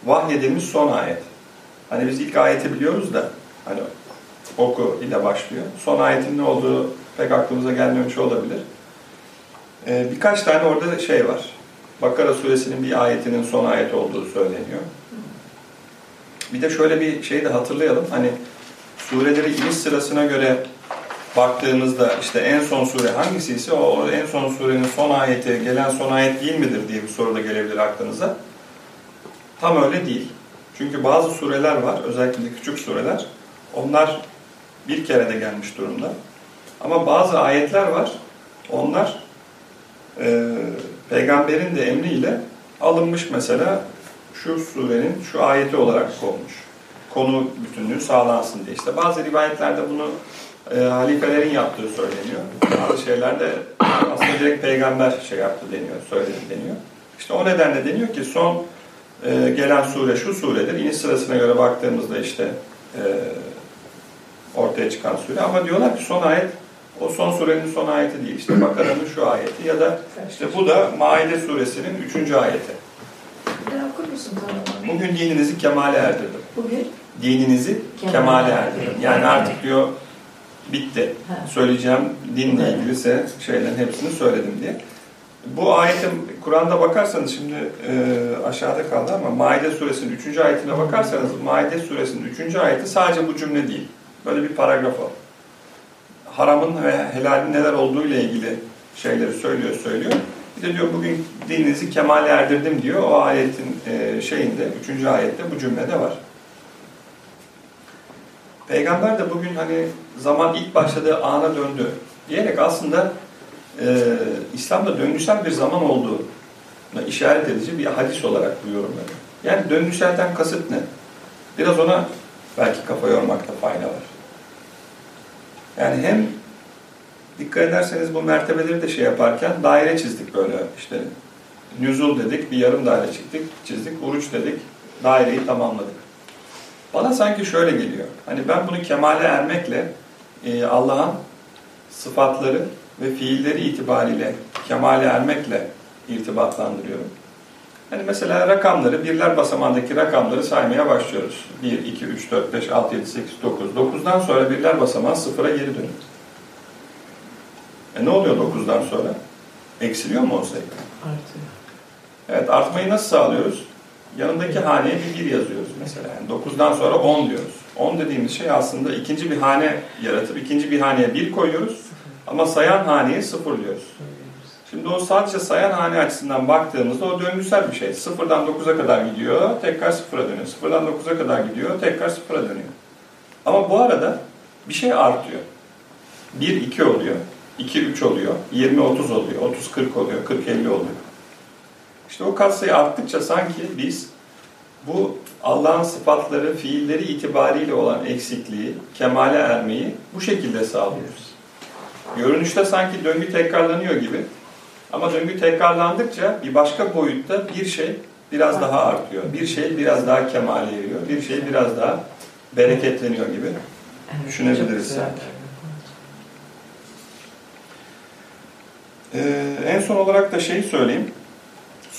vahyedilmiş son ayet. Hani biz ilk ayeti biliyoruz da hani oku ile başlıyor. Son ayetin ne olduğu pek aklımıza gelmemiş olabilir. Ee, birkaç tane orada şey var. Bakara suresinin bir ayetinin son ayet olduğu söyleniyor. Bir de şöyle bir şey de hatırlayalım. Hani sureleri iniş sırasına göre baktığımızda işte en son sure hangisi ise o, en son surenin son ayeti gelen son ayet değil midir diye bir soru da gelebilir aklınıza. Tam öyle değil. Çünkü bazı sureler var, özellikle küçük sureler. Onlar bir kere de gelmiş durumda. Ama bazı ayetler var. Onlar e, peygamberin de emriyle alınmış mesela şu surenin şu ayeti olarak konmuş. Konu bütünlüğü sağlansın diye. İşte bazı rivayetlerde bunu e, halifelerin yaptığı söyleniyor. Bazı şeylerde aslında direkt peygamber şey yaptı deniyor, söyledi deniyor. İşte o nedenle deniyor ki son e, gelen sure şu suredir. İniş sırasına göre baktığımızda işte e, ortaya çıkan sure. Ama diyorlar ki son ayet o son surenin son ayeti değil. İşte Bakara'nın şu ayeti ya da işte bu da Maide suresinin üçüncü ayeti. Bugün dininizi kemale erdirdim. Bugün Dininizi Kemale kemale erdirdim. Yani artık diyor bitti. Ha. Söyleyeceğim dinle Evet. ilgili ise şeylerin hepsini söyledim diye. Bu ayetin Kur'an'da bakarsanız şimdi e, aşağıda kaldı ama Maide suresinin 3. ayetine bakarsanız Maide suresinin 3. ayeti sadece bu cümle değil. Böyle bir paragraf o. Haramın ve helalin neler olduğu ile ilgili şeyleri söylüyor söylüyor. Bir de diyor bugün dininizi kemale erdirdim diyor. O ayetin e, şeyinde 3. ayette bu cümlede var. Peygamber de bugün hani zaman ilk başladığı ana döndü diyerek aslında e, İslam'da döngüsel bir zaman olduğu işaret edici bir hadis olarak bu yorumladı. Yani döngüselden kasıt ne? Biraz ona belki kafa yormakta fayda var. Yani hem dikkat ederseniz bu mertebeleri de şey yaparken daire çizdik böyle işte nüzul dedik, bir yarım daire çizdik, çizdik, uruç dedik, daireyi tamamladık. Bana sanki şöyle geliyor. Hani ben bunu kemale ermekle e, Allah'ın sıfatları ve fiilleri itibariyle kemale ermekle irtibatlandırıyorum. Hani mesela rakamları, birler basamağındaki rakamları saymaya başlıyoruz. 1, 2, 3, 4, 5, 6, 7, 8, 9. 9'dan sonra birler basamağı sıfıra geri dönüyor. E ne oluyor 9'dan sonra? Eksiliyor mu o sayı? Artıyor. Evet artmayı nasıl sağlıyoruz? Yanındaki haneye bir 1 yazıyoruz mesela. Yani 9'dan sonra 10 diyoruz. 10 dediğimiz şey aslında ikinci bir hane yaratıp ikinci bir haneye 1 koyuyoruz. Ama sayan haneye 0 diyoruz. Şimdi o sadece sayan hane açısından baktığımızda o döngüsel bir şey. Sıfırdan 9'a kadar gidiyor, tekrar sıfıra dönüyor. Sıfırdan 9'a kadar gidiyor, tekrar sıfıra dönüyor. Ama bu arada bir şey artıyor. 1, 2 oluyor, 2, 3 oluyor, 20, 30 oluyor, 30, 40 oluyor, 40, 50 oluyor. İşte o katsayı arttıkça sanki biz bu Allah'ın sıfatları, fiilleri itibariyle olan eksikliği, kemale ermeyi bu şekilde sağlıyoruz. Görünüşte sanki döngü tekrarlanıyor gibi. Ama döngü tekrarlandıkça bir başka boyutta bir şey biraz daha artıyor. Bir şey biraz daha kemale eriyor. Bir şey biraz daha bereketleniyor gibi düşünebiliriz sanki. Ee, en son olarak da şeyi söyleyeyim.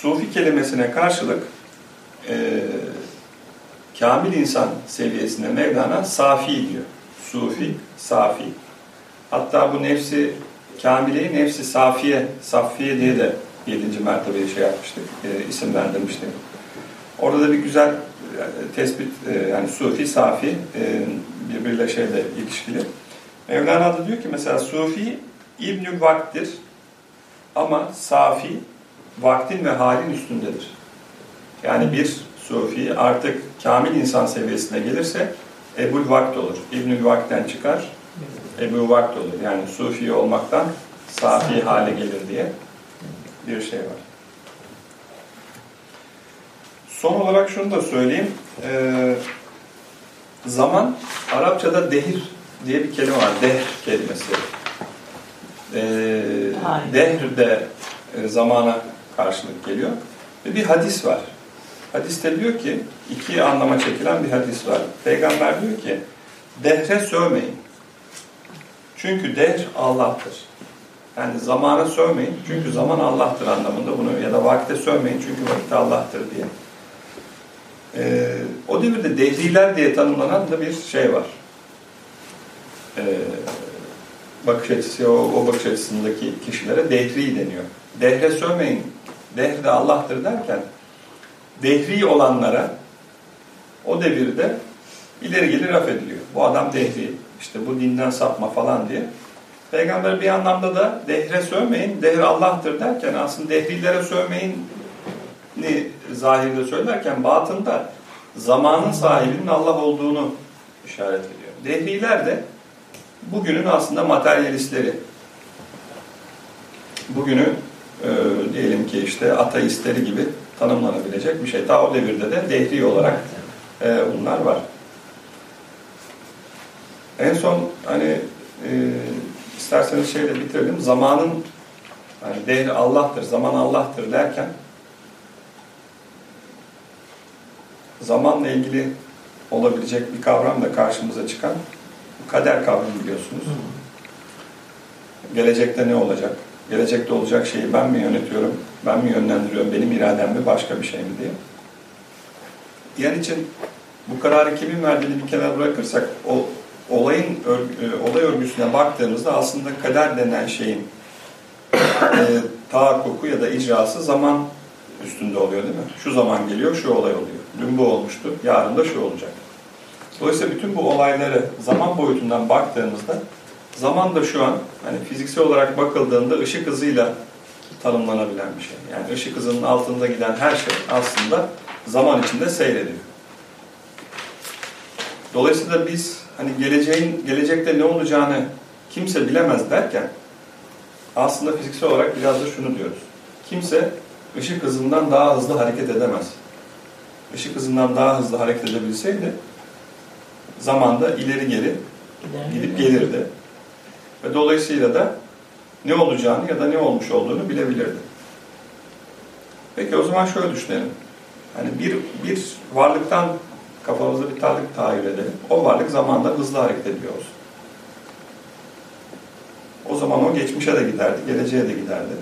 Sufi kelimesine karşılık e, kamil insan seviyesine Mevlana safi diyor. Sufi, safi. Hatta bu nefsi kamileyi nefsi safiye, safiye diye de 7. mertebeye şey yapmıştık, e, isimlendirmiştik. Orada da bir güzel e, tespit, e, yani sufi, safi e, birbiriyle şeyle ilişkili. Mevlana da diyor ki mesela sufi İbnül Vaktir ama safi vaktin ve halin üstündedir. Yani bir sufi artık kamil insan seviyesine gelirse Ebul Vakt olur. İbnül Vakten çıkar, Ebu Vakt olur. Yani sufi olmaktan safi hale gelir diye bir şey var. Son olarak şunu da söyleyeyim. Ee, zaman, Arapçada dehir diye bir kelime var. Dehr kelimesi. Ee, dehr de e, zamana karşılık geliyor. Ve bir hadis var. Hadiste diyor ki, iki anlama çekilen bir hadis var. Peygamber diyor ki, dehre sövmeyin. Çünkü dehr Allah'tır. Yani zamana sövmeyin çünkü zaman Allah'tır anlamında bunu ya da vakte sövmeyin çünkü vakit Allah'tır diye. Ee, o devirde dehriler diye tanımlanan da bir şey var. Ee, bakış açısı, o, o bakış açısındaki kişilere dehri deniyor. Dehre sövmeyin, dehr de Allah'tır derken dehri olanlara o devirde ileri gelir laf ediliyor. Bu adam dehri, işte bu dinden sapma falan diye. Peygamber bir anlamda da dehre sövmeyin, dehr Allah'tır derken aslında dehrilere sövmeyin ni zahirde söylerken batında zamanın sahibinin Allah olduğunu işaret ediyor. Dehriler de bugünün aslında materyalistleri. Bugünü e, diyelim ki işte ateistleri gibi tanımlanabilecek bir şey. Ta o devirde de dehri olarak e, bunlar var. En son hani e, isterseniz şeyle bitirelim. Zamanın yani değeri Allah'tır, zaman Allah'tır derken zamanla ilgili olabilecek bir kavram da karşımıza çıkan kader kavramı biliyorsunuz. Gelecekte ne olacak? Gelecekte olacak şeyi ben mi yönetiyorum, ben mi yönlendiriyorum, benim iradem mi, başka bir şey mi diye. Diğer için bu kararı kimin verdiğini bir kenara bırakırsak o olayın e, olay örgüsüne baktığımızda aslında kader denen şeyin e, tahakkuku ya da icrası zaman üstünde oluyor değil mi? Şu zaman geliyor, şu olay oluyor. Dün bu olmuştu, yarın da şu olacak. Dolayısıyla bütün bu olayları zaman boyutundan baktığımızda zaman da şu an hani fiziksel olarak bakıldığında ışık hızıyla tanımlanabilen bir şey. Yani ışık hızının altında giden her şey aslında zaman içinde seyrediyor. Dolayısıyla biz hani geleceğin gelecekte ne olacağını kimse bilemez derken aslında fiziksel olarak biraz da şunu diyoruz. Kimse ışık hızından daha hızlı hareket edemez. Işık hızından daha hızlı hareket edebilseydi zamanda ileri geri gidip gelirdi. Ve dolayısıyla da ne olacağını ya da ne olmuş olduğunu bilebilirdi. Peki o zaman şöyle düşünelim. Hani bir, bir varlıktan kafamızda bir varlık tahayyül edelim. O varlık zamanda hızlı hareket ediyor. O zaman o geçmişe de giderdi, geleceğe de giderdi.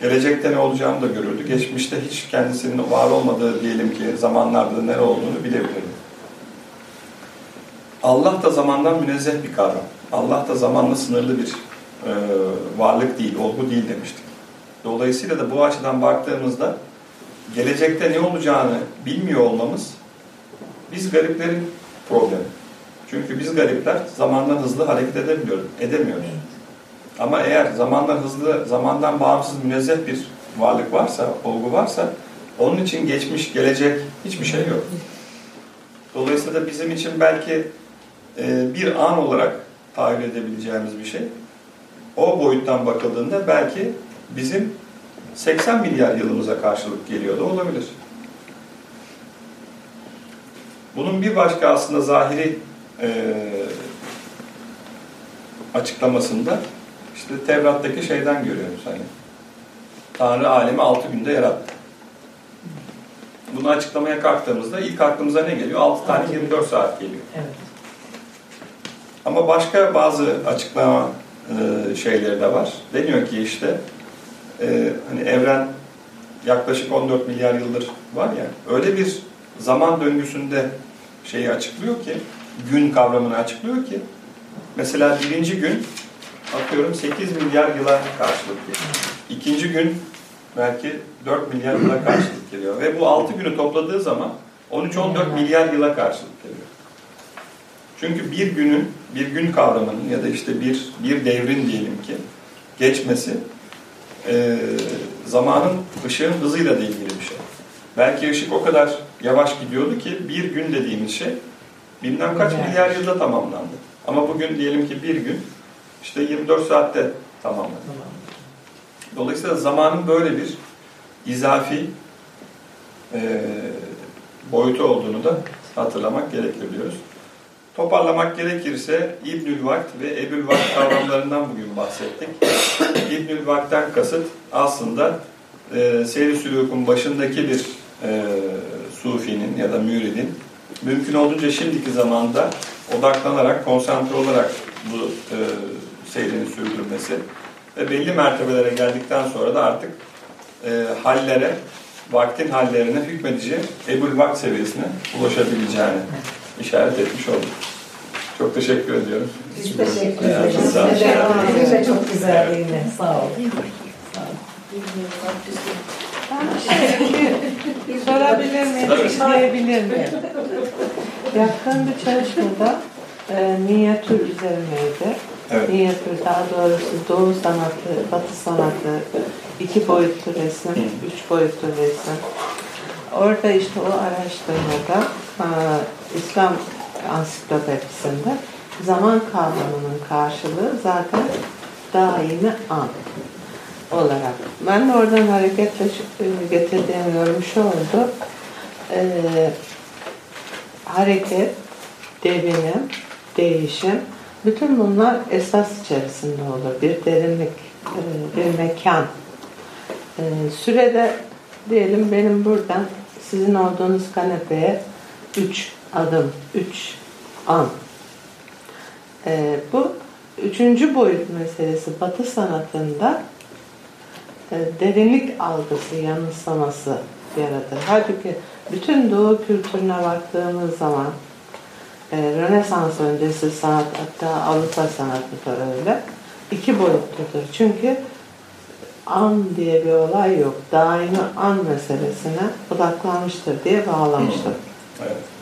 Gelecekte ne olacağını da görürdü. Geçmişte hiç kendisinin var olmadığı diyelim ki zamanlarda nere olduğunu bilebilirdi. Allah da zamandan münezzeh bir kavram. Allah da zamanla sınırlı bir e, varlık değil, olgu değil demiştik. Dolayısıyla da bu açıdan baktığımızda gelecekte ne olacağını bilmiyor olmamız biz gariplerin problemi. Çünkü biz garipler zamandan hızlı hareket edebiliyoruz, edemiyoruz. Ama eğer zamandan hızlı, zamandan bağımsız münezzeh bir varlık varsa, olgu varsa onun için geçmiş, gelecek hiçbir şey yok. Dolayısıyla da bizim için belki e, bir an olarak tahayyül edebileceğimiz bir şey. O boyuttan bakıldığında belki bizim 80 milyar yılımıza karşılık geliyor da olabilir. Bunun bir başka aslında zahiri e, açıklamasında işte Tevrat'taki şeyden görüyoruz hani. Tanrı alemi altı günde yarattı. Bunu açıklamaya kalktığımızda ilk aklımıza ne geliyor? 6 tane 24 saat geliyor. Evet. Ama başka bazı açıklama e, şeyleri de var. Deniyor ki işte e, hani evren yaklaşık 14 milyar yıldır var ya öyle bir zaman döngüsünde şeyi açıklıyor ki gün kavramını açıklıyor ki mesela birinci gün atıyorum 8 milyar yıla karşılık geliyor. İkinci gün belki 4 milyar yıla karşılık geliyor. Ve bu 6 günü topladığı zaman 13-14 milyar yıla karşılık geliyor. Çünkü bir günün, bir gün kavramının ya da işte bir bir devrin diyelim ki geçmesi e, zamanın ışığın hızıyla da ilgili bir şey. Belki ışık o kadar yavaş gidiyordu ki bir gün dediğimiz şey bilmem kaç Evet. milyar yılda tamamlandı. Ama bugün diyelim ki bir gün işte 24 saatte tamamlandı. Tamam. Dolayısıyla zamanın böyle bir izafi e, boyutu olduğunu da hatırlamak gerekir diyoruz. Toparlamak gerekirse İbnül Vakt ve Ebül Vakt kavramlarından bugün bahsettik. İbnül Vakt'ten kasıt aslında e, seyri sülûkun başındaki bir e, sufinin ya da müridin mümkün olduğunca şimdiki zamanda odaklanarak, konsantre olarak bu e, seyrini sürdürmesi ve belli mertebelere geldikten sonra da artık e, hallere, vaktin hallerine hükmedici Ebul Vakt seviyesine ulaşabileceğini işaret etmiş olduk. Çok teşekkür ediyorum. Biz teşekkür ederiz. olun. Evet, evet, çok yine. Sağ ol. Sağ ol. Ben şey, sorabilir miyim, Tabii. isteyebilir miyim? Yakın bir çalışmada e, minyatür üzerineydi. Evet. Minyatür daha doğrusu doğu sanatı, batı sanatı, iki boyutlu resim, üç boyutlu resim. Orada işte o araştırmada e, İslam ansiklopedisinde zaman kavramının karşılığı zaten daimi an olarak. Ben de oradan hareketle getirdiğim yorum şu oldu. E, hareket, devinim, değişim, bütün bunlar esas içerisinde olur. Bir derinlik, e, bir mekan. E, sürede diyelim benim buradan sizin olduğunuz kanepeye üç adım, üç an. E, bu üçüncü boyut meselesi Batı sanatında e, derinlik algısı, yanılsaması yaratır. Halbuki bütün Doğu kültürüne baktığımız zaman e, Rönesans öncesi sanat hatta Avrupa sanatı da öyle iki boyutludur. Çünkü an diye bir olay yok. Daimi an meselesine odaklanmıştır diye bağlamıştır. Evet.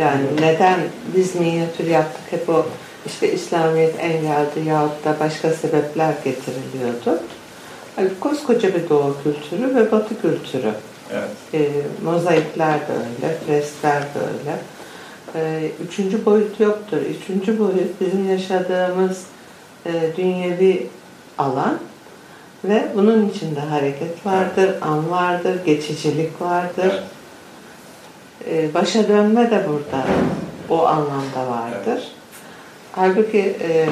Yani neden biz minyatür yaptık hep o işte İslamiyet engeldi yahut da başka sebepler getiriliyordu. Yani koskoca bir doğu kültürü ve batı kültürü. Evet. E, mozaikler de öyle, freskler de öyle. E, üçüncü boyut yoktur. Üçüncü boyut bizim yaşadığımız e, dünyevi alan ve bunun içinde hareket vardır, an vardır, geçicilik vardır. Evet. E, başa dönme de burada o anlamda vardır. Halbuki e,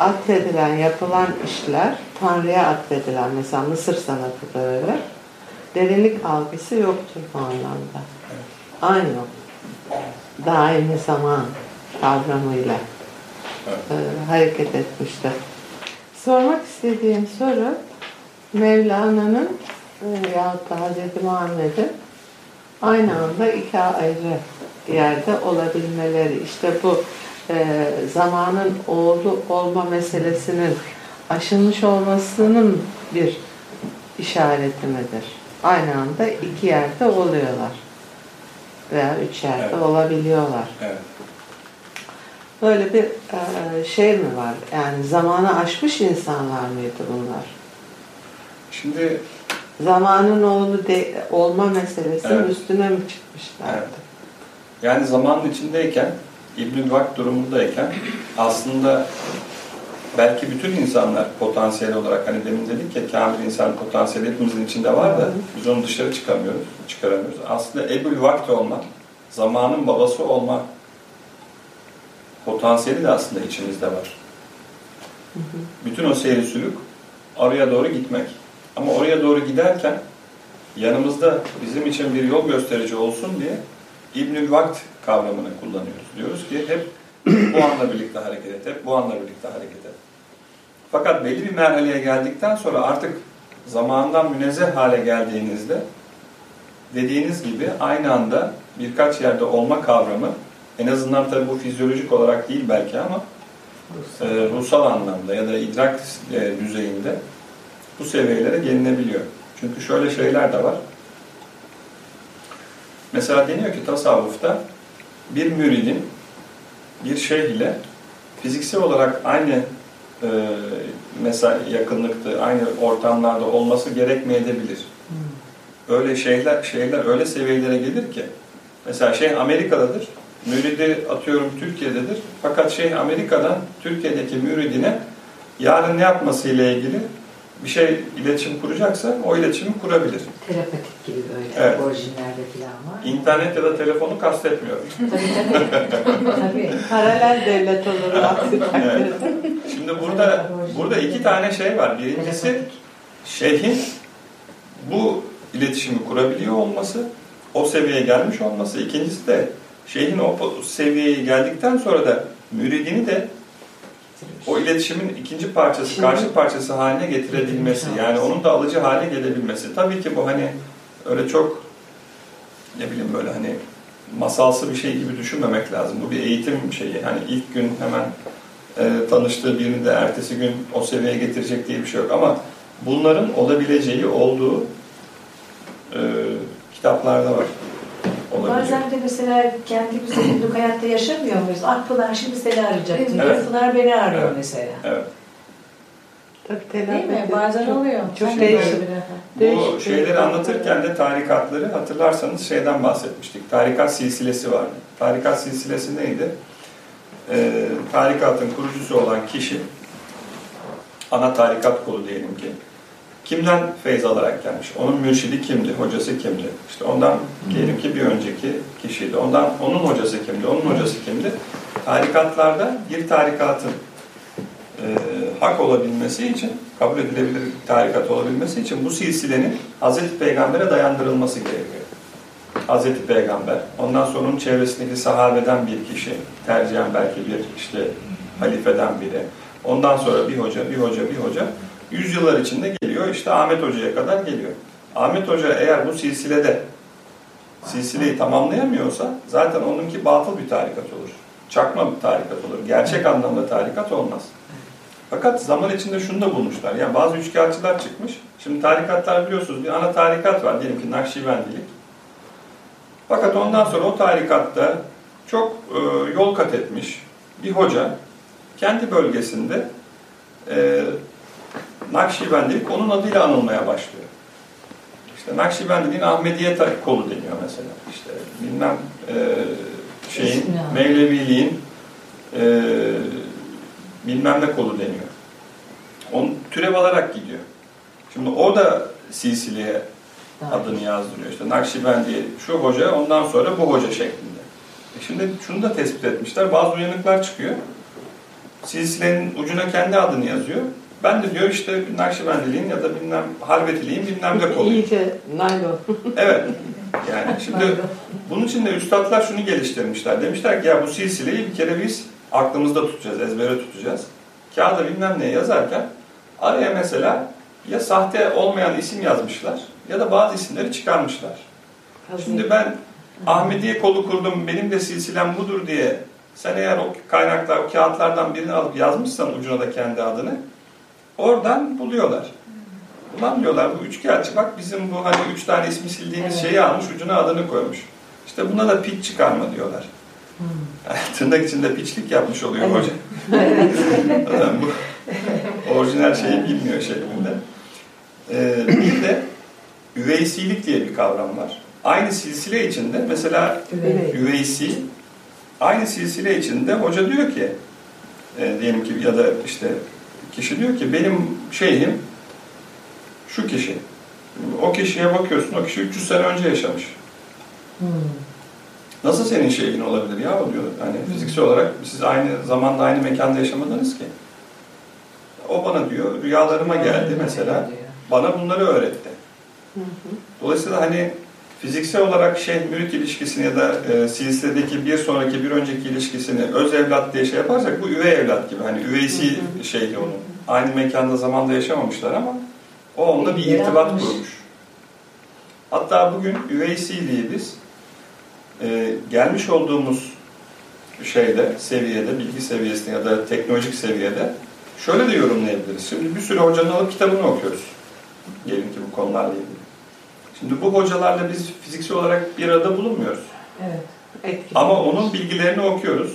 atfedilen, yapılan işler, Tanrı'ya atfedilen, mesela Mısır sanatı da öyle, derinlik algısı yoktur bu anlamda. Aynı. Daimi zaman kavramıyla e, hareket etmiştir. Sormak istediğim soru, Mevlana'nın e, yahut da Hazreti Muhammed'in aynı anda iki ayrı yerde olabilmeleri. İşte bu e, zamanın oğlu olma meselesinin aşılmış olmasının bir işareti midir? Aynı anda iki yerde oluyorlar. Veya üç yerde Evet. olabiliyorlar. Evet. Böyle bir e, şey mi var? Yani zamanı aşmış insanlar mıydı bunlar? Şimdi Zamanın oğlu de, olma meselesinin Evet. üstüne mi çıkmışlardı? Evet. Yani zamanın içindeyken, İbn-i durumundayken aslında belki bütün insanlar potansiyel olarak hani demin dedik ya kamil insan potansiyeli hepimizin içinde var da biz onu dışarı çıkamıyoruz, çıkaramıyoruz. Aslında Ebul Vakt olma, zamanın babası olma potansiyeli de aslında içimizde var. Bütün o seyri sülük oraya doğru gitmek. Ama oraya doğru giderken yanımızda bizim için bir yol gösterici olsun diye İbnül Vakt kavramını kullanıyoruz. Diyoruz ki hep bu anla birlikte hareket et, hep bu anla birlikte hareket et. Fakat belli bir merhaleye geldikten sonra artık zamandan münezzeh hale geldiğinizde dediğiniz gibi aynı anda birkaç yerde olma kavramı en azından tabii bu fizyolojik olarak değil belki ama e, ruhsal anlamda ya da idrak e, düzeyinde bu seviyelere gelinebiliyor. Çünkü şöyle şeyler de var. Mesela deniyor ki tasavvufta bir müridin bir şeyh ile fiziksel olarak aynı e, mesela yakınlıkta, aynı ortamlarda olması gerekmeyebilir. Öyle şeyler, şeyler öyle seviyelere gelir ki mesela şeyh Amerika'dadır, müridi atıyorum Türkiye'dedir. Fakat şeyh Amerika'dan Türkiye'deki müridine yarın ne yapması ile ilgili bir şey iletişim kuracaksa o iletişimi kurabilir. Terapetik gibi böyle Evet. orijinlerde falan var. İnternet ya da telefonu kastetmiyorum. Tabii. Paralel devlet olur takdirde. Şimdi burada burada iki tane şey var. Birincisi şeyhin bu iletişimi kurabiliyor olması, o seviyeye gelmiş olması. İkincisi de şeyhin o seviyeye geldikten sonra da müridini de o iletişimin ikinci parçası, karşı parçası haline getirebilmesi. Yani onun da alıcı hale gelebilmesi. Tabii ki bu hani öyle çok ne bileyim böyle hani masalsı bir şey gibi düşünmemek lazım. Bu bir eğitim şeyi. Hani ilk gün hemen e, tanıştığı birini de ertesi gün o seviyeye getirecek diye bir şey yok. Ama bunların olabileceği olduğu e, kitaplarda var. Olabiliyor. Bazen de mesela kendimizi günlük hayatta yaşamıyor muyuz? Ah Pınar şimdi seni arayacak diyor. Evet. Pınar beni arıyor Evet. mesela. Evet. Tabii Değil mi? Bazen çok- oluyor. Çok Sen de değişik. bir- Bu Değişik şeyleri anlatırken de tarikatları hatırlarsanız şeyden bahsetmiştik. Tarikat silsilesi vardı. Tarikat silsilesi neydi? Ee, tarikatın kurucusu olan kişi, ana tarikat kolu diyelim ki, kimden feyz alarak gelmiş? Onun mürşidi kimdi? Hocası kimdi? İşte ondan diyelim ki bir önceki kişiydi. Ondan onun hocası kimdi? Onun hocası kimdi? Tarikatlarda bir tarikatın e, hak olabilmesi için, kabul edilebilir bir tarikat olabilmesi için bu silsilenin Hazreti Peygamber'e dayandırılması gerekiyor. Hazreti Peygamber, ondan sonra onun çevresindeki sahabeden bir kişi, tercihen belki bir işte halifeden biri, ondan sonra bir hoca, bir hoca, bir hoca, yüzyıllar içinde geliyor, işte Ahmet Hoca'ya kadar geliyor. Ahmet Hoca eğer bu silsilede silsileyi tamamlayamıyorsa zaten onunki batıl bir tarikat olur. Çakma bir tarikat olur. Gerçek anlamda tarikat olmaz. Fakat zaman içinde şunu da bulmuşlar. Yani bazı üçkağıtçılar çıkmış. Şimdi tarikatlar biliyorsunuz bir ana tarikat var. Diyelim ki Nakşibendilik. Fakat ondan sonra o tarikatta çok e, yol kat etmiş bir hoca kendi bölgesinde e, Nakşibendilik onun adıyla anılmaya başlıyor. İşte Nakşibendiliğin Ahmediye kolu deniyor mesela. İşte bilmem e, şeyin? Mevleviliğin e, bilmem ne kolu deniyor. Onun türev alarak gidiyor. Şimdi o da silsileye adını yazdırıyor. İşte Nakşibendi şu hoca, ondan sonra bu hoca şeklinde. E şimdi şunu da tespit etmişler. Bazı uyanıklar çıkıyor. Silsilenin ucuna kendi adını yazıyor. Ben de diyor işte Nakşibendiliğin ya da bilmem Halvetiliğin bilmem ne kolu. İyice naylon. Evet. Yani şimdi bunun için de üstadlar şunu geliştirmişler. Demişler ki ya bu silsileyi bir kere biz aklımızda tutacağız, ezbere tutacağız. Kağıda bilmem ne yazarken araya mesela ya sahte olmayan isim yazmışlar ya da bazı isimleri çıkarmışlar. Şimdi ben Ahmediye kolu kurdum, benim de silsilem budur diye sen eğer o kaynaklar, o kağıtlardan birini alıp yazmışsan ucuna da kendi adını oradan buluyorlar. Ulan diyorlar bu üçkağıtçı bak bizim bu hani üç tane ismi sildiğimiz şeyi almış ucuna adını koymuş. İşte buna da piç çıkarma diyorlar. Yani tırnak içinde piçlik yapmış oluyor hoca. Adam bu orijinal şeyi bilmiyor şeklinde. Ee, bir de üveysilik diye bir kavram var. Aynı silsile içinde mesela Evet. üveysi aynı silsile içinde hoca diyor ki e, diyelim ki ya da işte kişi diyor ki benim şeyhim şu kişi. O kişiye bakıyorsun o kişi 300 sene önce yaşamış. Hmm. Nasıl senin şeyhin olabilir ya o diyor. Hani fiziksel olarak siz aynı zamanda aynı mekanda yaşamadınız ki. O bana diyor rüyalarıma geldi mesela. Bana bunları öğretti. Dolayısıyla hani fiziksel olarak şeyh mürit ilişkisini ya da e, silsiledeki bir sonraki bir önceki ilişkisini öz evlat diye şey yaparsak bu üvey evlat gibi. Hani üveysi şeyhi onun. Aynı mekanda zamanda yaşamamışlar ama o onunla bir irtibat kurmuş. Hatta bugün üveysiliği biz e, gelmiş olduğumuz şeyde, seviyede, bilgi seviyesinde ya da teknolojik seviyede şöyle de yorumlayabiliriz. Şimdi bir sürü hocanın alıp kitabını okuyoruz. Diyelim ki bu konularla ilgili. Şimdi bu hocalarla biz fiziksel olarak bir arada bulunmuyoruz. Evet. Etkili. Ama onun bilgilerini okuyoruz.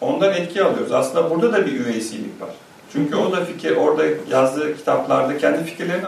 Ondan etki alıyoruz. Aslında burada da bir üveysilik var. Çünkü o da fikir, orada yazdığı kitaplarda kendi fikirlerini